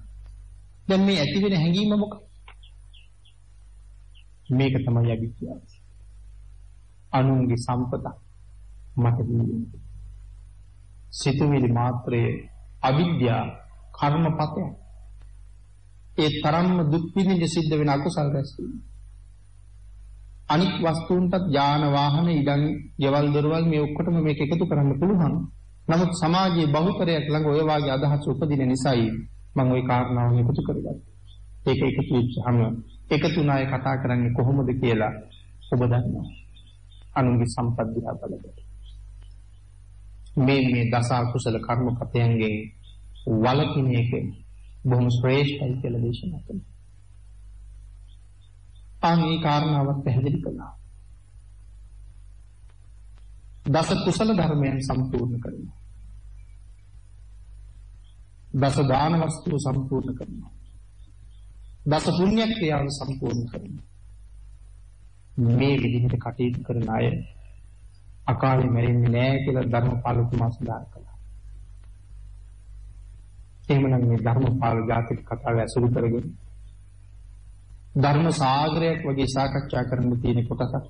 දැන් මේ ඇති වෙන හැඟීම මොකක්ද? මේක තමයි අවිද්‍යාව. අනුන්ගේ සම්පත මට දීලා සිතුවිලි මාත්‍රයේ අවිද්‍යා කර්මපතය. ඒ තරම්ම දුක් විඳින්න සිද්ධ වෙන අකුසල් රැස්වීම. අනික් වස්තුන්ටත් යාන වාහන ඉඩම් ගෙවල් දොරවල් මේ ඔක්කොටම මේක එකතු කරන්න පුළුවන්. නමුත් සමාජයේ බහුතරයක් ළඟ ඔය වාගේ අදහස් උපදින නිසායි මම ওই කාරණාව එකතු කරගත්තා. ඒක එකතු වෙච්චාම එකතුනාය කතා කරන්නේ කොහොමද කියලා ඔබ දන්නවා. අනුන්ගේ සම්පත් දිහා බලලා. මේ මේ දස අකුසල කර්මපතයන්ගෙන් වළකින එක බොහොම ශ්‍රේෂ්ඨයි කියලා දේශනා කළා. ආන් මේ කාරණාවත් පැහැදිලි කළා. දස කුසල ධර්මයන් සම්පූර්ණ කරනවා. දස දාන වස්තු සම්පූර්ණ කරනවා. දස පුණ්‍ය ක්‍රියාව සම්පූර්ණ කරනවා. මේ විදිහට කටයුතු කරන අය අකාලේ මැරෙන්නේ නැහැ කියලා ධර්මපාලතුමා සඳහන් කළා. එහෙමනම් මේ ධර්මපාල ජාතික කතාව ඇසුරු කරගෙන ධර්ම සාගරයක් වගේ සාකච්ඡා කරන්න තියෙන කොටසක්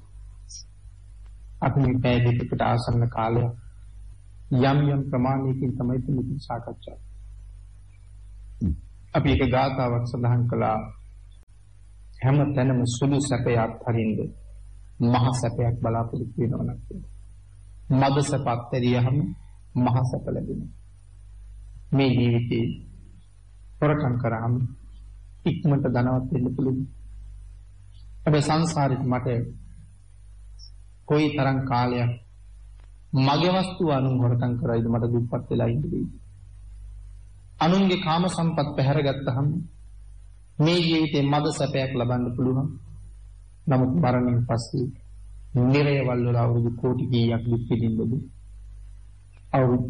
අපි මේ පැය දෙකකට ආසන්න කාලයක් යම් යම් ප්‍රමාණයකින් තමයි මේ සාකච්ඡා. අපි එක ගාතාවක් සඳහන් කළා හැම තැනම සුළු සැපයක් හරින්ද මහ සැපයක් බලාපොරොත්තු වෙනවා නම් මද සැපත් ඇරියහම මහ සැප ලැබෙනවා. මේ ජීවිතේ හොරකම් කරාම ඉක්මනට ධනවත් වෙන්න පුළුවන්. හැබැයි සංසාරෙත් මට කොයි තරම් කාලයක් මගේ වස්තු අනුන් හොරකම් කරයිද මට දුප්පත් වෙලා ඉන්න දෙයි. අනුන්ගේ කාම සම්පත් පැහැරගත්තහම මේ ජීවිතේ මද සැපයක් ලබන්න පුළුවන්. නමුත් මරණයෙන් පස්සේ නිරයවල් වල අවුරුදු කෝටි කීයක් දුක් විඳින්නද අවුරුදු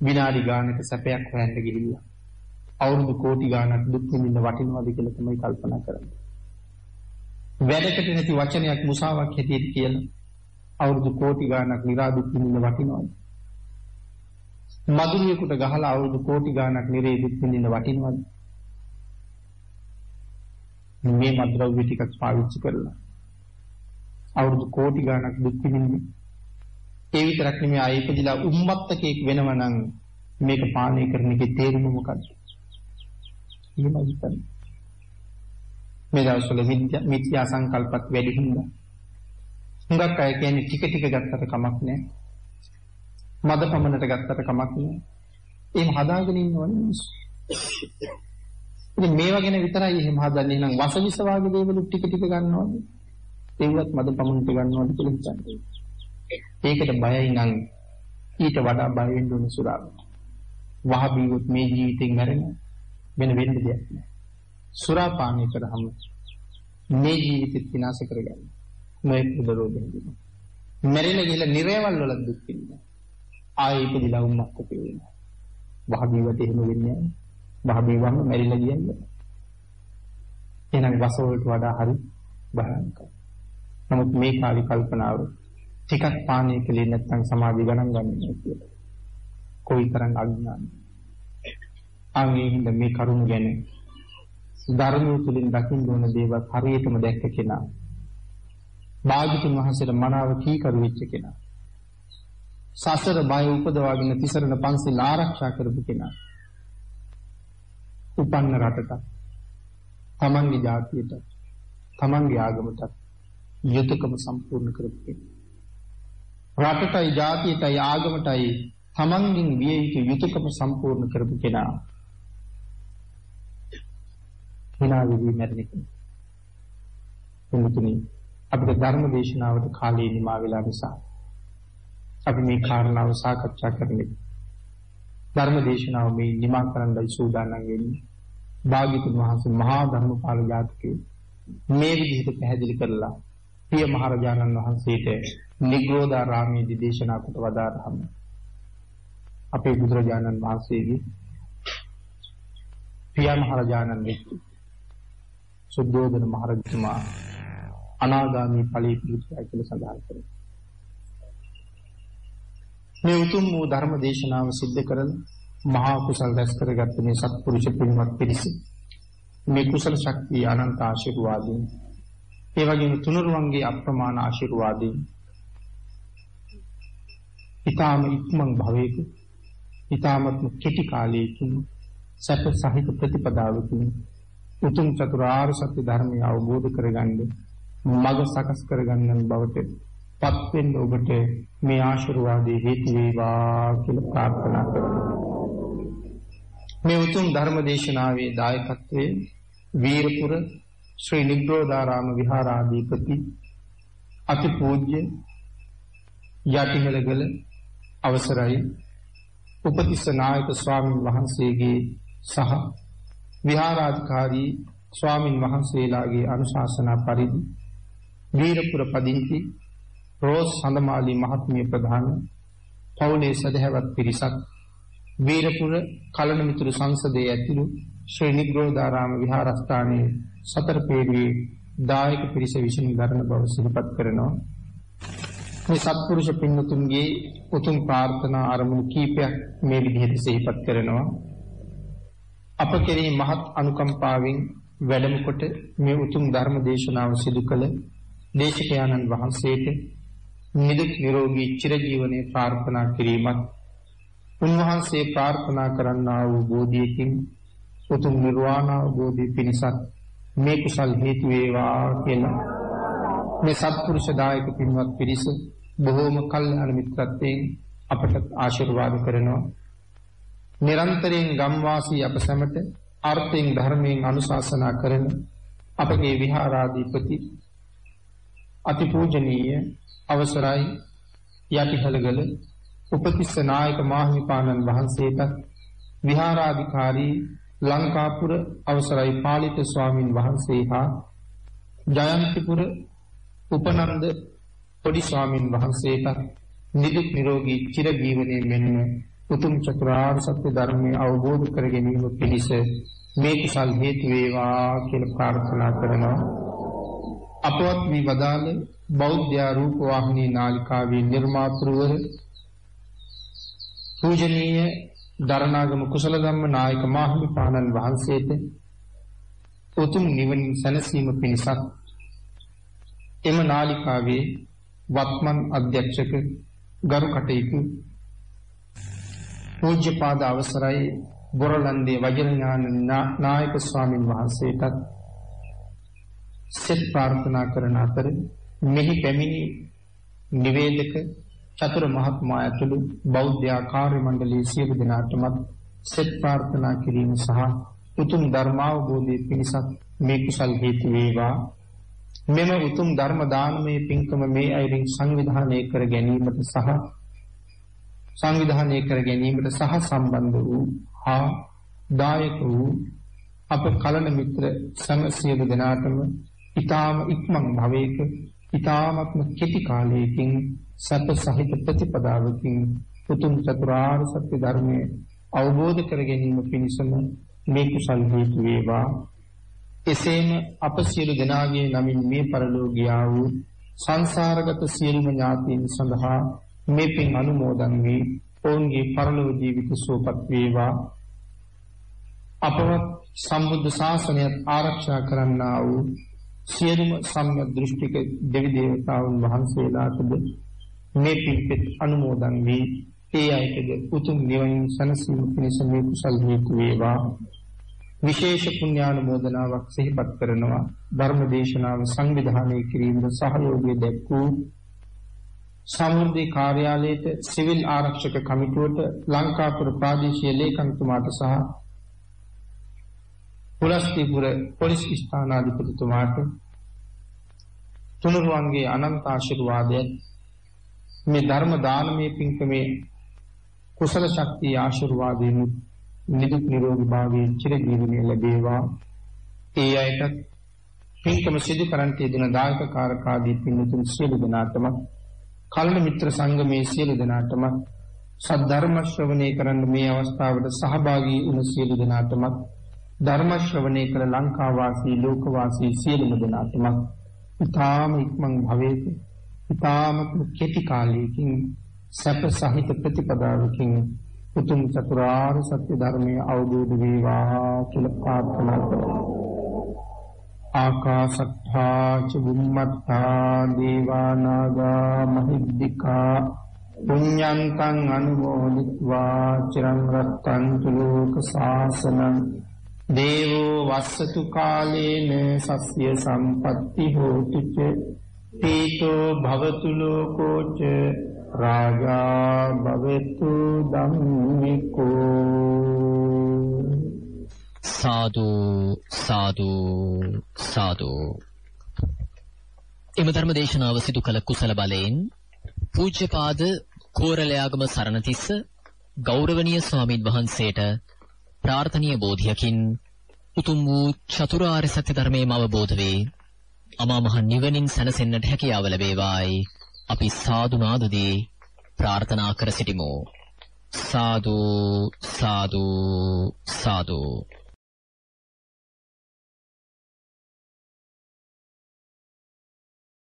විනාඩි ගානක සැපයක් හොයන්න ගිහිල්ලා අවුරුදු කෝටි ගානක් දුක් විඳින්න වටිනවද කියලා තමයි කල්පනා කරන්නේ. වැඩකට නැති වචනයක් මුසාවක් හැටියට කියලා අවුරුදු කෝටි ගානක් නිරාදුක් විඳින්න වටිනවද? මధుරියෙකුට ගහලා අවුරුදු කෝටි ගානක් නිරේ දුක් විඳින්න වටිනවද? මේ මද්ද්‍රව්‍ය ටිකක් පාවිච්චි කරලා. අවුරුදු කෝටි ගාණක් දුක් විඳින්නේ. ඒ විතරක් නෙමෙයි ආයෙ ඉපදිලා උම්මත්තකෙක් වෙනව නම් මේක පානය කරන එකේ තේරුම මොකද්ද? එහෙමයි හිතන්නේ. මේ දවස්වල මිත්‍යා සංකල්පත් වැඩි හින්දා. හුඟක් අය කියන්නේ ටික ටික ගත්තට කමක් නැහැ. මද පමණට ගත්තට කමක් නැහැ. එහෙම හදාගෙන ඉන්නවනේ මිනිස්සු. ඉතින් මේවා ගැන විතරයි එහෙම හදන්නේ නම් වසවිස වාගේ දේවල් ටික ටික ගන්නවද? ඒවත් මද පමුණට ගන්නවද කියලා හිතන්නේ. ඒකට බයයි නම් ඊට වඩා බය වෙන්න ඕන සුරාව. වහ බීවොත් මේ ජීවිතෙන් මැරෙන වෙන වෙන්න දෙයක් නෑ. සුරා පානය කරාම මේ ජීවිතෙත් විනාශ කරගන්න. නොයෙක් උදරෝධ වෙනවා. මැරෙන ගිහලා නිරේවල් වල දුක් විඳිනවා. ආයෙ ඉපදිලා උම්මක් කොපේ වෙනවා. වහ බීවට එහෙම වෙන්නේ නෑ. වහ බීවම මැරිලා ගියන්නේ. එහෙනම් වස වලට වඩා හරි භයානකයි. නමුත් මේ කාලේ කල්පනාව ටිකක් පානය කළේ නැත්නම් සමාධිය ගණන් ගන්න නෑ කියලා. කොයිතරම් අඥානයි. ආන්ගේ හිඳ මේ කරුණ ගැන ධර්මයේ තුලින් දකින්න ඕන දේවල් හරියටම දැක්ක කෙනා. භාග්‍යතුන් වහන්සේට මනාව කීකරු වෙච්ච කෙනා. සසර බය උපදවාගෙන තිසරණ පන්සිල් ආරක්ෂා කරපු කෙනා. උපන්න රටට තමන්ගේ ජාතියට තමන්ගේ ආගමට යුතුයකම සම්පූර්ණ කරපු රටටයි ජාතියටයි ආගමටයි තමන්ගෙන් විය යුතු යුතුයකම සම්පූර්ණ කරපු කෙනා හිනා වෙවි මැරෙන කෙනා. එමුතුනි අපිට ධර්ම දේශනාවට කාලය නිමා වෙලා නිසා අපි මේ කාරණාව සාකච්ඡා කරන්නේ. ධර්ම දේශනාව මේ නිමා කරන්නයි සූදානම් වෙන්නේ. භාග්‍යතුන් වහන්සේ මහා ධර්මපාල ජාතකයේ මේ විදිහට පැහැදිලි කරලා පිය මහරජාණන් වහන්සේට නිග්‍රෝධාරාමයේදී දේශනා කොට වදාරහම අපේ බුදුරජාණන් වහන්සේගේ පියා මහරජාණන් වෙච්ච සුද්ධෝදන මහරජතුමා අනාගාමී ඵලී පිළිතුරයි කියලා සඳහන් කරනවා. මේ උතුම් වූ ධර්ම දේශනාව සිද්ධ කරන මහා කුසල් රැස් කරගත්ත මේ සත්පුරුෂ පින්වත් පිරිස මේ කුසල ශක්තිය අනන්ත ආශිර්වාදයෙන් ඒ වගේම තුනුරුවන්ගේ අප්‍රමාණ ආශිර්වාදයෙන් ඊටාම ඉක්මන් භවයක ඊටාමත්ම කෙටි කාලයකින් සැප සහිත ප්‍රතිපදාවකින් උතුම් චතුරාර්ය සත්‍ය ධර්මය අවබෝධ කරගන්න මඟ සකස් කරගන්නන් බවට පත් වෙන්න ඔබට මේ ආශිර්වාදයේ හේතු වේවා කියලා ප්‍රාර්ථනා කරනවා. මේ උතුම් ධර්ම දේශනාවේ දායකත්වයේ වීරපුර ශ්‍රී නිග්‍රෝධාරාම විහාරාධිපති අතිපූජ්‍ය යටිහෙළගල අවසරයි. උපතිස්ස නායක ස්වාමින් වහන්සේගේ සහ විහාරාධිකාරී ස්වාමින් වහන්සේලාගේ අනුශාසනා පරිදි වීරපුර පදිංචි රෝස් හඳමාලි මහත්මිය ප්‍රධාන පවුලේ සදහැවත් පිරිසක් වීරපුර කලණ මිතුරු සංසදයේ ඇතුළු ශ්‍රී නිග්‍රෝධාරාම විහාරස්ථානයේ සතර පේරුවේ දායක පිරිස විසින් දරන බව සිහිපත් කරනවා. මේ සත්පුරුෂ පින්නතුන්ගේ උතුම් ප්‍රාර්ථනා අරමුණු කීපයක් මේ විදිහට සිහිපත් කරනවා. අප කෙරෙහි මහත් අනුකම්පාවෙන් වැඩම කොට මේ උතුම් ධර්ම දේශනාව සිදු කළ දේශකයාණන් වහන්සේට නිදුක් නිරෝගී චිරජීවනයේ ප්‍රාර්ථනා කිරීමත් උන්වහන්සේ ප්‍රාර්ථනා කරන්නා වූ බෝධියකින් උතුම් නිර්වාණ අවබෝධය පිණිසත් මේ කුසල් හේතු වේවා කියලා මේ සත්පුරුෂ දායක පින්වත් පිරිස බොහෝම කල්යාණ මිත්‍රත්වයෙන් අපට ආශිර්වාද කරනවා. නිරන්තරයෙන් ගම්වාසී අප සැමට අර්ථයෙන් ධර්මයෙන් අනුශාසනා කරන අපගේ විහාරාධිපති අතිපූජනීය අවසරයි යටිහළගල උපතිස්ස නායක මාහිමිපාණන් වහන්සේටත් විහාරාධිකාරී ලංකාපුර අවසරයි පාලිත ස්වාමින් වහන්සේ හා ජයන්තිපුර උපනන්ද පොඩි ස්වාමින් වහන්සේටත් නිදුක් නිරෝගී චිරජීවනයේ මෙන්ම උතුම් චතුරාර්ය සත්‍ය ධර්මය අවබෝධ කර ගැනීම පිණිස මේ කුසල් හේතු වේවා කියලා ප්‍රාර්ථනා කරනවා. අපවත් වී වදාළ බෞද්ධ රූප වාහිනී නාලිකාවේ නිර්මාතෘවර පූජනීය දරණාගම කුසල ධම්ම නායක මාහිමිපාණන් වහන්සේට උතුම් නිවන සැනසීම පිණිසත් එම නාලිකාවේ වත්මන් අධ්‍යක්ෂක ගරු කටයුතු පූජ්‍යපාද අවසරයි බොරලන්දේ වජිරඥාන නායක ස්වාමින් වහන්සේටත් සෙත් ප්‍රාර්ථනා කරන අතර මෙහි පැමිණි නිවේදක චතුර මහත්මයා ඇතුළු බෞද්ධ ආකාර්ය මණ්ඩලයේ සියලු දෙනාටමත් සෙත් ප්‍රාර්ථනා කිරීම සහ උතුම් ධර්මාවබෝධයේ පිණිසත් මේ කුසල් හේතු වේවා. මෙම උතුම් ධර්ම දානමය පින්කම මේ අයරින් සංවිධානය කර ගැනීමට සහ සංවිධානය කර ගැනීමට සහ සම්බන්ධ වූ හා දායක වූ අප කලන මිත්‍ර සම සියලු දෙනාටම ඊ타ම ඉක්මන් භවයක ඊ타මත්ම කෙටි කාලයකින් සත්‍ය සහිත ප්‍රතිපදාවකින් උතුම් චතුරාර්ය සත්‍ය ධර්මයේ අවබෝධ කර ගැනීම පිණිසම මේ කුසල් හේතු වේවා. එසේම අප සියලු දෙනාගේ නමින් මේ පරලෝකියා වූ සංසාරගත සියලුම ඥාතීන් සඳහා මේ පින් අනුමෝදන් වී ඔවුන්ගේ පරලෝක ජීවිත සුවපත් වේවා. අපවත් සම්බුද්ධ ශාසනයත් ආරක්ෂා කරන්නා වූ සියලුම සම්‍යක් දෘෂ්ටික දෙවි දේවතාවුන් වහන්සේලාටද මේ පින්පෙත් අනුමෝදන් වී ඒ අයටද උතුම් නිවනින් සැනසීම පිණිස මේ කුසල් හේතු වේවා. විශේෂ පුණ්‍යානුමෝදනාවක් සිහිපත් කරනවා. ධර්ම දේශනාව සංවිධානය කිරීමට සහයෝගය දැක්වූ සමෘද්ධි කාර්යාලයට සිවිල් ආරක්ෂක කමිටුවට ලංකාපුර ප්‍රාදේශීය ලේකම්තුමාට සහ පුලස්තිපුර පොලිස් ස්ථානාධිපතිතුමාට තුනුරුවන්ගේ අනන්ත ආශිර්වාදයෙන් මේ ධර්ම දානමය පින්කමේ කුසල ශක්තිය ආශිර්වාදයෙන් නිදුක් නිරෝගී භාවයේ චිරජීවනයේ ලැබේවා. ඒ අයට පින්කම සිදු කරන්ට යෙදෙන දායක කාරකාදී පින්තුන් සියලු දෙනාටම කල්න මිත්‍ර සංගමේ සියලු දෙනාටම සද්ධර්ම ශ්‍රවණය කරන්න මේ අවස්ථාවට සහභාගී වුණු සියලු දෙනාටම ධර්ම ශ්‍රවණය කළ ලංකා වාසී ලෝක වාසී සියලුම දෙනාටම ඊ타ම ඉක්මන් භවයේ ඉතාම කෙටි කාලයකින් සැප සහිත ප්‍රතිපදාවකින් උතුම් චතුරාර්ය සත්‍ය ධර්මයේ අවබෝධ වේවා කියලා ප්‍රාර්ථනා කරමි. ආකාශත්තා චුම්මත්තා දේවානාගා මහිද්దికා පුඤ්ඤන්තං අනුමෝදිत्वा චිරං රක්ඛන්තු ලෝක සාසනං දේවෝ වස්සතු කාලේන සස්්‍ය සම්පත්ති හෝති ච පීතෝ භවතු ලෝකෝ ච රාජා භවෙතු ධම්මිකෝ। සාදු සාදු සාදු। එම ධර්ම දේශනාව සිදු කළ කුසල බලයෙන් පූජ්‍යපාද කෝරළයාගම සරණතිස්ස ගෞරවනීය ස්වාමින් වහන්සේට ප්‍රාර්ථනීය බෝධියකින් උතුම් වූ චතුරාර්ය සත්‍ය ධර්මයේම අවබෝධ වේ. අමා මහ නිවනින් සැනසෙන්නට හැකියාව ලැබේවායි අපි සාදු නාදදී ප්‍රාර්ථනා කර සිටිමු. සාදු සාදු සාදු.